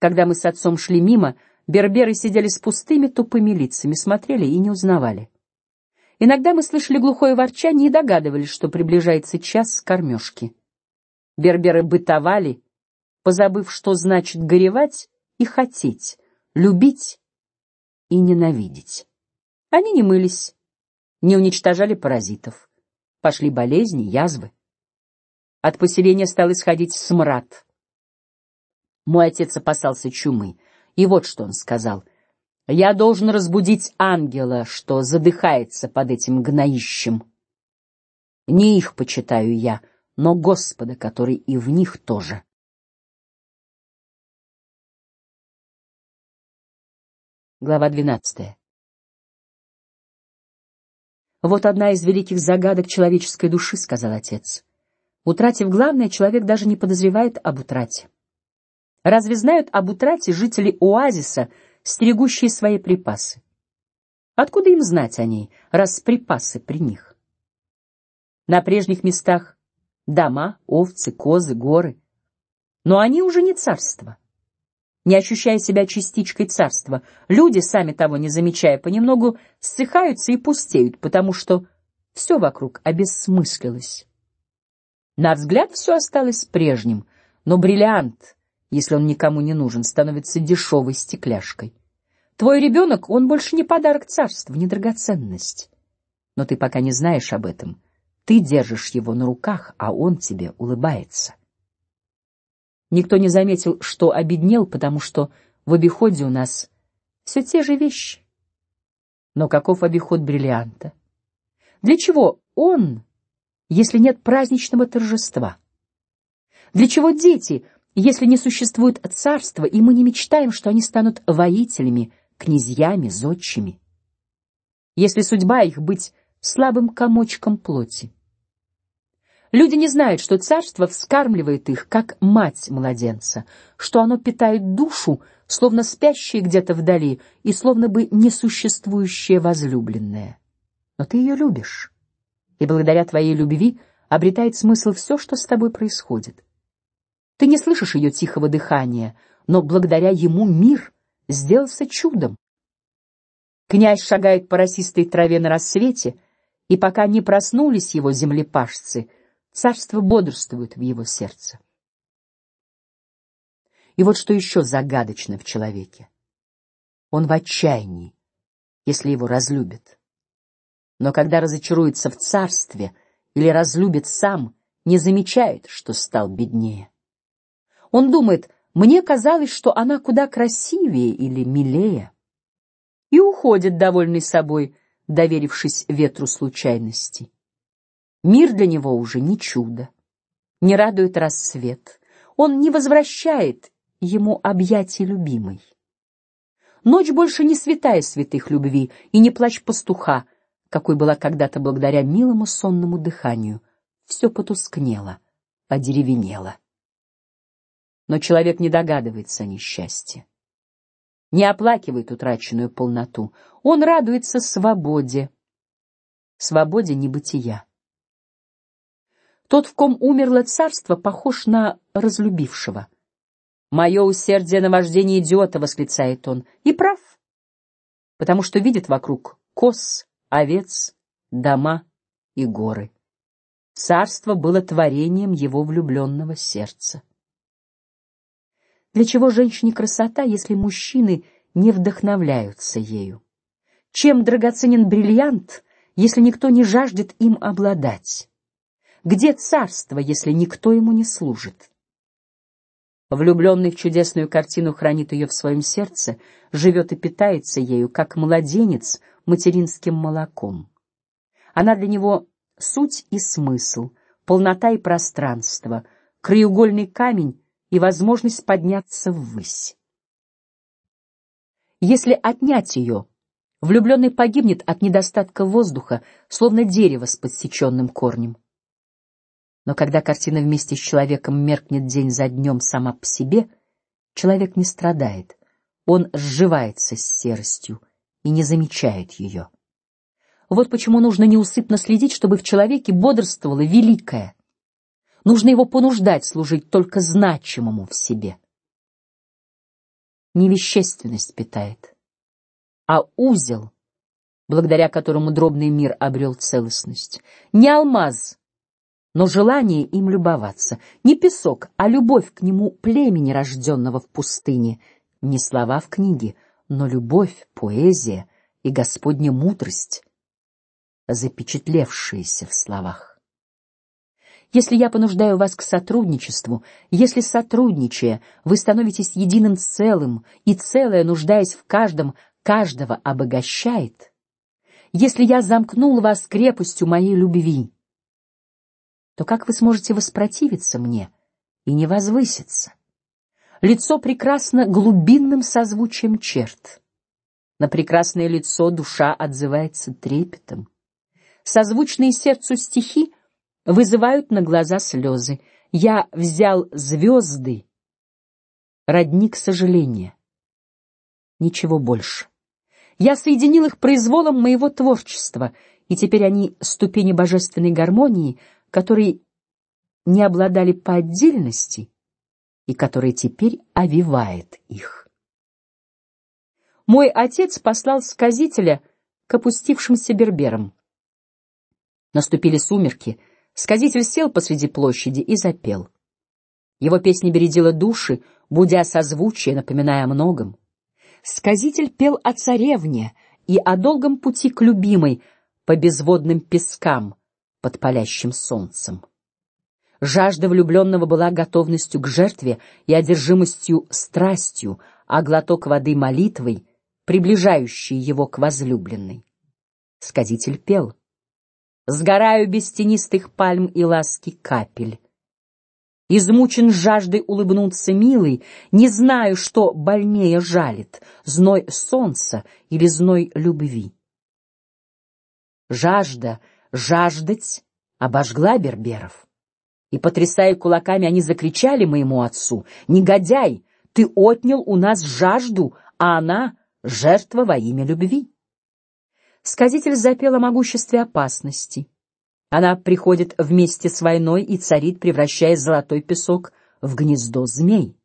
Когда мы с отцом шли мимо, берберы сидели с пустыми тупыми лицами, смотрели и не узнавали. Иногда мы слышали глухое ворчание и догадывались, что приближается час кормежки. Берберы бытовали, позабыв, что значит горевать и хотеть, любить и ненавидеть. Они не мылись, не уничтожали паразитов, пошли болезни, язвы. От поселения стал исходить смрад. Мой отец опасался чумы, и вот что он сказал: "Я должен разбудить ангела, что задыхается под этим гноищем. Не их почитаю я, но Господа, который и в них тоже". Глава двенадцатая. Вот одна из великих загадок человеческой души, сказал отец. Утратив главное, человек даже не подозревает об утрате. Разве знают об утрате жители оазиса, стерегущие свои припасы? Откуда им знать о ней, раз припасы при них? На прежних местах дома, овцы, козы, горы. Но они уже не царство. Не ощущая себя частичкой царства, люди, сами того не замечая, понемногу ссыхаются и пустеют, потому что все вокруг обессмыслилось. На взгляд все осталось прежним, но бриллиант, если он никому не нужен, становится дешевой стекляшкой. Твой ребенок, он больше не подарок царства, не драгоценность. Но ты пока не знаешь об этом. Ты держишь его на руках, а он тебе улыбается. Никто не заметил, что обеднел, потому что в обиходе у нас все те же вещи. Но каков обиход бриллианта? Для чего он, если нет праздничного торжества? Для чего дети, если не существует царства, и мы не мечтаем, что они станут воителями, князьями, зодчими? Если судьба их быть слабым комочком плоти? Люди не знают, что царство вскармливает их, как мать младенца, что оно питает душу, словно спящая где-то вдали и словно бы несуществующая возлюбленная. Но ты ее любишь, и благодаря твоей любви обретает смысл все, что с тобой происходит. Ты не слышишь ее тихого дыхания, но благодаря ему мир сделался чудом. Князь шагает по росистой траве на рассвете, и пока не проснулись его землепашцы, царство бодрствует в его сердце. И вот что еще загадочно в человеке: он в отчаянии, если его разлюбят. Но когда разочаруется в царстве или разлюбит сам, не замечает, что стал беднее. Он думает: мне казалось, что она куда красивее или милее, и уходит довольный собой, доверившись ветру случайностей. Мир для него уже не чудо, не радует рассвет, он не возвращает ему объятий любимой. Ночь больше не святая святых любви и не плач пастуха, какой была когда-то благодаря милому сонному дыханию. Все потускнело, одеревенело но человек не догадывается о несчастье, не оплакивает утраченную полноту, он радуется свободе, свободе небытия. Тот, в ком умерло царство, похож на разлюбившего. Мое усердие на вождение идиота, восклицает он, и прав, потому что видит вокруг коз, овец, дома и горы. Царство было творением его влюбленного сердца. Для чего женщине красота, если мужчины не вдохновляются ею? Чем драгоценен бриллиант, если никто не жаждет им обладать? Где царство, если никто ему не служит? Влюбленный в чудесную картину хранит ее в своем сердце, живет и питается ею, как младенец материнским молоком. Она для него суть и смысл, полнота и пространство, краеугольный камень и возможность подняться ввысь. Если отнять ее, влюбленный погибнет от недостатка воздуха, словно дерево с подсеченным корнем. Но когда картина вместе с человеком меркнет день за днем сама по себе, человек не страдает, он сживается с серостью и не замечает ее. Вот почему нужно неусыпно следить, чтобы в человеке бодрствовало великое, Нужно его понуждать служить только значимому в себе. Не вещественность питает, а узел, благодаря которому дробный мир обрел целостность. Не алмаз, но желание им любоваться. Не песок, а любовь к нему племени, рожденного в пустыне. Не слова в книге, но любовь, поэзия и Господня мудрость, запечатлевшиеся в словах. Если я понуждаю вас к сотрудничеству, если сотрудничая вы становитесь единым целым и целое, нуждаясь в каждом, каждого обогащает, если я замкнул вас крепостью моей любви, то как вы сможете воспротивиться мне и не возвыситься? Лицо прекрасно глубинным созвучием черт. На прекрасное лицо душа отзывается трепетом. Созвучные сердцу стихи вызывают на глаза слезы. Я взял звезды, родник сожаления. Ничего больше. Я соединил их произволом моего творчества, и теперь они ступени божественной гармонии, которой не обладали по отдельности и который теперь овивает их. Мой отец послал сказителя к опустившимся берберам. Наступили сумерки. Сказитель сел посреди площади и запел. Его песня бередила души, будя созвучие, напоминая о многом. Сказитель пел о царевне и о долгом пути к любимой по безводным пескам под палящим солнцем. Жажда влюбленного была готовностью к жертве и одержимостью страстью, а глоток воды молитвой, приближающей его к возлюбленной. Сказитель пел: "Сгораю без тенистых пальм и ласки капель. Измучен жаждой улыбнуться милый, не знаю, что больнее жалит: зной солнца или зной любви". Жажда, жаждать обожгла берберов. И, потрясая кулаками, они закричали моему отцу: "Негодяй, ты отнял у нас жажду, а она жертва во имя любви". Сказитель запел о могуществе опасности. Она приходит вместе с войной и царит, превращая золотой песок в гнездо змей.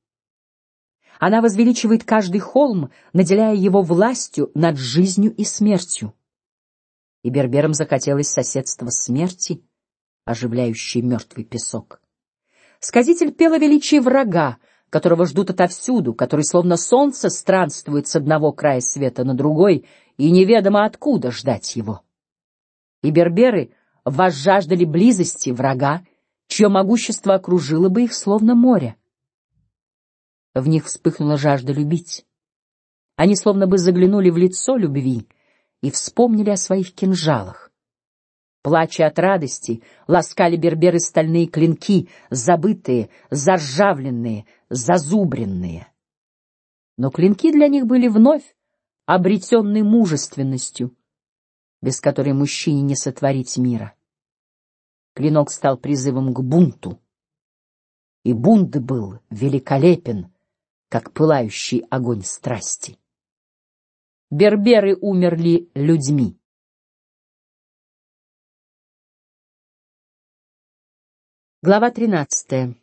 Она возвеличивает каждый холм, наделяя его властью над жизнью и смертью. И берберам захотелось соседства смерти оживляющий мертвый песок. Сказитель пел о величии врага, которого ждут отовсюду, который словно солнце странствует с одного края света на другой, и неведомо откуда ждать его. И берберы возжаждали близости врага, чье могущество окружило бы их словно море. В них вспыхнула жажда любить. Они словно бы заглянули в лицо любви и вспомнили о своих кинжалах. Плача от радости, ласкали берберы стальные клинки, забытые, заржавленные, зазубренные. Но клинки для них были вновь обретенной мужественностью, без которой мужчине не сотворить мира. Клинок стал призывом к бунту, и бунт был великолепен, как пылающий огонь страсти. Берберы умерли людьми. Глава тринадцатая.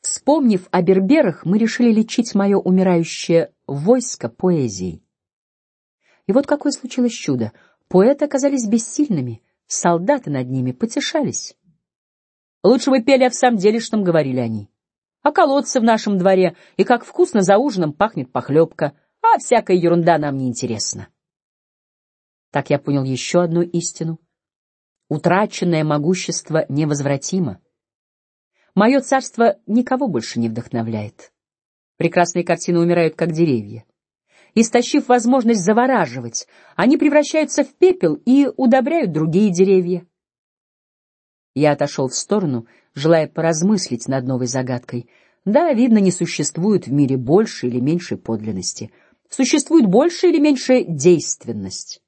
Вспомнив о берберах, мы решили лечить мое умирающее войско поэзией. И вот какое случилось чудо: поэты оказались бессильными, солдаты над ними потешались. Лучше бы пели о всем делишном, говорили они. А колодцы в нашем дворе и как вкусно за ужином пахнет похлебка, а всякая ерунда нам не интересна. Так я понял еще одну истину Утраченное могущество невозвратимо. Мое царство никого больше не вдохновляет. Прекрасные картины умирают как деревья. Истощив возможность завораживать, они превращаются в пепел и удобряют другие деревья. Я отошел в сторону, желая поразмыслить над новой загадкой. Да, видно, не существует в мире больше или меньше подлинности. Существует больше или меньше действенность.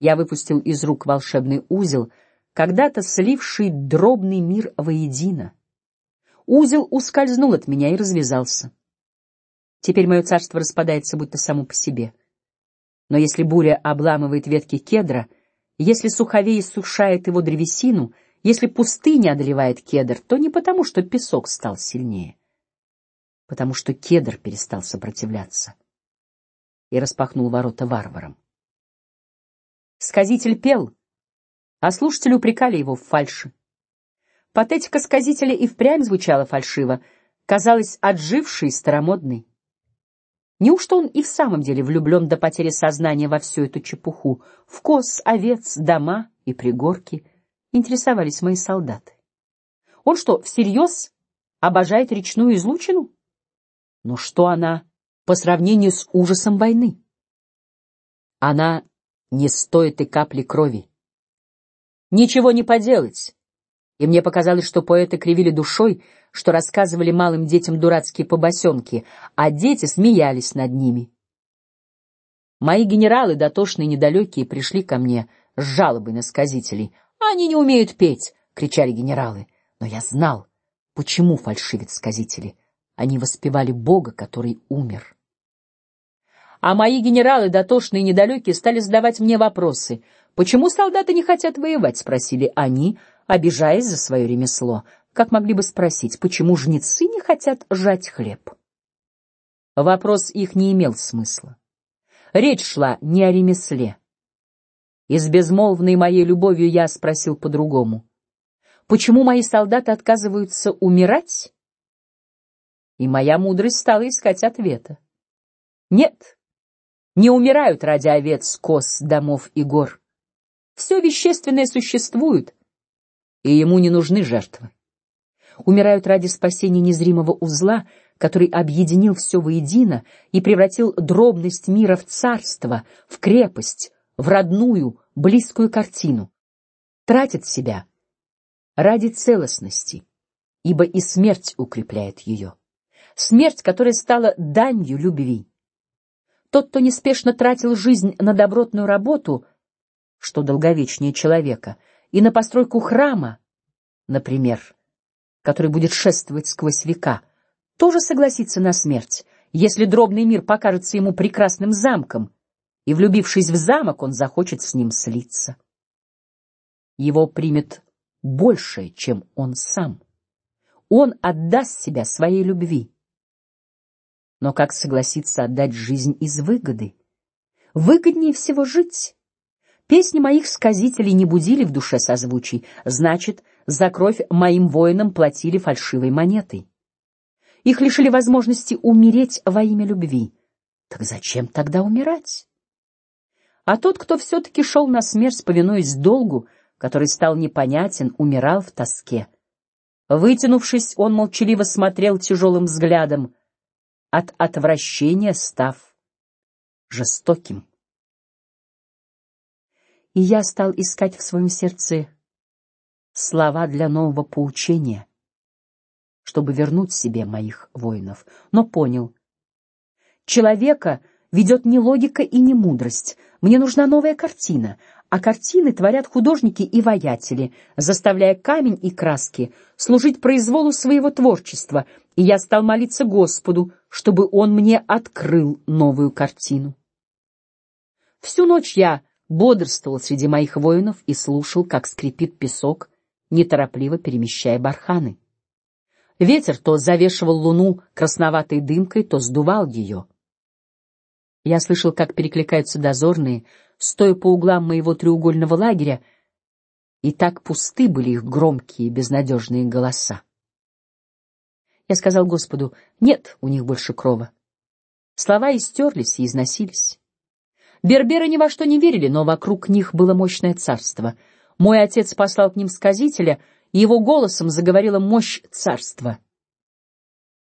Я выпустил из рук волшебный узел, когда-то сливший дробный мир воедино. Узел ускользнул от меня и развязался. Теперь мое царство распадается будто само по себе. Но если буря обламывает ветки кедра, если суховей сушает его древесину, если пустыня одолевает кедр, то не потому, что песок стал сильнее, потому что кедр перестал сопротивляться и распахнул ворота варварам. Сказитель пел, а слушатели упрекали его в фальши. Патетика сказителя и впрямь звучала фальшиво, казалась отжившей, старомодной. Неужто он и в самом деле влюблен до потери сознания во всю эту чепуху? В коз, овец, дома и пригорки интересовались мои солдаты. Он что, всерьез обожает речную излучину? Но что она по сравнению с ужасом войны? Она не стоит и капли крови. Ничего не поделать. И мне показалось, что поэты кривили душой, что рассказывали малым детям дурацкие побосенки, а дети смеялись над ними. Мои генералы, дотошные недалекие, пришли ко мне с жалобой на сказителей. Они не умеют петь, кричали генералы. Но я знал, почему фальшивят сказители. Они воспевали Бога, который умер а мои генералы дотошные и недалекие стали задавать мне вопросы: Почему солдаты не хотят воевать? спросили они, обижаясь за свое ремесло. Как могли бы спросить, почему жнецы не хотят жать хлеб? Вопрос их не имел смысла. Речь шла не о ремесле. И с безмолвной моей любовью я спросил по-другому: почему мои солдаты отказываются умирать? И моя мудрость стала искать ответа. Нет, не умирают ради овец, коз, домов и гор. Все вещественное существует, и ему не нужны жертвы. Умирают ради спасения незримого узла, который объединил все воедино и превратил дробность мира в царство, в крепость, в родную, близкую картину. Тратят себя ради целостности, ибо и смерть укрепляет ее. Смерть, которая стала данью любви. Тот, кто неспешно тратил жизнь на добротную работу, что долговечнее человека, и на постройку храма, например, который будет шествовать сквозь века, тоже согласится на смерть, если дробный мир покажется ему прекрасным замком, и влюбившись в замок, он захочет с ним слиться. Его примет большее, чем он сам. Он отдаст себя своей любви. Но как согласиться отдать жизнь из выгоды? Выгоднее всего жить. Песни моих сказителей не будили в душе созвучий, значит, за кровь моим воинам платили фальшивой монетой. Их лишили возможности умереть во имя любви. Так зачем тогда умирать? А тот, кто все-таки шел на смерть, повинуясь долгу, который стал непонятен, умирал в тоске. Вытянувшись, он молчаливо смотрел тяжелым взглядом от отвращения став жестоким. И я стал искать в своем сердце слова для нового поучения, чтобы вернуть себе моих воинов, но понял: человека ведет не логика и не мудрость. Мне нужна новая картина, а картины творят художники и воятели, заставляя камень и краски служить произволу своего творчества. И я стал молиться Господу, чтобы Он мне открыл новую картину. Всю ночь я бодрствовал среди моих воинов и слушал, как скрипит песок, неторопливо перемещая барханы. Ветер то завешивал луну красноватой дымкой, то сдувал ее. Я слышал, как перекликаются дозорные, стоя по углам моего треугольного лагеря, и так пусты были их громкие, безнадежные голоса. Я сказал Господу: нет, у них больше крова. Слова истерлись и износились. Берберы ни во что не верили, но вокруг них было мощное царство. Мой отец послал к ним сказителя, и его голосом заговорила мощь царства.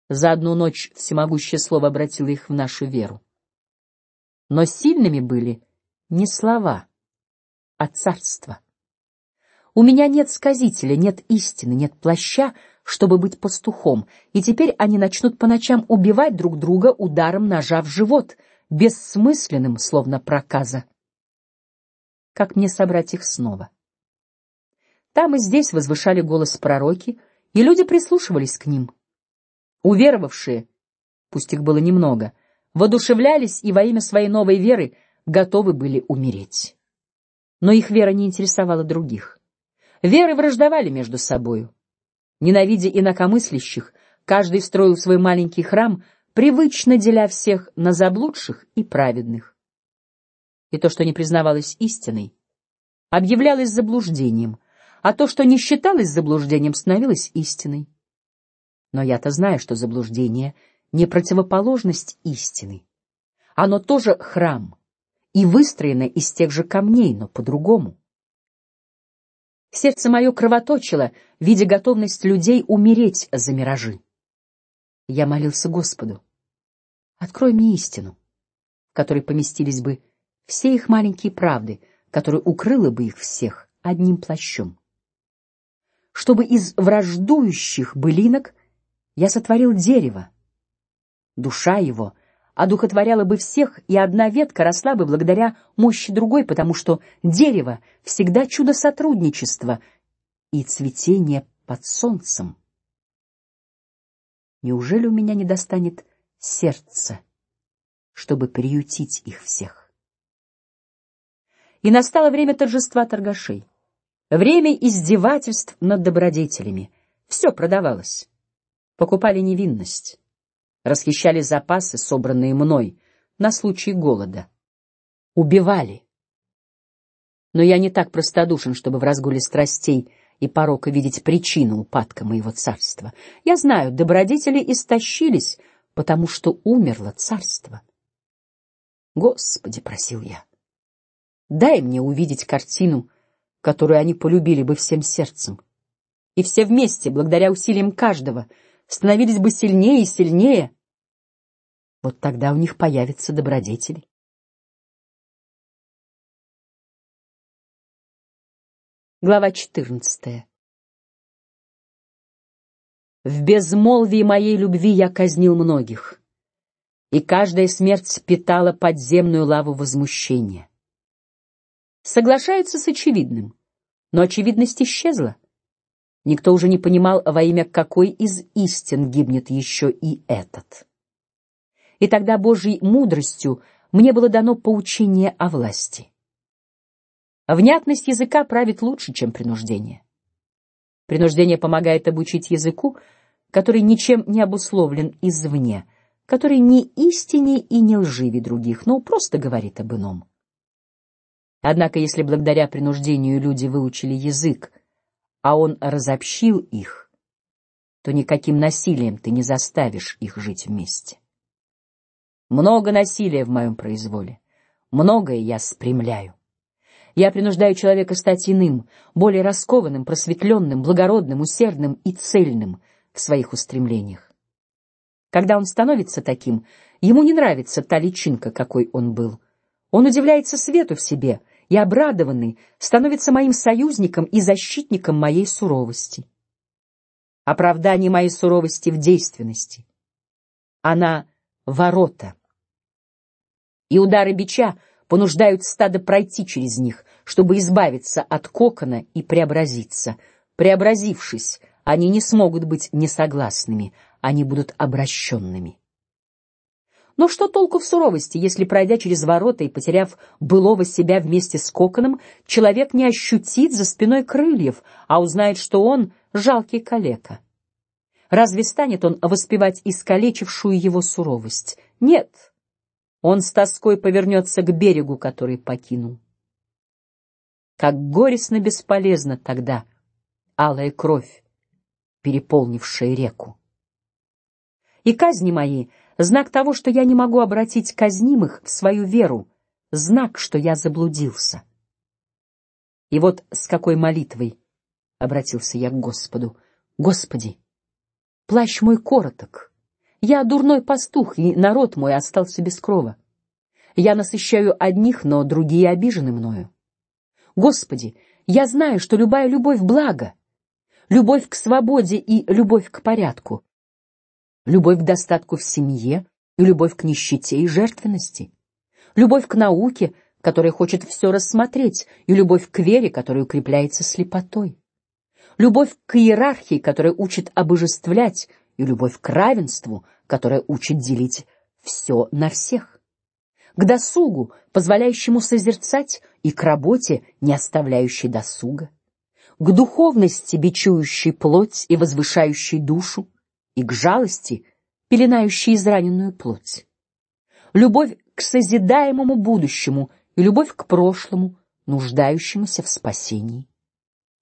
За одну ночь всемогущее слово обратило их в нашу веру. Но сильными были не слова, а царство. У меня нет сказителя, нет истины, нет плаща, чтобы быть пастухом, и теперь они начнут по ночам убивать друг друга ударом ножа в живот, бессмысленным, словно проказа. Как мне собрать их снова? Там и здесь возвышали голос пророки, и люди прислушивались к ним. Уверовавшие, пусть их было немного, воодушевлялись и во имя своей новой веры готовы были умереть. Но их вера не интересовала других. Веры враждовали между собою. Ненавидя инакомыслящих, каждый строил свой маленький храм, привычно деля всех на заблудших и праведных. И то, что не признавалось истиной, объявлялось заблуждением, а то, что не считалось заблуждением, становилось истиной. Но я-то знаю, что заблуждение не противоположность истины. Оно тоже храм и выстроено из тех же камней, но по-другому. Сердце мое кровоточило, видя готовность людей умереть за миражи. Я молился Господу: открой мне истину, в которой поместились бы все их маленькие правды, которая укрыла бы их всех одним плащом. Чтобы из враждующих былинок я сотворил дерево, душа его одухотворяла бы всех, и одна ветка росла бы благодаря мощи другой, потому что дерево всегда чудо сотрудничества и цветение под солнцем. Неужели у меня не достанет сердца, чтобы приютить их всех? и настало время торжества торгашей, время издевательств над добродетелями. Все продавалось, покупали невинность, расхищали запасы, собранные мной на случай голода, убивали. Но я не так простодушен, чтобы в разгуле страстей и порока видеть причину упадка моего царства. Я знаю, добродетели истощились, потому что умерло царство. Господи, просил я, дай мне увидеть картину, которую они полюбили бы всем сердцем, и все вместе, благодаря усилиям каждого, становились бы сильнее и сильнее. Вот тогда у них появятся добродетели. Глава четырнадцатая. В безмолвии моей любви я казнил многих и каждая смерть питала подземную лаву возмущения. Соглашаются с очевидным, но очевидность исчезла. Никто уже не понимал, во имя какой из истин гибнет еще и этот. И тогда Божьей мудростью мне было дано поучение о власти. Внятность языка правит лучше, чем принуждение. Принуждение помогает обучить языку, который ничем не обусловлен извне, который не истиннее и не лживее других, но просто говорит об ином. Однако, если благодаря принуждению люди выучили язык, а он разобщил их, то никаким насилием ты не заставишь их жить вместе. Много насилия в моем произволе, многое я спрямляю. Я принуждаю человека стать иным, более раскованным, просветленным, благородным, усердным и цельным в своих устремлениях. Когда он становится таким, ему не нравится та личинка, какой он был. Он удивляется свету в себе и обрадованный становится моим союзником и защитником моей суровости. Оправдание моей суровости в действенности. Она ворота. И удары бича понуждают стадо пройти через них, чтобы избавиться от кокона и преобразиться. Преобразившись, они не смогут быть несогласными, они будут обращенными. Но что толку в суровости, если пройдя через ворота и потеряв былого себя вместе с коконом, человек не ощутит за спиной крыльев, а узнает, что он жалкий калека? Разве станет он воспевать искалечившую его суровость? Нет, он с тоской повернется к берегу, который покинул. Как горестно бесполезна тогда алая кровь, переполнившая реку и казни мои знак того, что я не могу обратить казнимых в свою веру, знак, что я заблудился. И вот с какой молитвой обратился я к Господу: Господи, плащ мой короток, я дурной пастух, и народ мой остался без крова. Я насыщаю одних, но другие обижены мною. Господи, я знаю, что любая любовь благо, любовь к свободе и любовь к порядку любовь к достатку в семье и любовь к нищете и жертвенности, любовь к науке, которая хочет все рассмотреть, и любовь к вере, которая укрепляется слепотой, любовь к иерархии, которая учит обожествлять, и любовь к равенству, которая учит делить все на всех, к досугу, позволяющему созерцать, и к работе, не оставляющей досуга, к духовности, бичующей плоть и возвышающей душу, и к жалости, пеленающей израненную плоть. Любовь к созидаемому будущему и любовь к прошлому, нуждающемуся в спасении.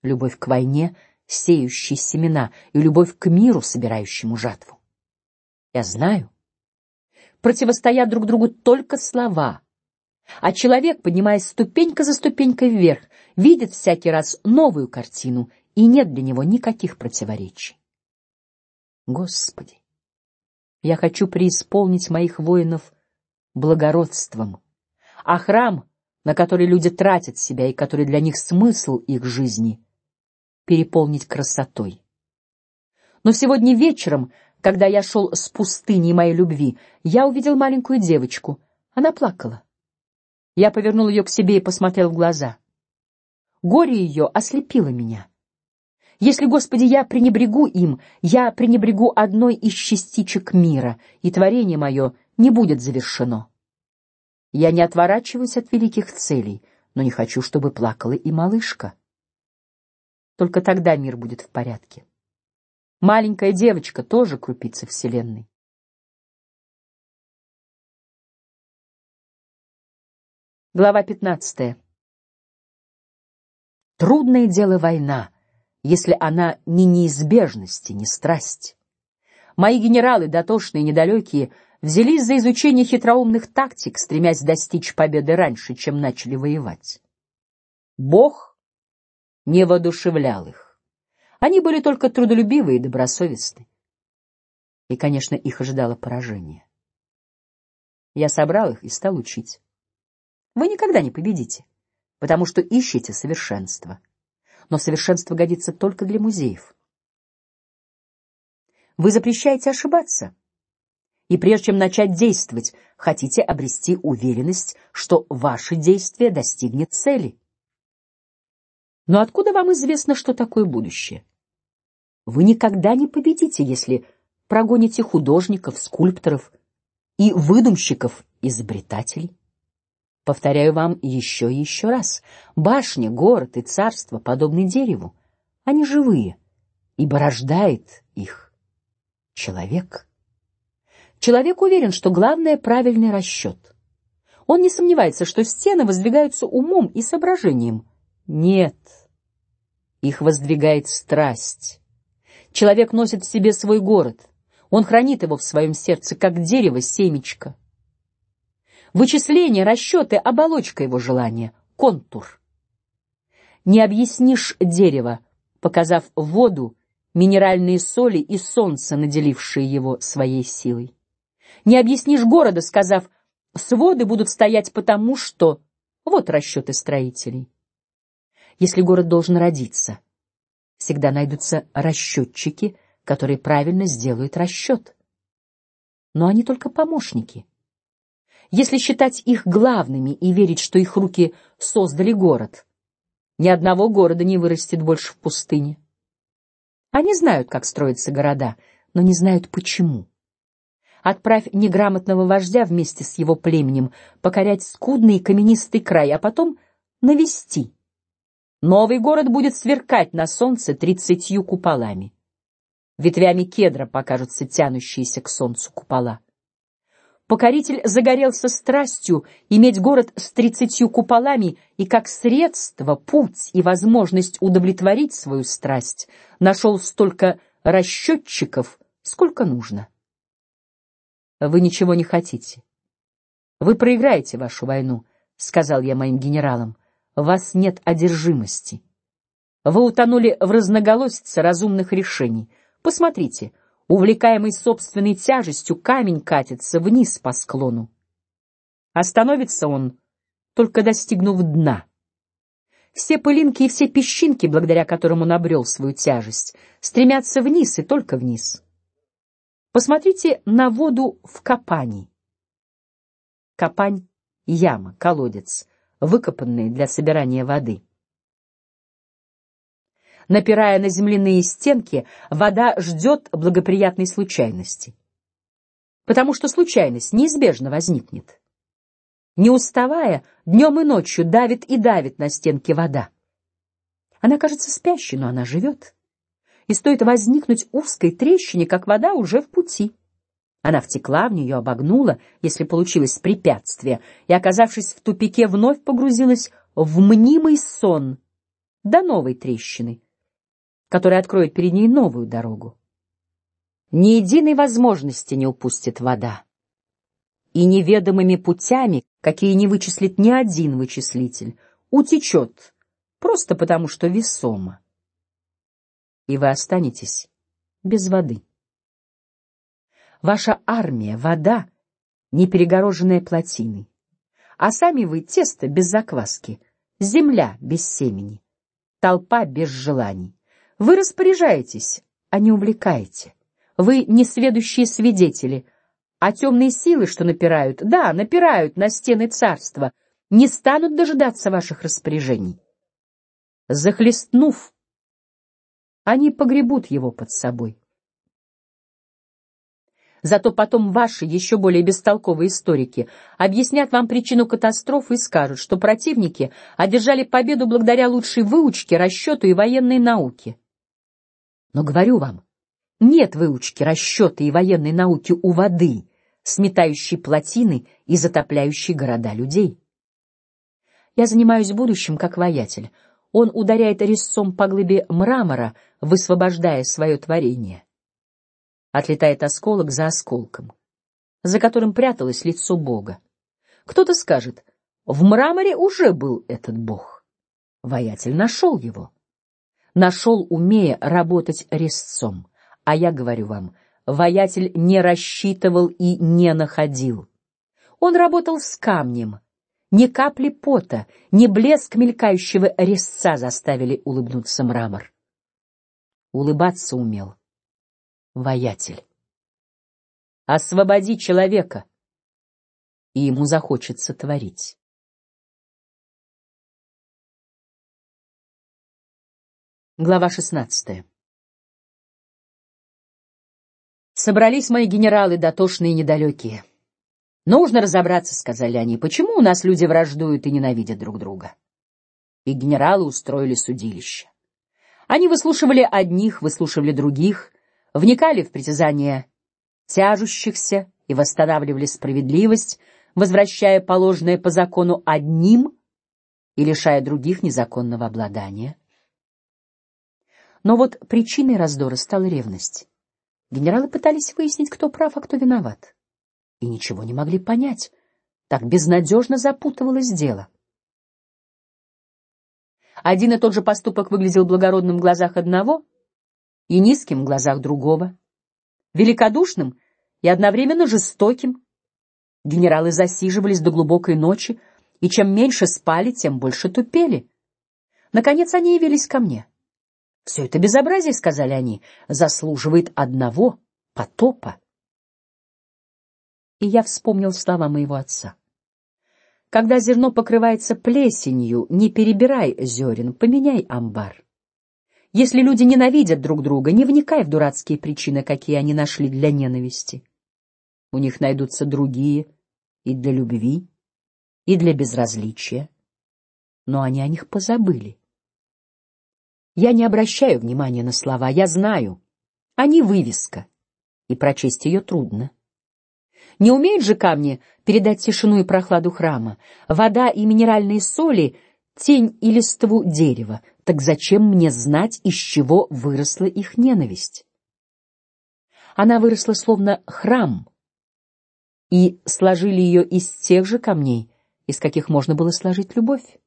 Любовь к войне, сеющей семена, и любовь к миру, собирающему жатву. Я знаю, противостоят друг другу только слова, а человек, поднимаясь ступенька за ступенькой вверх, видит всякий раз новую картину, и нет для него никаких противоречий. Господи, я хочу преисполнить моих воинов благородством, а храм, на который люди тратят себя и который для них смысл их жизни, переполнить красотой. Но сегодня вечером, когда я шел с пустыней моей любви, я увидел маленькую девочку. Она плакала. Я повернул ее к себе и посмотрел в глаза. Горе ее ослепило меня. Если, Господи, я пренебрегу им, я пренебрегу одной из частичек мира, и творение мое не будет завершено. Я не отворачиваюсь от великих целей, но не хочу, чтобы плакала и малышка. Только тогда мир будет в порядке. Маленькая девочка тоже крупица вселенной. Глава пятнадцатая. Трудное дело война, если она не неизбежность и не страсть. Мои генералы, дотошные и недалекие, взялись за изучение хитроумных тактик, стремясь достичь победы раньше, чем начали воевать. Бог не воодушевлял их. Они были только трудолюбивы и добросовестны. И, конечно, их ожидало поражение. Я собрал их и стал учить. Вы никогда не победите потому что ищете совершенство. Но совершенство годится только для музеев. Вы запрещаете ошибаться. И прежде чем начать действовать, хотите обрести уверенность, что ваше действие достигнет цели. Но откуда вам известно, что такое будущее? Вы никогда не победите, если прогоните художников, скульпторов и выдумщиков, изобретателей. Повторяю вам еще и еще раз: башня, город и царство подобны дереву, они живые, ибо рождает их человек. Человек уверен, что главное правильный расчет. Он не сомневается, что стены воздвигаются умом и соображением. Нет, их воздвигает страсть. Человек носит в себе свой город, он хранит его в своем сердце, как дерево семечко. Вычисление, расчеты, оболочка его желания, контур. Не объяснишь дерево, показав воду, минеральные соли и солнце, наделившие его своей силой. Не объяснишь города, сказав, своды будут стоять потому, что вот расчеты строителей. Если город должен родиться, всегда найдутся расчетчики, которые правильно сделают расчет. Но они только помощники. Если считать их главными и верить, что их руки создали город, ни одного города не вырастет больше в пустыне. Они знают, как строятся города, но не знают почему. Отправь неграмотного вождя вместе с его племенем покорять скудный каменистый край, а потом навести. Новый город будет сверкать на солнце тридцатью куполами. Ветвями кедра покажутся тянущиеся к солнцу купола. Покоритель загорелся страстью иметь город с тридцатью куполами и как средство, путь и возможность удовлетворить свою страсть нашел столько расчетчиков, сколько нужно. Вы ничего не хотите. Вы проиграете вашу войну, сказал я моим генералам. Вас нет одержимости. Вы утонули в разноголосице разумных решений. Посмотрите, Увлекаемый собственной тяжестью, камень катится вниз по склону. Остановится он, только достигнув дна. Все пылинки и все песчинки, благодаря которым он обрел свою тяжесть, стремятся вниз и только вниз. Посмотрите на воду в Капани. Капань — яма, колодец, выкопанный для собирания воды. Напирая на земляные стенки, вода ждет благоприятной случайности, потому что случайность неизбежно возникнет. Не уставая, днем и ночью давит и давит на стенки вода. Она кажется спящей, но она живет. И стоит возникнуть узкой трещине, как вода уже в пути. Она втекла в нее, обогнула, если получилось препятствие, и, оказавшись в тупике, вновь погрузилась в мнимый сон до новой трещины, который откроет перед ней новую дорогу. Ни единой возможности не упустит вода, и неведомыми путями, какие не вычислит ни один вычислитель, утечет просто потому, что весомо, и вы останетесь без воды. Ваша армия — вода, не перегороженная плотиной, а сами вы — тесто без закваски, земля без семени, толпа без желаний. Вы распоряжаетесь, а не увлекаете. Вы несведущие свидетели, а темные силы, что напирают, да, напирают на стены царства, не станут дожидаться ваших распоряжений. Захлестнув, они погребут его под собой. Зато потом ваши еще более бестолковые историки объяснят вам причину катастрофы и скажут, что противники одержали победу благодаря лучшей выучке, расчету и военной науке. Но говорю вам, нет выучки, расчета и военной науки у воды, сметающей плотины и затопляющей города людей. Я занимаюсь будущим как воятель. Он ударяет резцом по глыбе мрамора, высвобождая свое творение. Отлетает осколок за осколком, за которым пряталось лицо Бога. Кто-то скажет: в мраморе уже был этот Бог. Воятель нашел его, нашел, умея работать резцом. А я говорю вам, воятель не рассчитывал и не находил. Он работал с камнем. Ни капли пота, ни блеск мелькающего резца заставили улыбнуться мрамор. Улыбаться умел воятель. Освободи человека, и ему захочется творить. Глава шестнадцатая. Собрались мои генералы дотошные и недалекие. Нужно разобраться, сказали они, почему у нас люди враждуют и ненавидят друг друга. И генералы устроили судилище. Они выслушивали одних, выслушивали других, вникали в притязания тяжущихся и восстанавливали справедливость, возвращая положенное по закону одним и лишая других незаконного обладания. Но вот причиной раздора стала ревность. Генералы пытались выяснить, кто прав, а кто виноват, и ничего не могли понять. Так безнадежно запутывалось дело. Один и тот же поступок выглядел благородным в глазах одного, и низким в глазах другого, великодушным и одновременно жестоким. Генералы засиживались до глубокой ночи, и чем меньше спали, тем больше тупели. Наконец они явились ко мне. Все это безобразие, сказали они, заслуживает одного потопа. И я вспомнил слова моего отца. Когда зерно покрывается плесенью, не перебирай зерен, поменяй амбар. Если люди ненавидят друг друга, не вникай в дурацкие причины, какие они нашли для ненависти. У них найдутся другие и для любви, и для безразличия, но они о них позабыли. Я не обращаю внимания на слова, я знаю, они вывеска, и прочесть ее трудно. Не умеют же камни передать тишину и прохладу храма, вода и минеральные соли, тень и листву дерева, так зачем мне знать, из чего выросла их ненависть? Она выросла словно храм, и сложили ее из тех же камней, из каких можно было сложить любовь.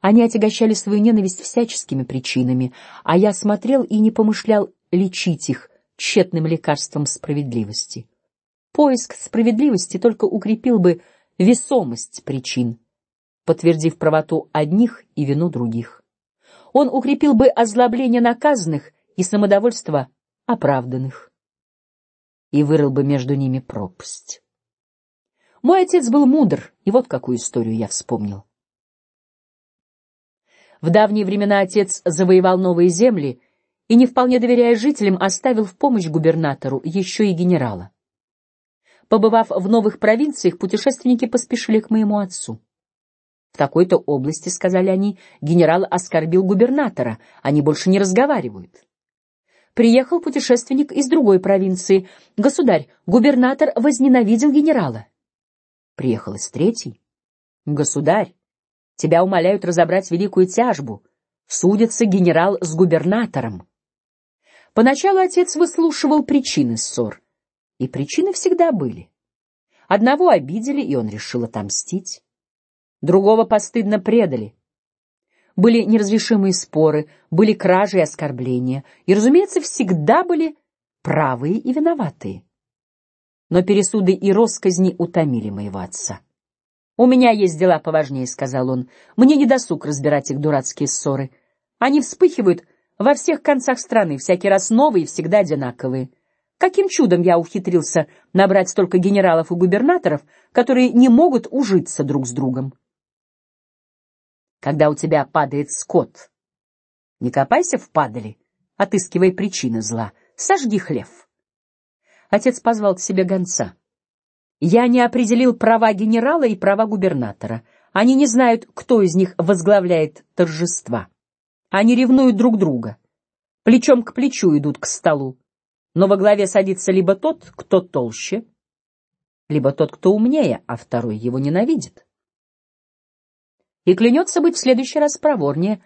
Они отягощали свою ненависть всяческими причинами, а я смотрел и не помышлял лечить их тщетным лекарством справедливости. Поиск справедливости только укрепил бы весомость причин подтвердив правоту одних и вину других. Он укрепил бы озлобление наказанных и самодовольство оправданных и вырыл бы между ними пропасть. Мой отец был мудр, и вот какую историю я вспомнил. В давние времена отец завоевал новые земли и, не вполне доверяя жителям, оставил в помощь губернатору еще и генерала. Побывав в новых провинциях, путешественники поспешили к моему отцу. В такой-то области, сказали они, генерал оскорбил губернатора, они больше не разговаривают. Приехал путешественник из другой провинции. Государь, губернатор возненавидел генерала. Приехал из третьей. Государь, тебя умоляют разобрать великую тяжбу. Судится генерал с губернатором. Поначалу отец выслушивал причины ссор, и причины всегда были. Одного обидели, и он решил отомстить другого постыдно предали. Были неразрешимые споры, были кражи и оскорбления, и, разумеется, всегда были правые и виноватые. Но пересуды и росказни утомили моего отца. У меня есть дела поважнее, сказал он. Мне не досуг разбирать их дурацкие ссоры. Они вспыхивают во всех концах страны, всякий раз новые всегда одинаковые. Каким чудом я ухитрился набрать столько генералов и губернаторов, которые не могут ужиться друг с другом? когда у тебя падает скот. Не копайся в падали, отыскивай причины зла, сожги хлев. Отец позвал к себе гонца. Я не определил права генерала и права губернатора. Они не знают, кто из них возглавляет торжества. Они ревнуют друг друга, плечом к плечу идут к столу, но во главе садится либо тот, кто толще, либо тот, кто умнее, а второй его ненавидит. И клянется быть в следующий раз проворнее,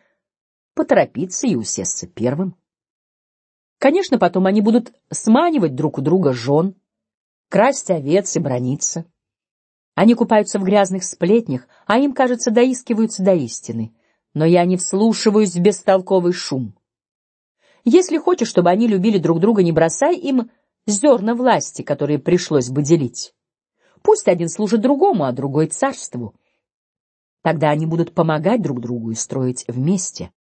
поторопиться и усесться первым. Конечно, потом они будут сманивать друг у друга жен, красть овец и брониться. Они купаются в грязных сплетнях, а им, кажется, доискиваются до истины. Но я не вслушиваюсь в бестолковый шум. Если хочешь, чтобы они любили друг друга, не бросай им зерна власти, которые пришлось бы делить. Пусть один служит другому, а другой царству. Тогда они будут помогать друг другу и строить вместе.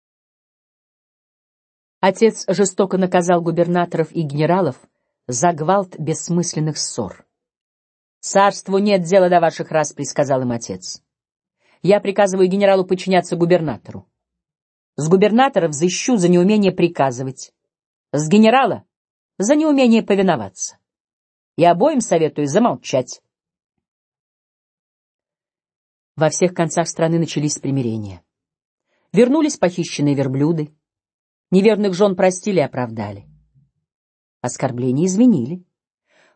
Отец жестоко наказал губернаторов и генералов за гвалт бессмысленных ссор. Царству нет дела до ваших расприй, сказал им отец. Я приказываю генералу подчиняться губернатору. С губернатора взыщу за неумение приказывать, с генерала за неумение повиноваться. И обоим советую замолчать. Во всех концах страны начались примирения. Вернулись похищенные верблюды. Неверных жен простили и оправдали. Оскорбления извинили.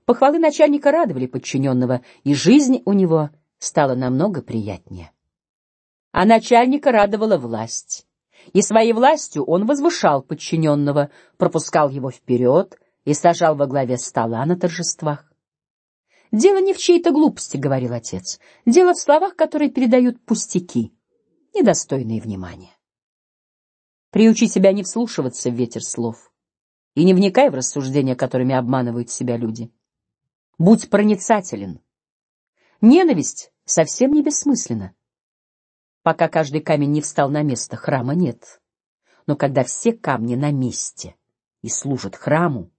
Похвалы начальника радовали подчиненного, и жизнь у него стала намного приятнее. А начальника радовала власть, и своей властью он возвышал подчиненного, пропускал его вперед и сажал во главе стола на торжествах. Дело не в чьей-то глупости, говорил отец, дело в словах, которые передают пустяки, недостойные внимания. Приучи себя не вслушиваться в ветер слов и не вникай в рассуждения, которыми обманывают себя люди. Будь проницателен. Ненависть совсем не бессмысленна. Пока каждый камень не встал на место, храма нет. Но когда все камни на месте и служат храму,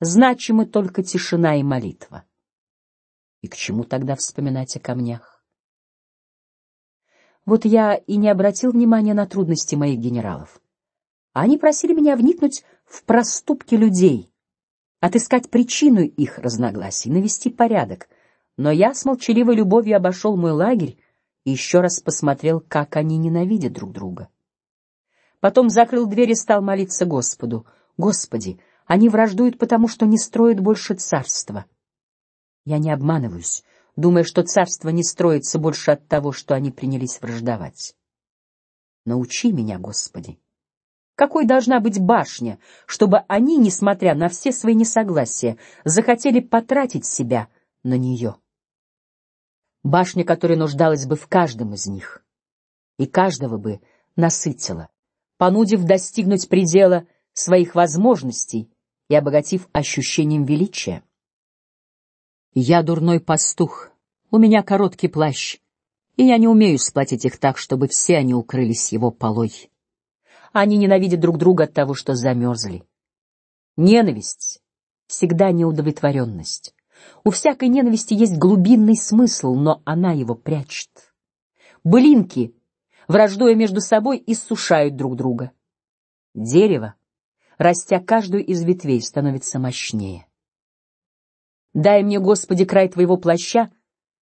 значимы только тишина и молитва. И к чему тогда вспоминать о камнях? Вот я и не обратил внимания на трудности моих генералов. Они просили меня вникнуть в проступки людей, отыскать причину их разногласий, навести порядок. Но я с молчаливой любовью обошел мой лагерь и еще раз посмотрел, как они ненавидят друг друга. Потом закрыл дверь и стал молиться Господу: Господи, они враждуют потому, что не строят больше царства. Я не обманываюсь, думая, что царство не строится больше от того, что они принялись враждовать. Научи меня, Господи, какой должна быть башня, чтобы они, несмотря на все свои несогласия, захотели потратить себя на нее? Башня, которая нуждалась бы в каждом из них и каждого бы насытила, понудив достигнуть предела своих возможностей и обогатив ощущением величия. Я дурной пастух, у меня короткий плащ, и я не умею сплотить их так, чтобы все они укрылись его полой. Они ненавидят друг друга от того, что замерзли. Ненависть всегда неудовлетворенность. У всякой ненависти есть глубинный смысл, но она его прячет. Блинки, враждуя между собой, иссушают друг друга. Дерево, растя каждую из ветвей, становится мощнее. Дай мне, Господи, край твоего плаща,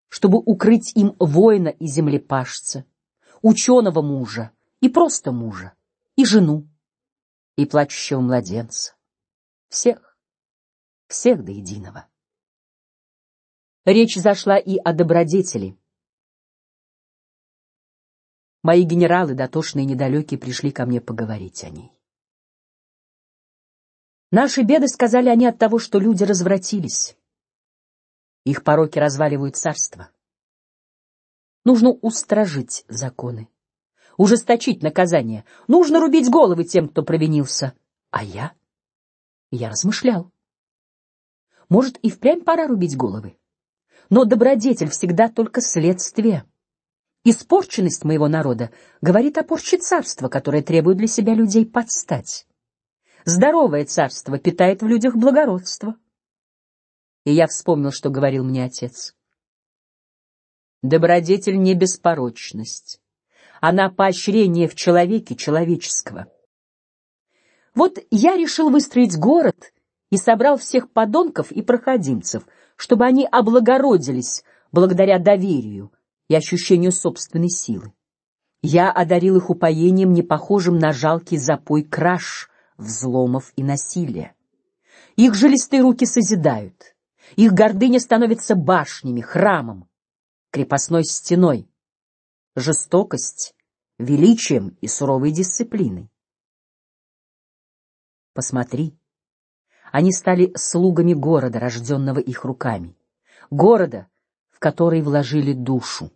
чтобы укрыть им воина и землепашца, ученого мужа и просто мужа и жену, и плачущего младенца, всех, всех до единого. Речь зашла и о добродетели. Мои генералы, дотошные и недалекие, пришли ко мне поговорить о ней. Наши беды, сказали они, от того, что люди развратились. Их пороки разваливают царство. Нужно устражить законы ужесточить наказание. Нужно рубить головы тем, кто провинился. А я? Я размышлял. Может, и впрямь пора рубить головы. Но добродетель всегда только следствие. Испорченность моего народа говорит о порче царства, которое требует для себя людей подстать. Здоровое царство питает в людях благородство. И я вспомнил, что говорил мне отец. Добродетель не беспорочность она поощрение в человеке человеческого. Вот я решил выстроить город и собрал всех подонков и проходимцев, чтобы они облагородились благодаря доверию и ощущению собственной силы. Я одарил их упоением, не похожим на жалкий запой краж, взломов и насилия. Их жилистые руки созидают, их гордыня становится башнями, храмом, крепостной стеной, жестокость величием и суровой дисциплиной. Посмотри, они стали слугами города, рожденного их руками, города, в который вложили душу.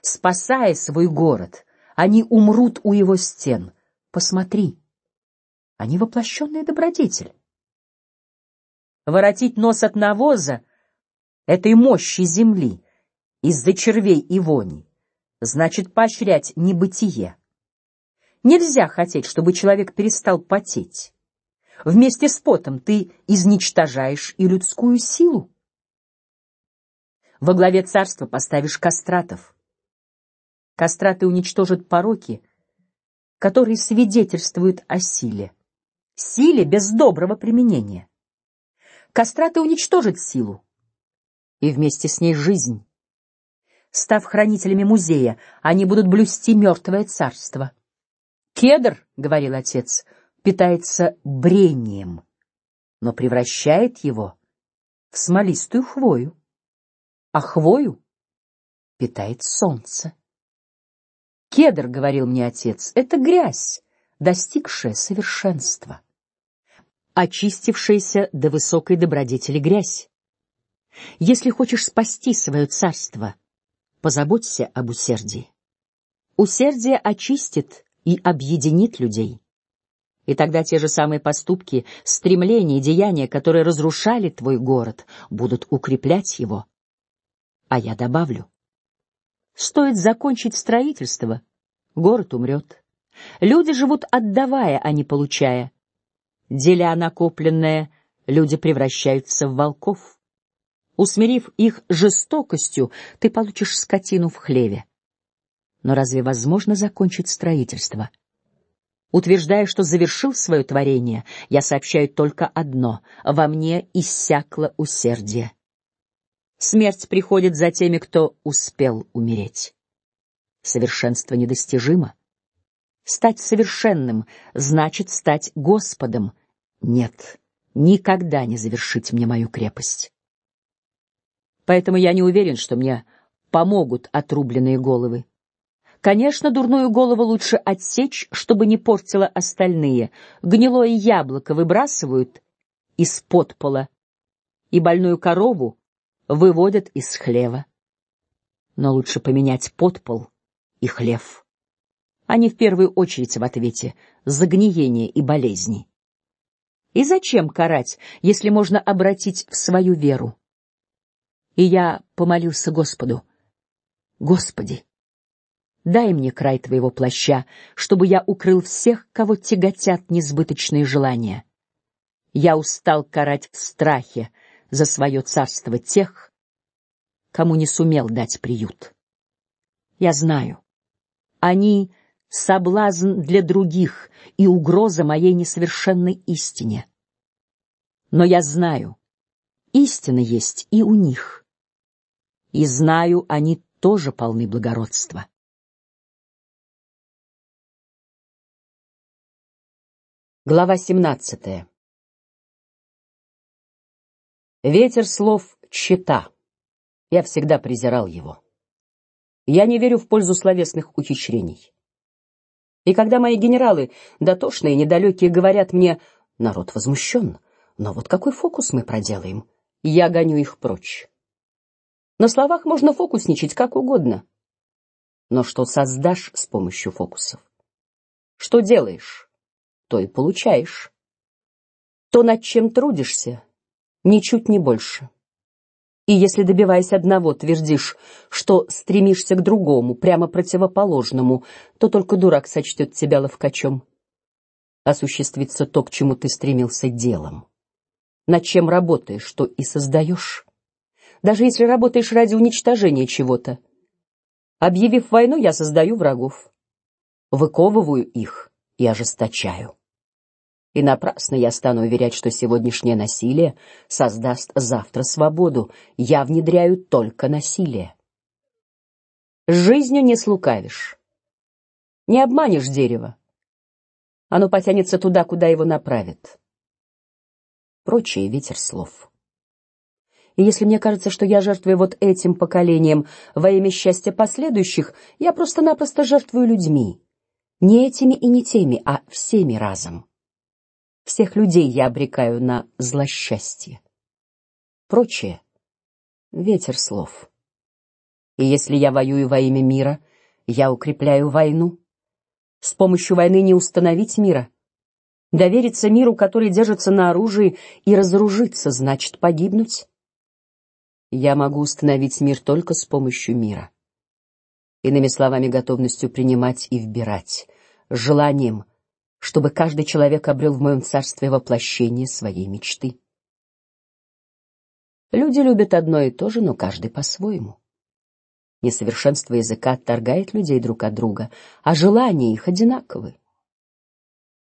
Спасая свой город, они умрут у его стен. Посмотри, они воплощенный добродетель. Воротить нос от навоза этой мощи земли из-за червей и вони значит поощрять небытие. Нельзя хотеть, чтобы человек перестал потеть. Вместе с потом ты изничтожаешь и людскую силу. Во главе царства поставишь кастратов. Кастраты уничтожат пороки, которые свидетельствуют о силе, силе без доброго применения. Кастраты уничтожат силу и вместе с ней жизнь. Став хранителями музея, они будут блюсти мертвое царство. Кедр, говорил отец, питается брением, но превращает его в смолистую хвою, а хвою питает солнце. Кедр, говорил мне отец, это грязь, достигшая совершенства, очистившаяся до высокой добродетели грязь. Если хочешь спасти свое царство, позаботься об усердии. Усердие очистит и объединит людей. И тогда те же самые поступки, стремления, деяния, которые разрушали твой город, будут укреплять его. А я добавлю: стоит закончить строительство, город умрет. Люди живут отдавая, а не получая. Деля накопленное, люди превращаются в волков. Усмирив их жестокостью, ты получишь скотину в хлеве. Но разве возможно закончить строительство? Утверждая, что завершил свое творение, я сообщаю только одно: во мне иссякло усердие. Смерть приходит за теми, кто успел умереть. Совершенство недостижимо. Стать совершенным значит стать Господом. Нет, никогда не завершить мне мою крепость. Поэтому я не уверен, что мне помогут отрубленные головы. Конечно, дурную голову лучше отсечь, чтобы не портила остальные. Гнилое яблоко выбрасывают из под пола, и больную корову выводят из хлева. Но лучше поменять подпол и хлев. Они в первую очередь в ответе за гниение и болезни. И зачем карать, если можно обратить в свою веру? И я помолился Господу: Господи, дай мне край твоего плаща, чтобы я укрыл всех, кого тяготят несбыточные желания. Я устал карать в страхе за свое царство тех, кому не сумел дать приют. Я знаю, они соблазн для других и угроза моей несовершенной истине. Но я знаю, истина есть и у них и знаю, они тоже полны благородства. Глава семнадцатая. Ветер слов чита. Я всегда презирал его. Я не верю в пользу словесных ухищрений. И когда мои генералы, дотошные, недалекие, говорят мне: "Народ возмущен, но вот какой фокус мы проделаем?" Я гоню их прочь. На словах можно фокусничать как угодно. Но что создашь с помощью фокусов? Что делаешь, то и получаешь. То, над чем трудишься, ничуть не больше. И если добиваясь одного твердишь, что стремишься к другому, прямо противоположному, то только дурак сочтет тебя ловкачом. Осуществится то, к чему ты стремился делом, над чем работаешь, что и создаешь даже если работаешь ради уничтожения чего-то. Объявив войну, я создаю врагов, выковываю их и ожесточаю. И напрасно я стану уверять, что сегодняшнее насилие создаст завтра свободу. Я внедряю только насилие. Жизнью не слукавишь, не обманешь дерево. Оно потянется туда, куда его направят. Прочее ветер слов. И если мне кажется, что я жертвую вот этим поколением во имя счастья последующих, я просто-напросто жертвую людьми, не этими и не теми, а всеми разом. Всех людей я обрекаю на злосчастье. Прочее ветер слов. И если я воюю во имя мира, я укрепляю войну. С помощью войны не установить мира. Довериться миру, который держится на оружии, и разоружиться значит погибнуть. Я могу установить мир только с помощью мира. Иными словами, готовностью принимать и вбирать, желанием чтобы каждый человек обрел в моем царстве воплощение своей мечты. Люди любят одно и то же, но каждый по-своему. Несовершенство языка отторгает людей друг от друга, а желания их одинаковы.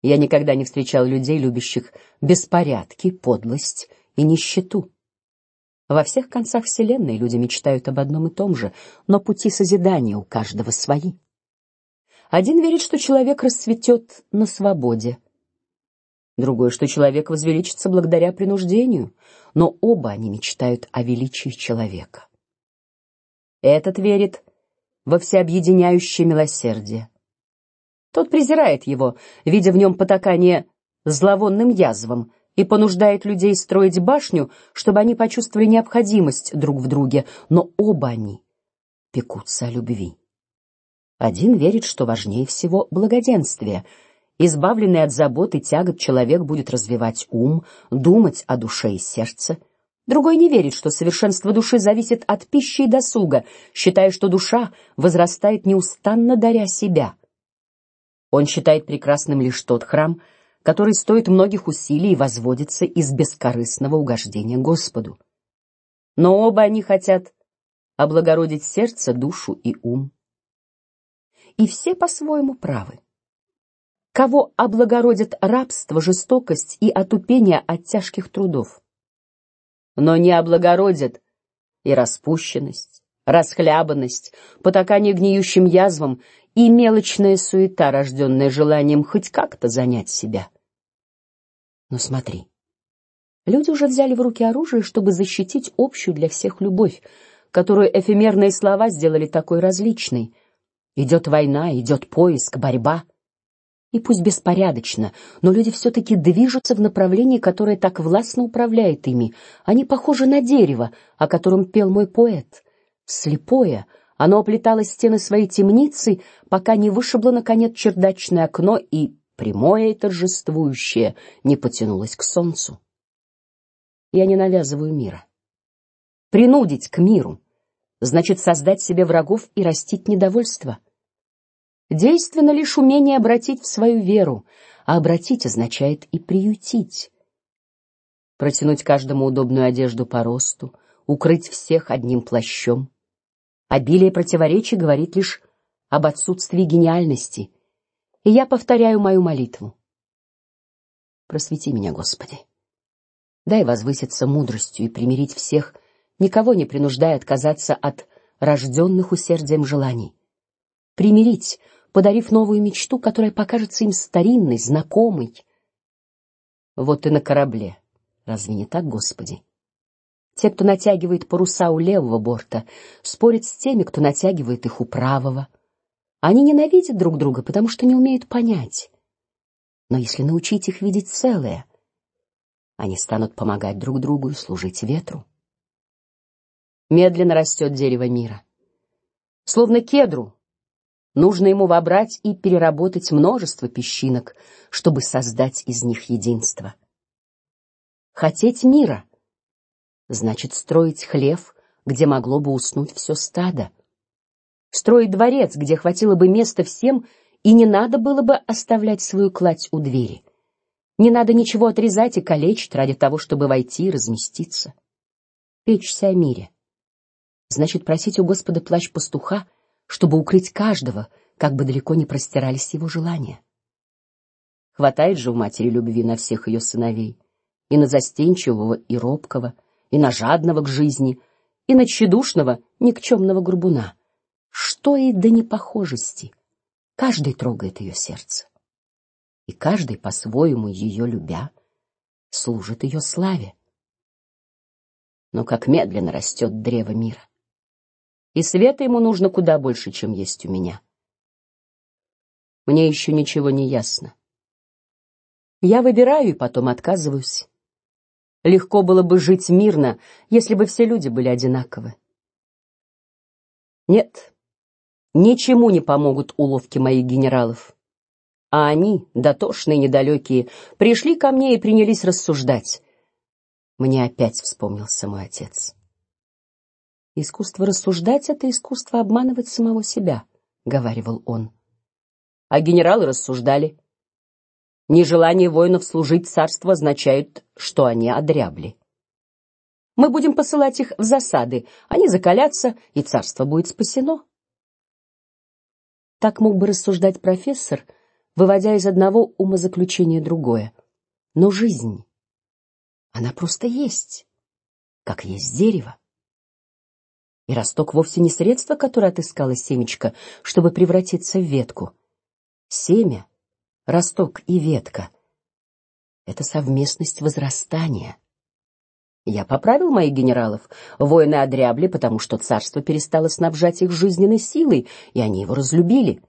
Я никогда не встречал людей, любящих беспорядки, подлость и нищету. Во всех концах вселенной люди мечтают об одном и том же, но пути созидания у каждого свои. Один верит, что человек расцветет на свободе, другой, что человек возвеличится благодаря принуждению, но оба они мечтают о величии человека. Этот верит во всеобъединяющее милосердие. Тот презирает его, видя в нем потакание зловонным язвам, и понуждает людей строить башню, чтобы они почувствовали необходимость друг в друге, но оба они пекутся о любви. Один верит, что важнее всего благоденствие. Избавленный от забот и тягот человек будет развивать ум, думать о душе и сердце. Другой не верит, что совершенство души зависит от пищи и досуга, считая, что душа возрастает неустанно даря себя. Он считает прекрасным лишь тот храм, который стоит многих усилий и возводится из бескорыстного угождения Господу. Но оба они хотят облагородить сердце, душу и ум и все по-своему правы. Кого облагородит рабство, жестокость и отупение от тяжких трудов, но не облагородит и распущенность, расхлябанность, потакание гниющим язвам и мелочная суета, рожденная желанием хоть как-то занять себя. Но смотри, люди уже взяли в руки оружие, чтобы защитить общую для всех любовь, которую эфемерные слова сделали такой различной Идет война, идет поиск, борьба. И пусть беспорядочно, но люди все-таки движутся в направлении, которое так властно управляет ими. Они похожи на дерево, о котором пел мой поэт. Слепое, оно оплетало стены своей темницы, пока не вышибло наконец чердачное окно и прямое и торжествующее не потянулось к солнцу. Я не навязываю мира. Принудить к миру значит создать себе врагов и растить недовольство. Действенно лишь умение обратить в свою веру, а обратить означает и приютить. Протянуть каждому удобную одежду по росту, укрыть всех одним плащом. Обилие противоречий говорит лишь об отсутствии гениальности. И я повторяю мою молитву. Просвети меня, Господи. Дай возвыситься мудростью и примирить всех никого не принуждая отказаться от рожденных усердием желаний. Примирить, подарив новую мечту, которая покажется им старинной, знакомой. Вот и на корабле. Разве не так, Господи? Те, кто натягивает паруса у левого борта, спорят с теми, кто натягивает их у правого. Они ненавидят друг друга, потому что не умеют понять. Но если научить их видеть целое, они станут помогать друг другу и служить ветру медленно растет дерево мира. Словно кедру, нужно ему вобрать и переработать множество песчинок, чтобы создать из них единство. Хотеть мира значит строить хлев, где могло бы уснуть все стадо, строить дворец, где хватило бы места всем и не надо было бы оставлять свою кладь у двери. Не надо ничего отрезать и калечить ради того, чтобы войти и разместиться. Печься о мире значит просить у Господа плащ пастуха, чтобы укрыть каждого, как бы далеко ни простирались его желания. Хватает же у матери любви на всех ее сыновей, и на застенчивого и робкого, и на жадного к жизни, и на тщедушного, никчемного горбуна. Что и до непохожести. Каждый трогает ее сердце, и каждый по-своему ее любя служит ее славе. Но как медленно растет древо мира, и света ему нужно куда больше, чем есть у меня. Мне еще ничего не ясно. Я выбираю и потом отказываюсь. Легко было бы жить мирно, если бы все люди были одинаковы. Нет, ничему не помогут уловки моих генералов. А они, дотошные, недалекие, пришли ко мне и принялись рассуждать. Мне опять вспомнился мой отец. Искусство рассуждать это искусство обманывать самого себя, говаривал он а генералы рассуждали. Нежелание воинов служить царству означает, что они одрябли. Мы будем посылать их в засады, они закалятся, и царство будет спасено. Так мог бы рассуждать профессор, выводя из одного умозаключения другое. Но жизнь, она просто есть, как есть дерево. И росток вовсе не средство, которое отыскало семечко, чтобы превратиться в ветку семя, росток и ветка — это совместность возрастания. Я поправил моих генералов. Воины одрябли, потому что царство перестало снабжать их жизненной силой, и они его разлюбили.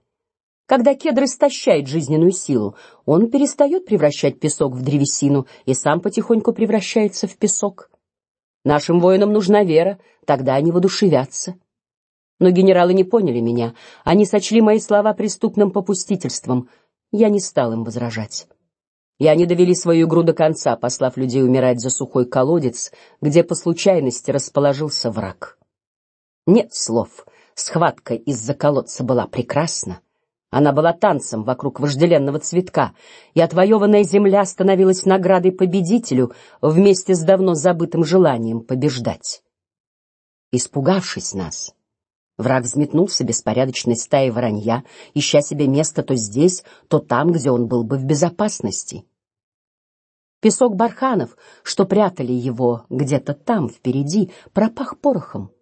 Когда кедр истощает жизненную силу, он перестает превращать песок в древесину и сам потихоньку превращается в песок. Нашим воинам нужна вера, тогда они воодушевятся. Но генералы не поняли меня. Они сочли мои слова преступным попустительством. Я не стал им возражать. И они довели свою игру до конца, послав людей умирать за сухой колодец, где по случайности расположился враг. Нет слов. Схватка из-за колодца была прекрасна. Она была танцем вокруг вожделенного цветка, и отвоеванная земля становилась наградой победителю вместе с давно забытым желанием побеждать. Испугавшись нас, Враг взметнулся беспорядочной стаей воронья, ища себе место то здесь, то там, где он был бы в безопасности. Песок барханов, что прятали его где-то там впереди, пропах порохом.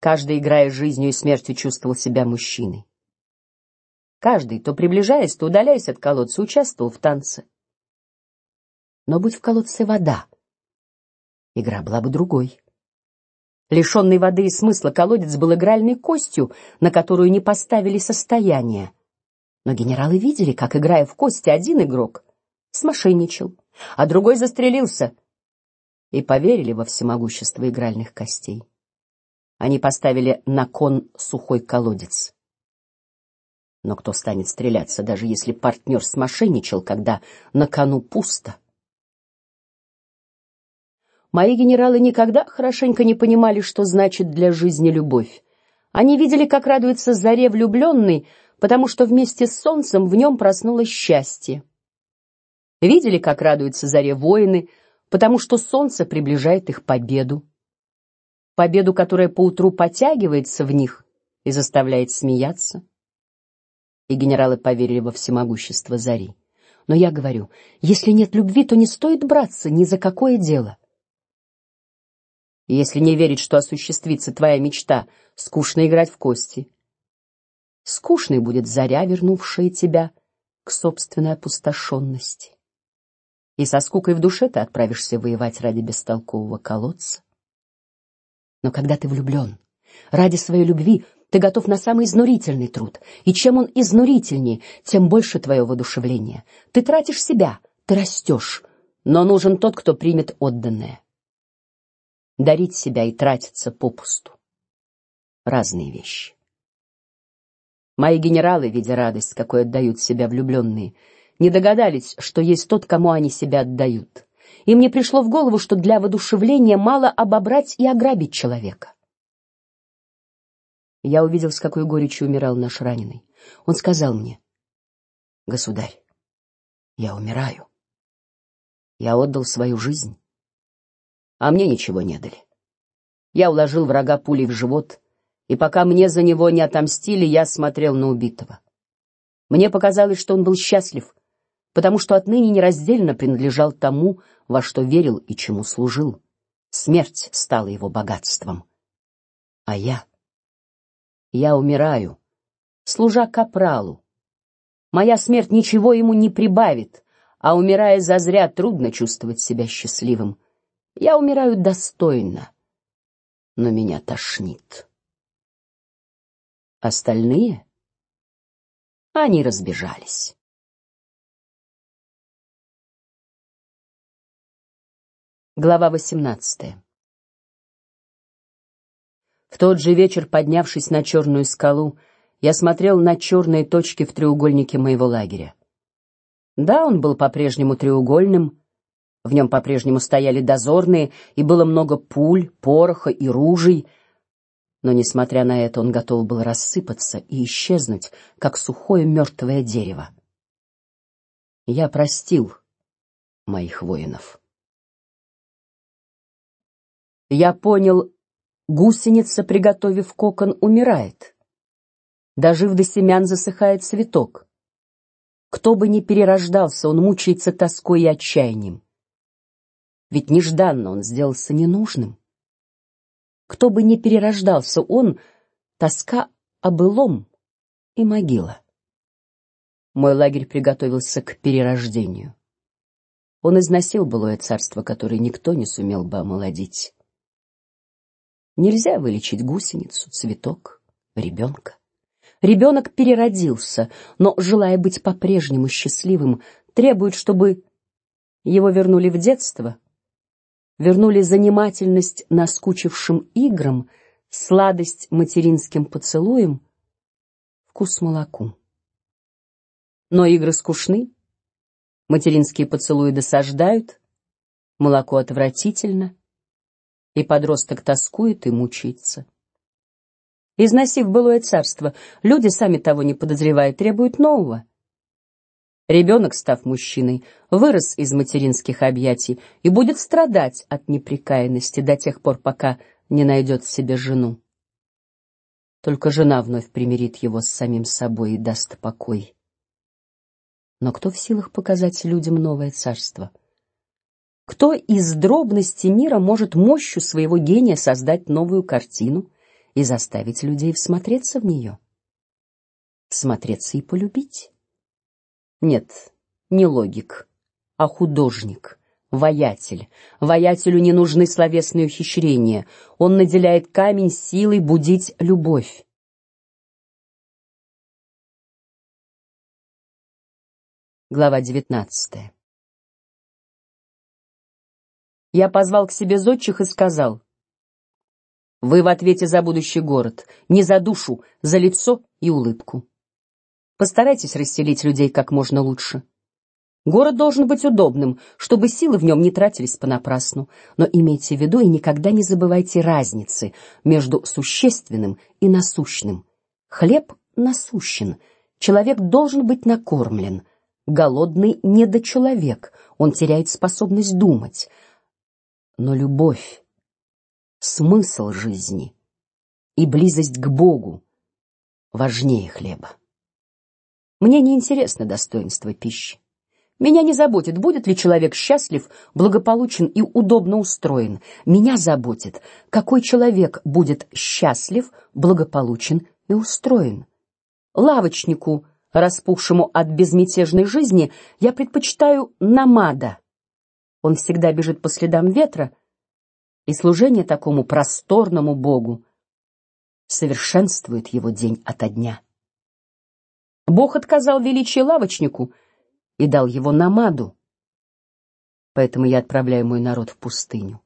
Каждый, играя жизнью и смертью, чувствовал себя мужчиной. Каждый, то приближаясь, то удаляясь от колодца, участвовал в танце. Но будь в колодце вода, игра была бы другой. Лишенный воды и смысла колодец был игральной костью, на которую не поставили состояние. Но генералы видели, как играя в кости один игрок смошенничал, а другой застрелился, и поверили во всемогущество игральных костей. Они поставили на кон сухой колодец. Но кто станет стреляться, даже если партнер смошенничал, когда на кону пусто? Мои генералы никогда хорошенько не понимали, что значит для жизни любовь. Они видели, как радуется заре влюбленный, потому что вместе с солнцем в нем проснулось счастье. Видели, как радуются заре воины, потому что солнце приближает их победу. Победу, которая поутру потягивается в них и заставляет смеяться. И генералы поверили во всемогущество зари. Но я говорю, если нет любви, то не стоит браться ни за какое дело. Если не верить, что осуществится твоя мечта, скучно играть в кости. Скучной будет заря, вернувшая тебя к собственной опустошенности. И со скукой в душе ты отправишься воевать ради бестолкового колодца. Но когда ты влюблен, ради своей любви ты готов на самый изнурительный труд, и чем он изнурительнее, тем больше твое воодушевление. Ты тратишь себя, ты растешь, но нужен тот, кто примет отданное дарить себя и тратиться попусту. Разные вещи. Мои генералы, видя радость, какой отдают себя влюбленные, не догадались, что есть тот, кому они себя отдают. Им не пришло в голову, что для воодушевления мало обобрать и ограбить человека. Я увидел, с какой горечью умирал наш раненый. Он сказал мне: "Государь, я умираю. Я отдал свою жизнь а мне ничего не дали. Я уложил врага пулей в живот, и пока мне за него не отомстили, я смотрел на убитого. Мне показалось, что он был счастлив, потому что отныне нераздельно принадлежал тому, во что верил и чему служил. Смерть стала его богатством, а я, я умираю, служа капралу. Моя смерть ничего ему не прибавит, а умирая зазря трудно чувствовать себя счастливым. Я умираю достойно, но меня тошнит. Остальные, они разбежались. Глава восемнадцатая. В тот же вечер, поднявшись на черную скалу, я смотрел на черные точки в треугольнике моего лагеря. Да, он был по-прежнему треугольным, в нем по-прежнему стояли дозорные, и было много пуль, пороха и ружей. Но, несмотря на это, он готов был рассыпаться и исчезнуть, как сухое мертвое дерево. Я простил моих воинов. Я понял, гусеница, приготовив кокон, умирает. Дожив до семян, засыхает цветок. Кто бы ни перерождался, он мучается тоской и отчаянием ведь нежданно он сделался ненужным. Кто бы ни перерождался, он тоска о былом и могила. Мой лагерь приготовился к перерождению. Он износил былое царство, которое никто не сумел бы омолодить. Нельзя вылечить гусеницу, цветок, ребенка. Ребенок переродился, но желая быть по-прежнему счастливым, требует, чтобы его вернули в детство вернули занимательность наскучившим играм, сладость материнским поцелуем, вкус молоку. Но игры скучны, материнские поцелуи досаждают, молоко отвратительно, и подросток тоскует и мучается. Износив былое царство, люди сами того не подозревая требуют нового. Ребенок, став мужчиной, вырос из материнских объятий и будет страдать от неприкаянности до тех пор, пока не найдет себе жену. Только жена вновь примирит его с самим собой и даст покой. Но кто в силах показать людям новое царство? Кто из дробности мира может мощью своего гения создать новую картину и заставить людей всмотреться в нее, всмотреться и полюбить? Нет, не логик, а художник, воятель. Воятелю не нужны словесные ухищрения. Он наделяет камень силой будить любовь. Глава девятнадцатая. Я позвал к себе зодчих и сказал: "Вы в ответе за будущий город, не за душу, за лицо и улыбку. Постарайтесь расселить людей как можно лучше. Город должен быть удобным, чтобы силы в нем не тратились понапрасну. Но имейте в виду и никогда не забывайте разницы между существенным и насущным. Хлеб насущен, человек должен быть накормлен. Голодный недочеловек, он теряет способность думать. Но любовь, смысл жизни и близость к Богу важнее хлеба. Мне не интересно достоинство пищи. Меня не заботит, будет ли человек счастлив, благополучен и удобно устроен. Меня заботит, какой человек будет счастлив, благополучен и устроен. Лавочнику, распухшему от безмятежной жизни, я предпочитаю намада. Он всегда бежит по следам ветра, и служение такому просторному Богу совершенствует его день ото дня. Бог отказал величие лавочнику и дал его намаду. Поэтому я отправляю мой народ в пустыню.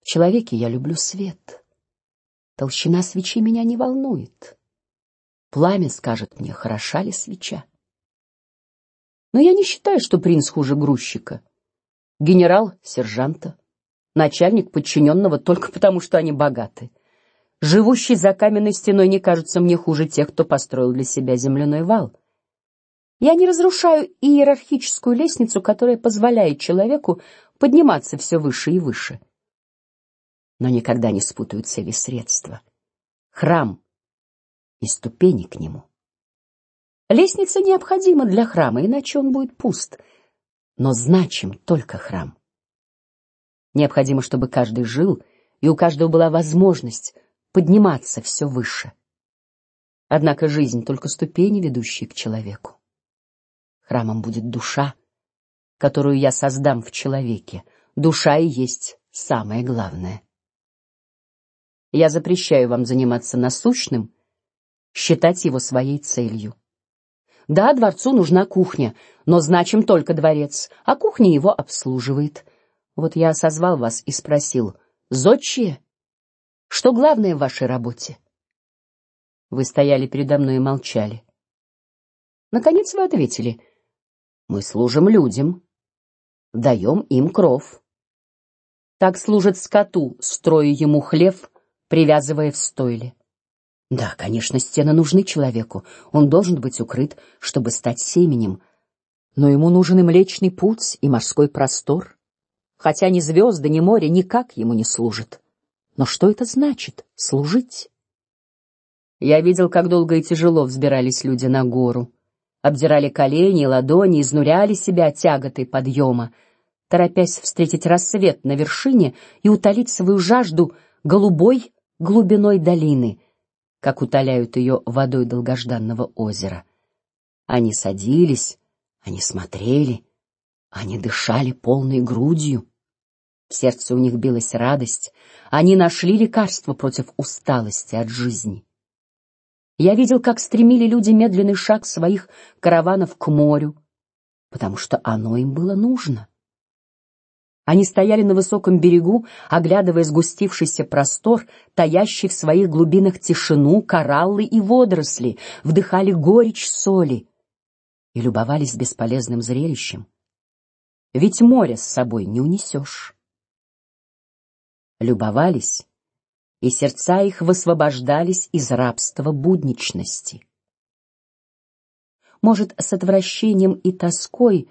В человеке я люблю свет. Толщина свечи меня не волнует. Пламя скажет мне, хороша ли свеча. Но я не считаю, что принц хуже грузчика, генерал сержанта, начальник подчиненного только потому, что они богаты. Живущий за каменной стеной не кажется мне хуже тех, кто построил для себя земляной вал. Я не разрушаю иерархическую лестницу, которая позволяет человеку подниматься все выше и выше. Но никогда не спутаю цели средства. Храм и ступени к нему. Лестница необходима для храма, иначе он будет пуст. Но значим только храм. Необходимо, чтобы каждый жил, и у каждого была возможность подниматься все выше. Однако жизнь только ступени, ведущие к человеку. Храмом будет душа, которую я создам в человеке. Душа и есть самое главное. Я запрещаю вам заниматься насущным, считать его своей целью. Да, дворцу нужна кухня, но значим только дворец, а кухня его обслуживает. Вот я созвал вас и спросил: зодчие, что главное в вашей работе? Вы стояли передо мной и молчали. Наконец вы ответили: мы служим людям, даем им кров. Так служит скоту, строя ему хлев, привязывая в стойле. Да, конечно, стены нужны человеку. Он должен быть укрыт, чтобы стать семенем. Но ему нужен и млечный путь, и морской простор. Хотя ни звезды, ни море никак ему не служат. Но что это значит служить? Я видел, как долго и тяжело взбирались люди на гору, обдирали колени и ладони, изнуряли себя тяготой подъема, торопясь встретить рассвет на вершине и утолить свою жажду голубой глубиной долины как утоляют ее водой долгожданного озера. Они садились, они смотрели, они дышали полной грудью. Сердце у них билась радость, они нашли лекарство против усталости от жизни. Я видел, как стремили люди медленный шаг своих караванов к морю, потому что оно им было нужно. Они стояли на высоком берегу, оглядывая сгустившийся простор, таящий в своих глубинах тишину, кораллы и водоросли, вдыхали горечь соли и любовались бесполезным зрелищем. Ведь море с собой не унесешь. Любовались, и сердца их высвобождались из рабства будничности. Может, с отвращением и тоской,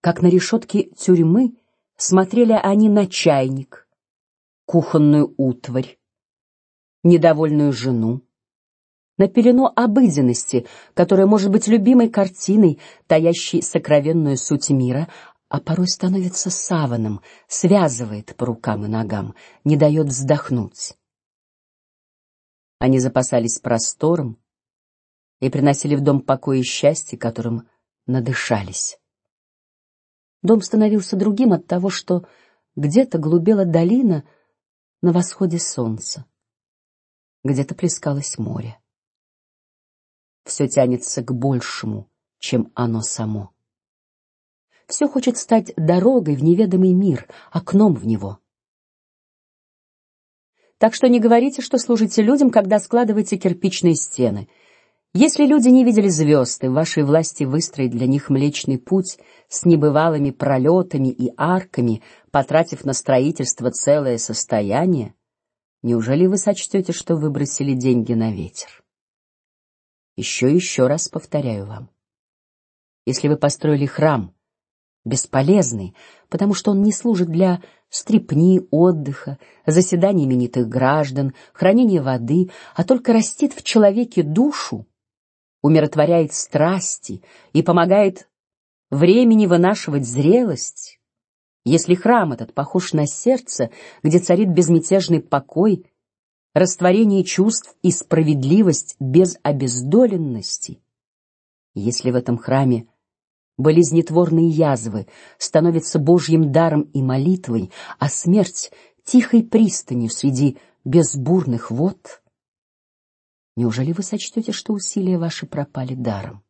как на решетке тюрьмы, смотрели они на чайник, кухонную утварь, недовольную жену, на пелену обыденности, которая может быть любимой картиной, таящей сокровенную суть мира, а порой становится саваном, связывает по рукам и ногам, не дает вздохнуть. Они запасались простором и приносили в дом покой и счастье, которым надышались. Дом становился другим от того, что где-то глубела долина на восходе солнца, где-то плескалось море. Все тянется к большему, чем оно само. Все хочет стать дорогой в неведомый мир, окном в него. Так что не говорите, что служите людям, когда складываете кирпичные стены. Если люди не видели звезд, и в вашей власти выстроить для них Млечный Путь с небывалыми пролетами и арками, потратив на строительство целое состояние, неужели вы сочтете, что выбросили деньги на ветер? Еще еще раз повторяю вам: если вы построили храм, бесполезный, потому что он не служит для стрипни, отдыха, заседаний именитых граждан, хранения воды, а только растит в человеке душу умиротворяет страсти и помогает времени вынашивать зрелость, если храм этот похож на сердце, где царит безмятежный покой, растворение чувств и справедливость без обездоленности, если в этом храме болезнетворные язвы становятся Божьим даром и молитвой, а смерть тихой пристанью среди безбурных вод, Неужели вы сочтете, что усилия ваши пропали даром?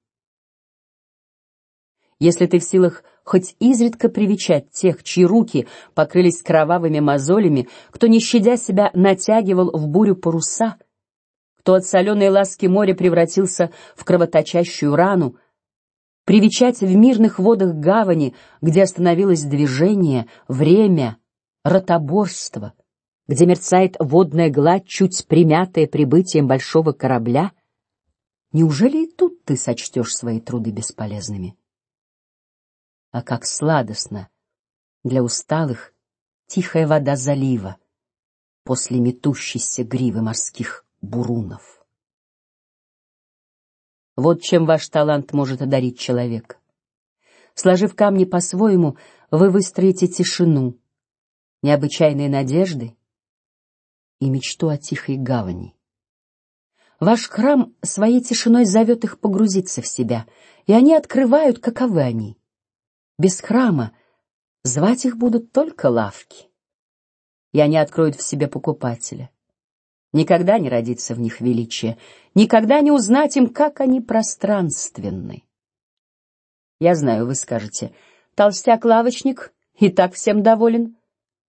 Если ты в силах хоть изредка привечать тех, чьи руки покрылись кровавыми мозолями, кто не щадя себя натягивал в бурю паруса, кто от соленой ласки моря превратился в кровоточащую рану, привечать в мирных водах гавани, где остановилось движение, время, ротоборство, где мерцает водная гладь, чуть примятая прибытием большого корабля, неужели и тут ты сочтешь свои труды бесполезными? А как сладостно для усталых тихая вода залива после метущейся гривы морских бурунов. Вот чем ваш талант может одарить человека. Сложив камни по-своему, вы выстроите тишину, необычайные надежды и мечту о тихой гавани. Ваш храм своей тишиной зовет их погрузиться в себя, и они открывают, каковы они. Без храма звать их будут только лавки, и они откроют в себе покупателя. Никогда не родится в них величие, никогда не узнать им, как они пространственны. Я знаю, вы скажете, толстяк-лавочник и так всем доволен,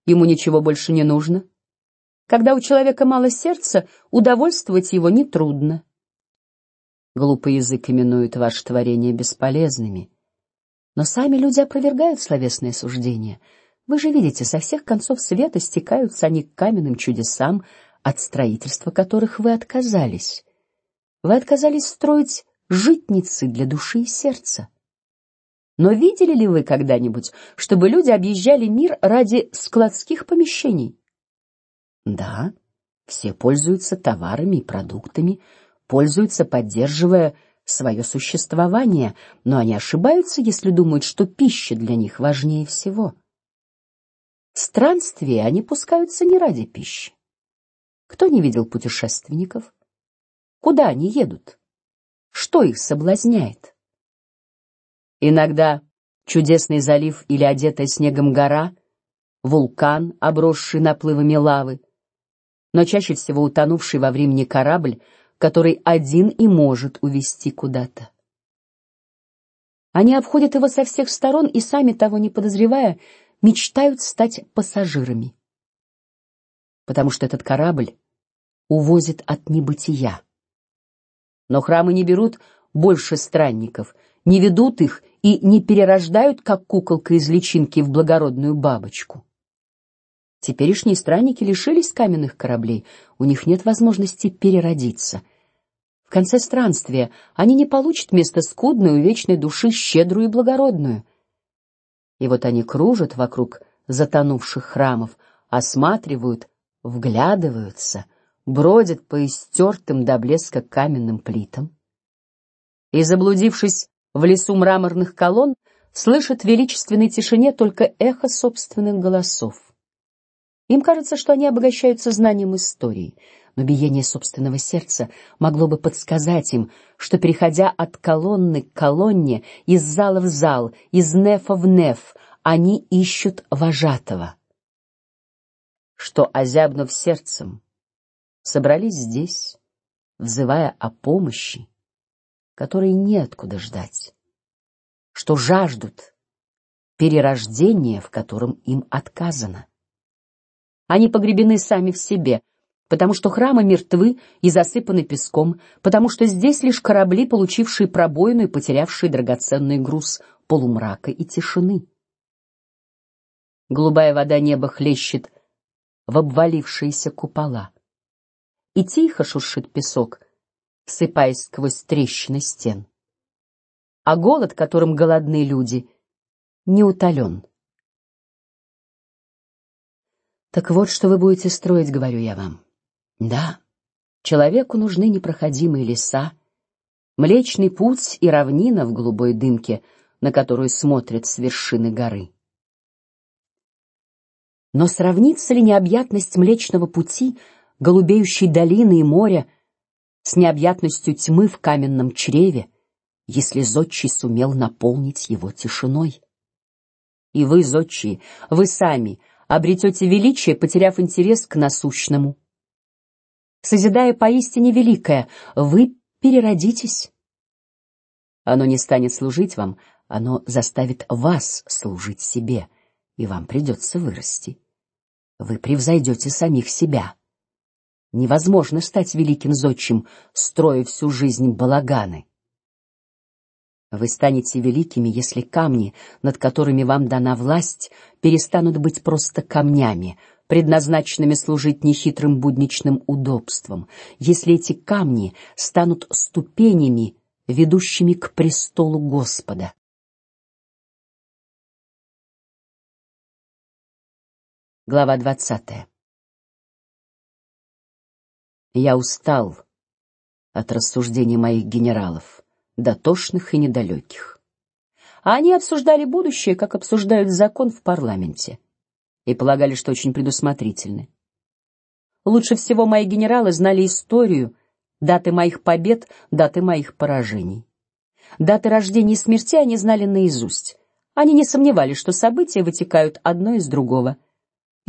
ему ничего больше не нужно. Когда у человека мало сердца, удовольствовать его не трудно. Глупый язык именует ваше творение бесполезными, но сами люди опровергают словесные суждения. Вы же видите, со всех концов света стекаются они к каменным чудесам, от строительства которых вы отказались. Вы отказались строить житницы для души и сердца. Но видели ли вы когда-нибудь, чтобы люди объезжали мир ради складских помещений? Да, все пользуются товарами и продуктами, пользуются, поддерживая свое существование, но они ошибаются, если думают, что пища для них важнее всего. Странствия они пускаются не ради пищи. Кто не видел путешественников? Куда они едут? Что их соблазняет? Иногда чудесный залив или одетая снегом гора, вулкан, обросший наплывами лавы, но чаще всего утонувший во времени корабль, который один и может увести куда-то. Они обходят его со всех сторон и сами того не подозревая мечтают стать пассажирами, потому что этот корабль увозит от небытия. Но храмы не берут больше странников, не ведут их и не перерождают, как куколка из личинки в благородную бабочку. Теперешние странники лишились каменных кораблей, у них нет возможности переродиться. В конце странствия они не получат место скудной у вечной души щедрую и благородную. И вот они кружат вокруг затонувших храмов, осматривают, вглядываются, бродят по истертым до блеска каменным плитам. И заблудившись в лесу мраморных колонн, слышат в величественной тишине только эхо собственных голосов. Им кажется, что они обогащаются знанием истории, но биение собственного сердца могло бы подсказать им, что переходя от колонны к колонне, из зала в зал, из нефа в неф, они ищут вожатого. Что озябнув сердцем, собрались здесь, взывая о помощи, которой неоткуда ждать, что жаждут перерождения, в котором им отказано. Они погребены сами в себе, потому что храмы мертвы и засыпаны песком, потому что здесь лишь корабли, получившие пробоину и потерявшие драгоценный груз полумрака и тишины. Голубая вода неба хлещет в обвалившиеся купола, и тихо шуршит песок, сыпаясь сквозь трещины стен. А голод, которым голодны люди, не утолен. Так вот, что вы будете строить, говорю я вам. Да, человеку нужны непроходимые леса, Млечный путь и равнина в голубой дымке, на которую смотрят с вершины горы. Но сравнится ли необъятность Млечного пути, голубеющей долины и моря, с необъятностью тьмы в каменном чреве, если зодчий сумел наполнить его тишиной? И вы, зодчие, вы сами обретете величие, потеряв интерес к насущному. Созидая поистине великое, вы переродитесь. Оно не станет служить вам, оно заставит вас служить себе, и вам придется вырасти. Вы превзойдете самих себя. Невозможно стать великим зодчим, строя всю жизнь балаганы. Вы станете великими, если камни, над которыми вам дана власть, перестанут быть просто камнями, предназначенными служить нехитрым будничным удобством, если эти камни станут ступенями, ведущими к престолу Господа. Глава двадцатая. Я устал от рассуждений моих генералов дотошных и недалеких. А они обсуждали будущее, как обсуждают закон в парламенте, и полагали, что очень предусмотрительны. Лучше всего мои генералы знали историю, даты моих побед, даты моих поражений. Даты рождения и смерти они знали наизусть. Они не сомневались, что события вытекают одно из другого.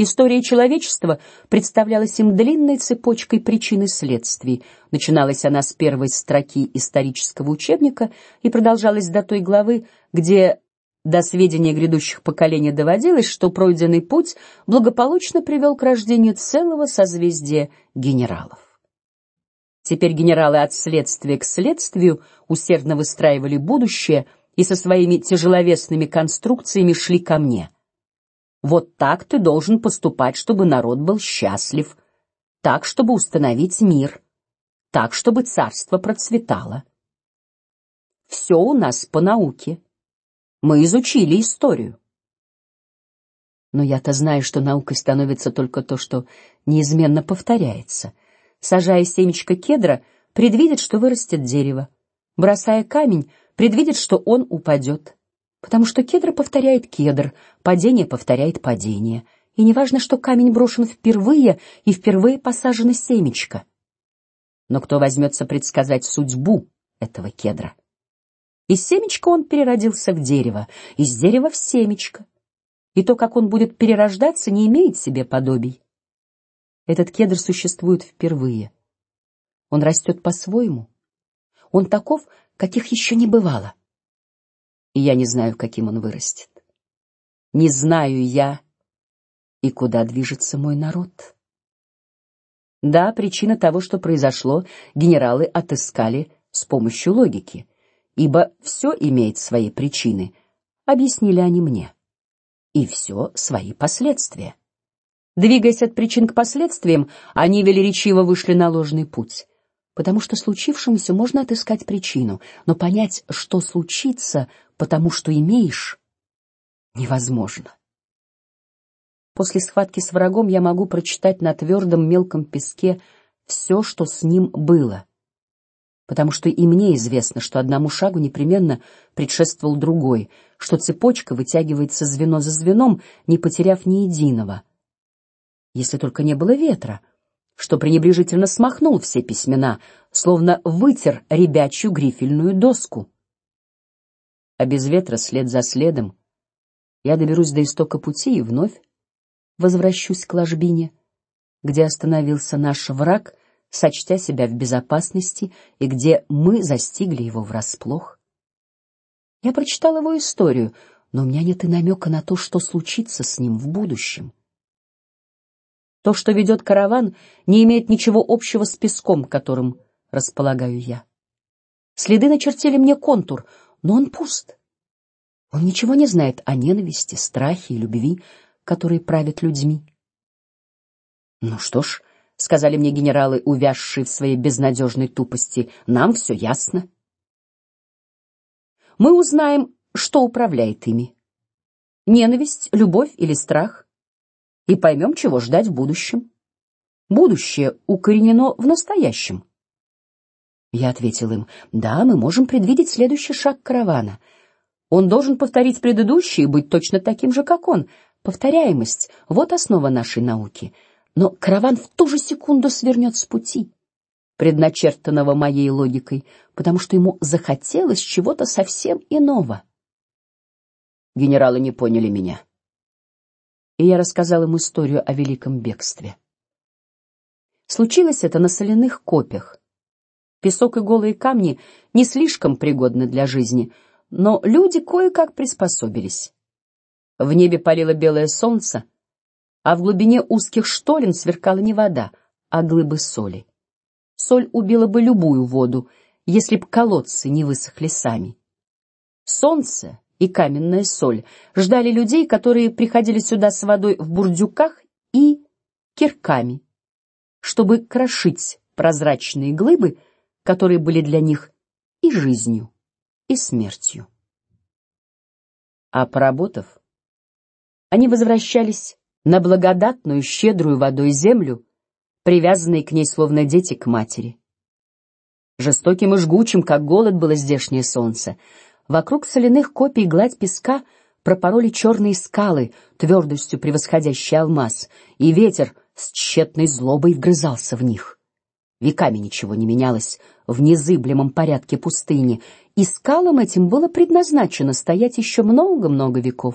История человечества представлялась им длинной цепочкой причин и следствий. Начиналась она с первой строки исторического учебника и продолжалась до той главы, где до сведения грядущих поколений доводилось, что пройденный путь благополучно привел к рождению целого созвездия генералов. Теперь генералы от следствия к следствию усердно выстраивали будущее и со своими тяжеловесными конструкциями шли ко мне. Вот так ты должен поступать, чтобы народ был счастлив, так, чтобы установить мир, так, чтобы царство процветало. Все у нас по науке. Мы изучили историю. Но я-то знаю, что наукой становится только то, что неизменно повторяется. Сажая семечко кедра, предвидит, что вырастет дерево. Бросая камень, предвидит, что он упадет, потому что кедр повторяет кедр, падение повторяет падение, и неважно, что камень брошен впервые и впервые посажено семечко. Но кто возьмется предсказать судьбу этого кедра? Из семечка он переродился в дерево, из дерева в семечко, и то, как он будет перерождаться, не имеет себе подобий. Этот кедр существует впервые. Он растет по-своему. Он таков, каких еще не бывало. И я не знаю, каким он вырастет. Не знаю я, и куда движется мой народ. Да, причина того, что произошло, генералы отыскали с помощью логики, ибо все имеет свои причины, объяснили они мне, и все свои последствия. Двигаясь от причин к последствиям, они велеречиво вышли на ложный путь, потому что случившемуся можно отыскать причину, но понять, что случится, потому что имеешь, невозможно. После схватки с врагом я могу прочитать на твердом мелком песке все, что с ним было, потому что и мне известно, что одному шагу непременно предшествовал другой, что цепочка вытягивается звено за звеном, не потеряв ни единого если только не было ветра, что пренебрежительно смахнул все письмена, словно вытер ребячью грифельную доску. А без ветра след за следом я доберусь до истока пути и вновь возвращусь к ложбине, где остановился наш враг, сочтя себя в безопасности и где мы застигли его врасплох. Я прочитал его историю, но у меня нет и намека на то, что случится с ним в будущем. То, что ведет караван, не имеет ничего общего с песком, которым располагаю я. Следы начертили мне контур, но он пуст. Он ничего не знает о ненависти, страхе и любви, которые правят людьми. Ну что ж, сказали мне генералы, увязшие в своей безнадежной тупости, нам все ясно. Мы узнаем, что управляет ими: ненависть, любовь или страх и поймем, чего ждать в будущем. Будущее укоренено в настоящем. Я ответил им: да, мы можем предвидеть следующий шаг каравана. Он должен повторить предыдущий и быть точно таким же, как он. Повторяемость — вот основа нашей науки. Но караван в ту же секунду свернет с пути, предначертанного моей логикой, потому что ему захотелось чего-то совсем иного. Генералы не поняли меня и я рассказал им историю о великом бегстве. Случилось это на соляных копях. Песок и голые камни не слишком пригодны для жизни, но люди кое-как приспособились. В небе палило белое солнце, а в глубине узких штолен сверкала не вода, а глыбы соли. Соль убила бы любую воду, если б колодцы не высохли сами. Солнце и каменная соль ждали людей, которые приходили сюда с водой в бурдюках и кирками, чтобы крошить прозрачные глыбы, которые были для них и жизнью, и смертью. А поработав, они возвращались на благодатную, щедрую водой землю, привязанные к ней словно дети к матери. Жестоким и жгучим, как голод, было здешнее солнце. Вокруг соляных копий гладь песка пропороли черные скалы, твердостью превосходящие алмаз, и ветер с тщетной злобой вгрызался в них. Веками ничего не менялось в незыблемом порядке пустыни, и скалам этим было предназначено стоять еще много-много веков.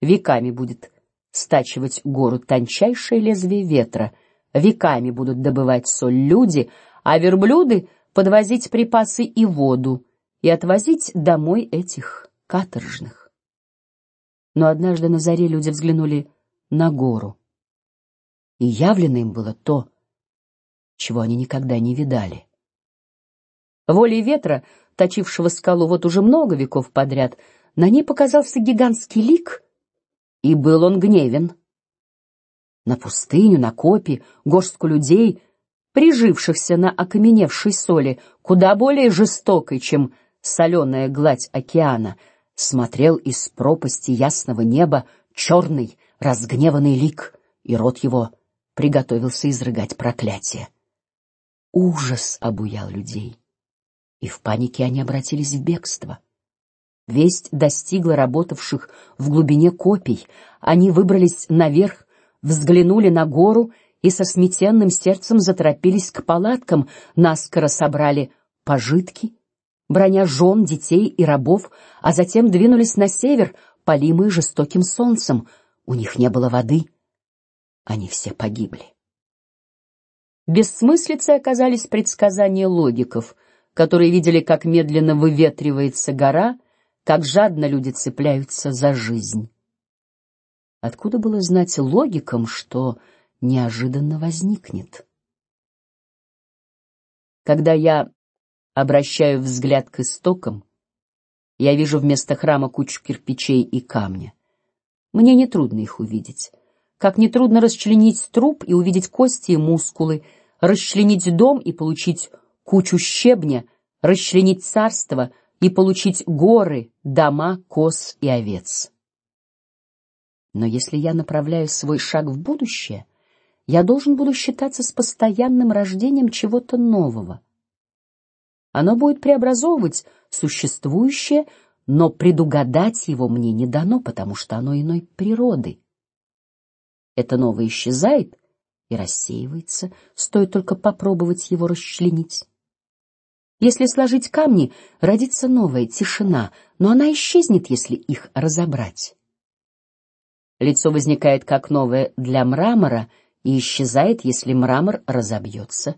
Веками будет стачивать гору тончайшее лезвие ветра, веками будут добывать соль люди, а верблюды подвозить припасы и воду и отвозить домой этих каторжных. Но однажды на заре люди взглянули на гору, и явлено им было то, чего они никогда не видали. Волей ветра, точившего скалу вот уже много веков подряд, на ней показался гигантский лик, и был он гневен. На пустыню, на копи, горстку людей, прижившихся на окаменевшей соли, куда более жестокой, чем соленая гладь океана, смотрел из пропасти ясного неба черный разгневанный лик, и рот его приготовился изрыгать проклятие. Ужас обуял людей, и в панике они обратились в бегство. Весть достигла работавших в глубине копий. Они выбрались наверх, взглянули на гору и со сметенным сердцем заторопились к палаткам, наскоро собрали пожитки, броня жен, детей и рабов, а затем двинулись на север, полимые жестоким солнцем. У них не было воды, они все погибли. Бессмыслицей оказались предсказания логиков, которые видели, как медленно выветривается гора, как жадно люди цепляются за жизнь. Откуда было знать логикам, что неожиданно возникнет? Когда я обращаю взгляд к истокам, я вижу вместо храма кучу кирпичей и камня. Мне не трудно их увидеть, как не трудно расчленить труп и увидеть кости и мускулы, расчленить дом и получить кучу щебня, расчленить царство и получить горы, дома, коз и овец. Но если я направляю свой шаг в будущее, я должен буду считаться с постоянным рождением чего-то нового. Оно будет преобразовывать существующее, но предугадать его мне не дано, потому что оно иной природы. Это новое исчезает, и рассеивается, стоит только попробовать его расчленить. Если сложить камни, родится новая тишина, но она исчезнет, если их разобрать. Лицо возникает как новое для мрамора и исчезает, если мрамор разобьется.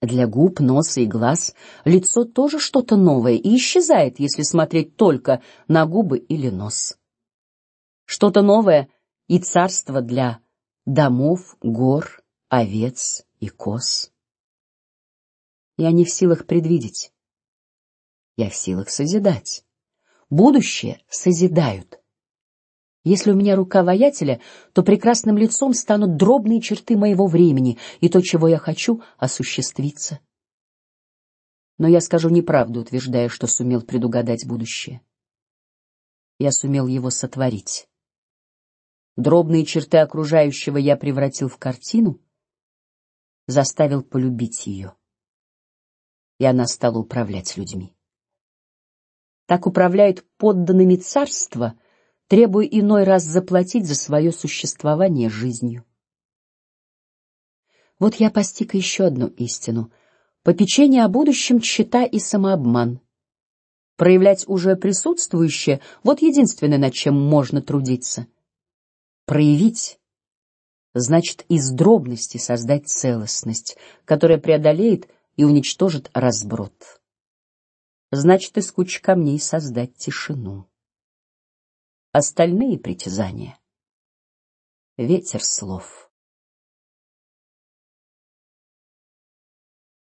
Для губ, носа и глаз лицо тоже что-то новое и исчезает, если смотреть только на губы или нос. Что-то новое и царство для домов, гор, овец и коз. Я не в силах предвидеть. Я в силах созидать. Будущее созидают. Если у меня рука воятеля, то прекрасным лицом станут дробные черты моего времени, и то, чего я хочу, осуществится. Но я скажу неправду, утверждая, что сумел предугадать будущее. Я сумел его сотворить. Дробные черты окружающего я превратил в картину, заставил полюбить ее, и она стала управлять людьми. Так управляет подданными царства, требуя иной раз заплатить за свое существование жизнью. Вот я постиг еще одну истину: попечение о будущем чита и самообман. Проявлять уже присутствующее — вот единственное, над чем можно трудиться. Проявить значит из дробности создать целостность, которая преодолеет и уничтожит разброд. Значит из кучи камней создать тишину. Остальные притязания — ветер слов.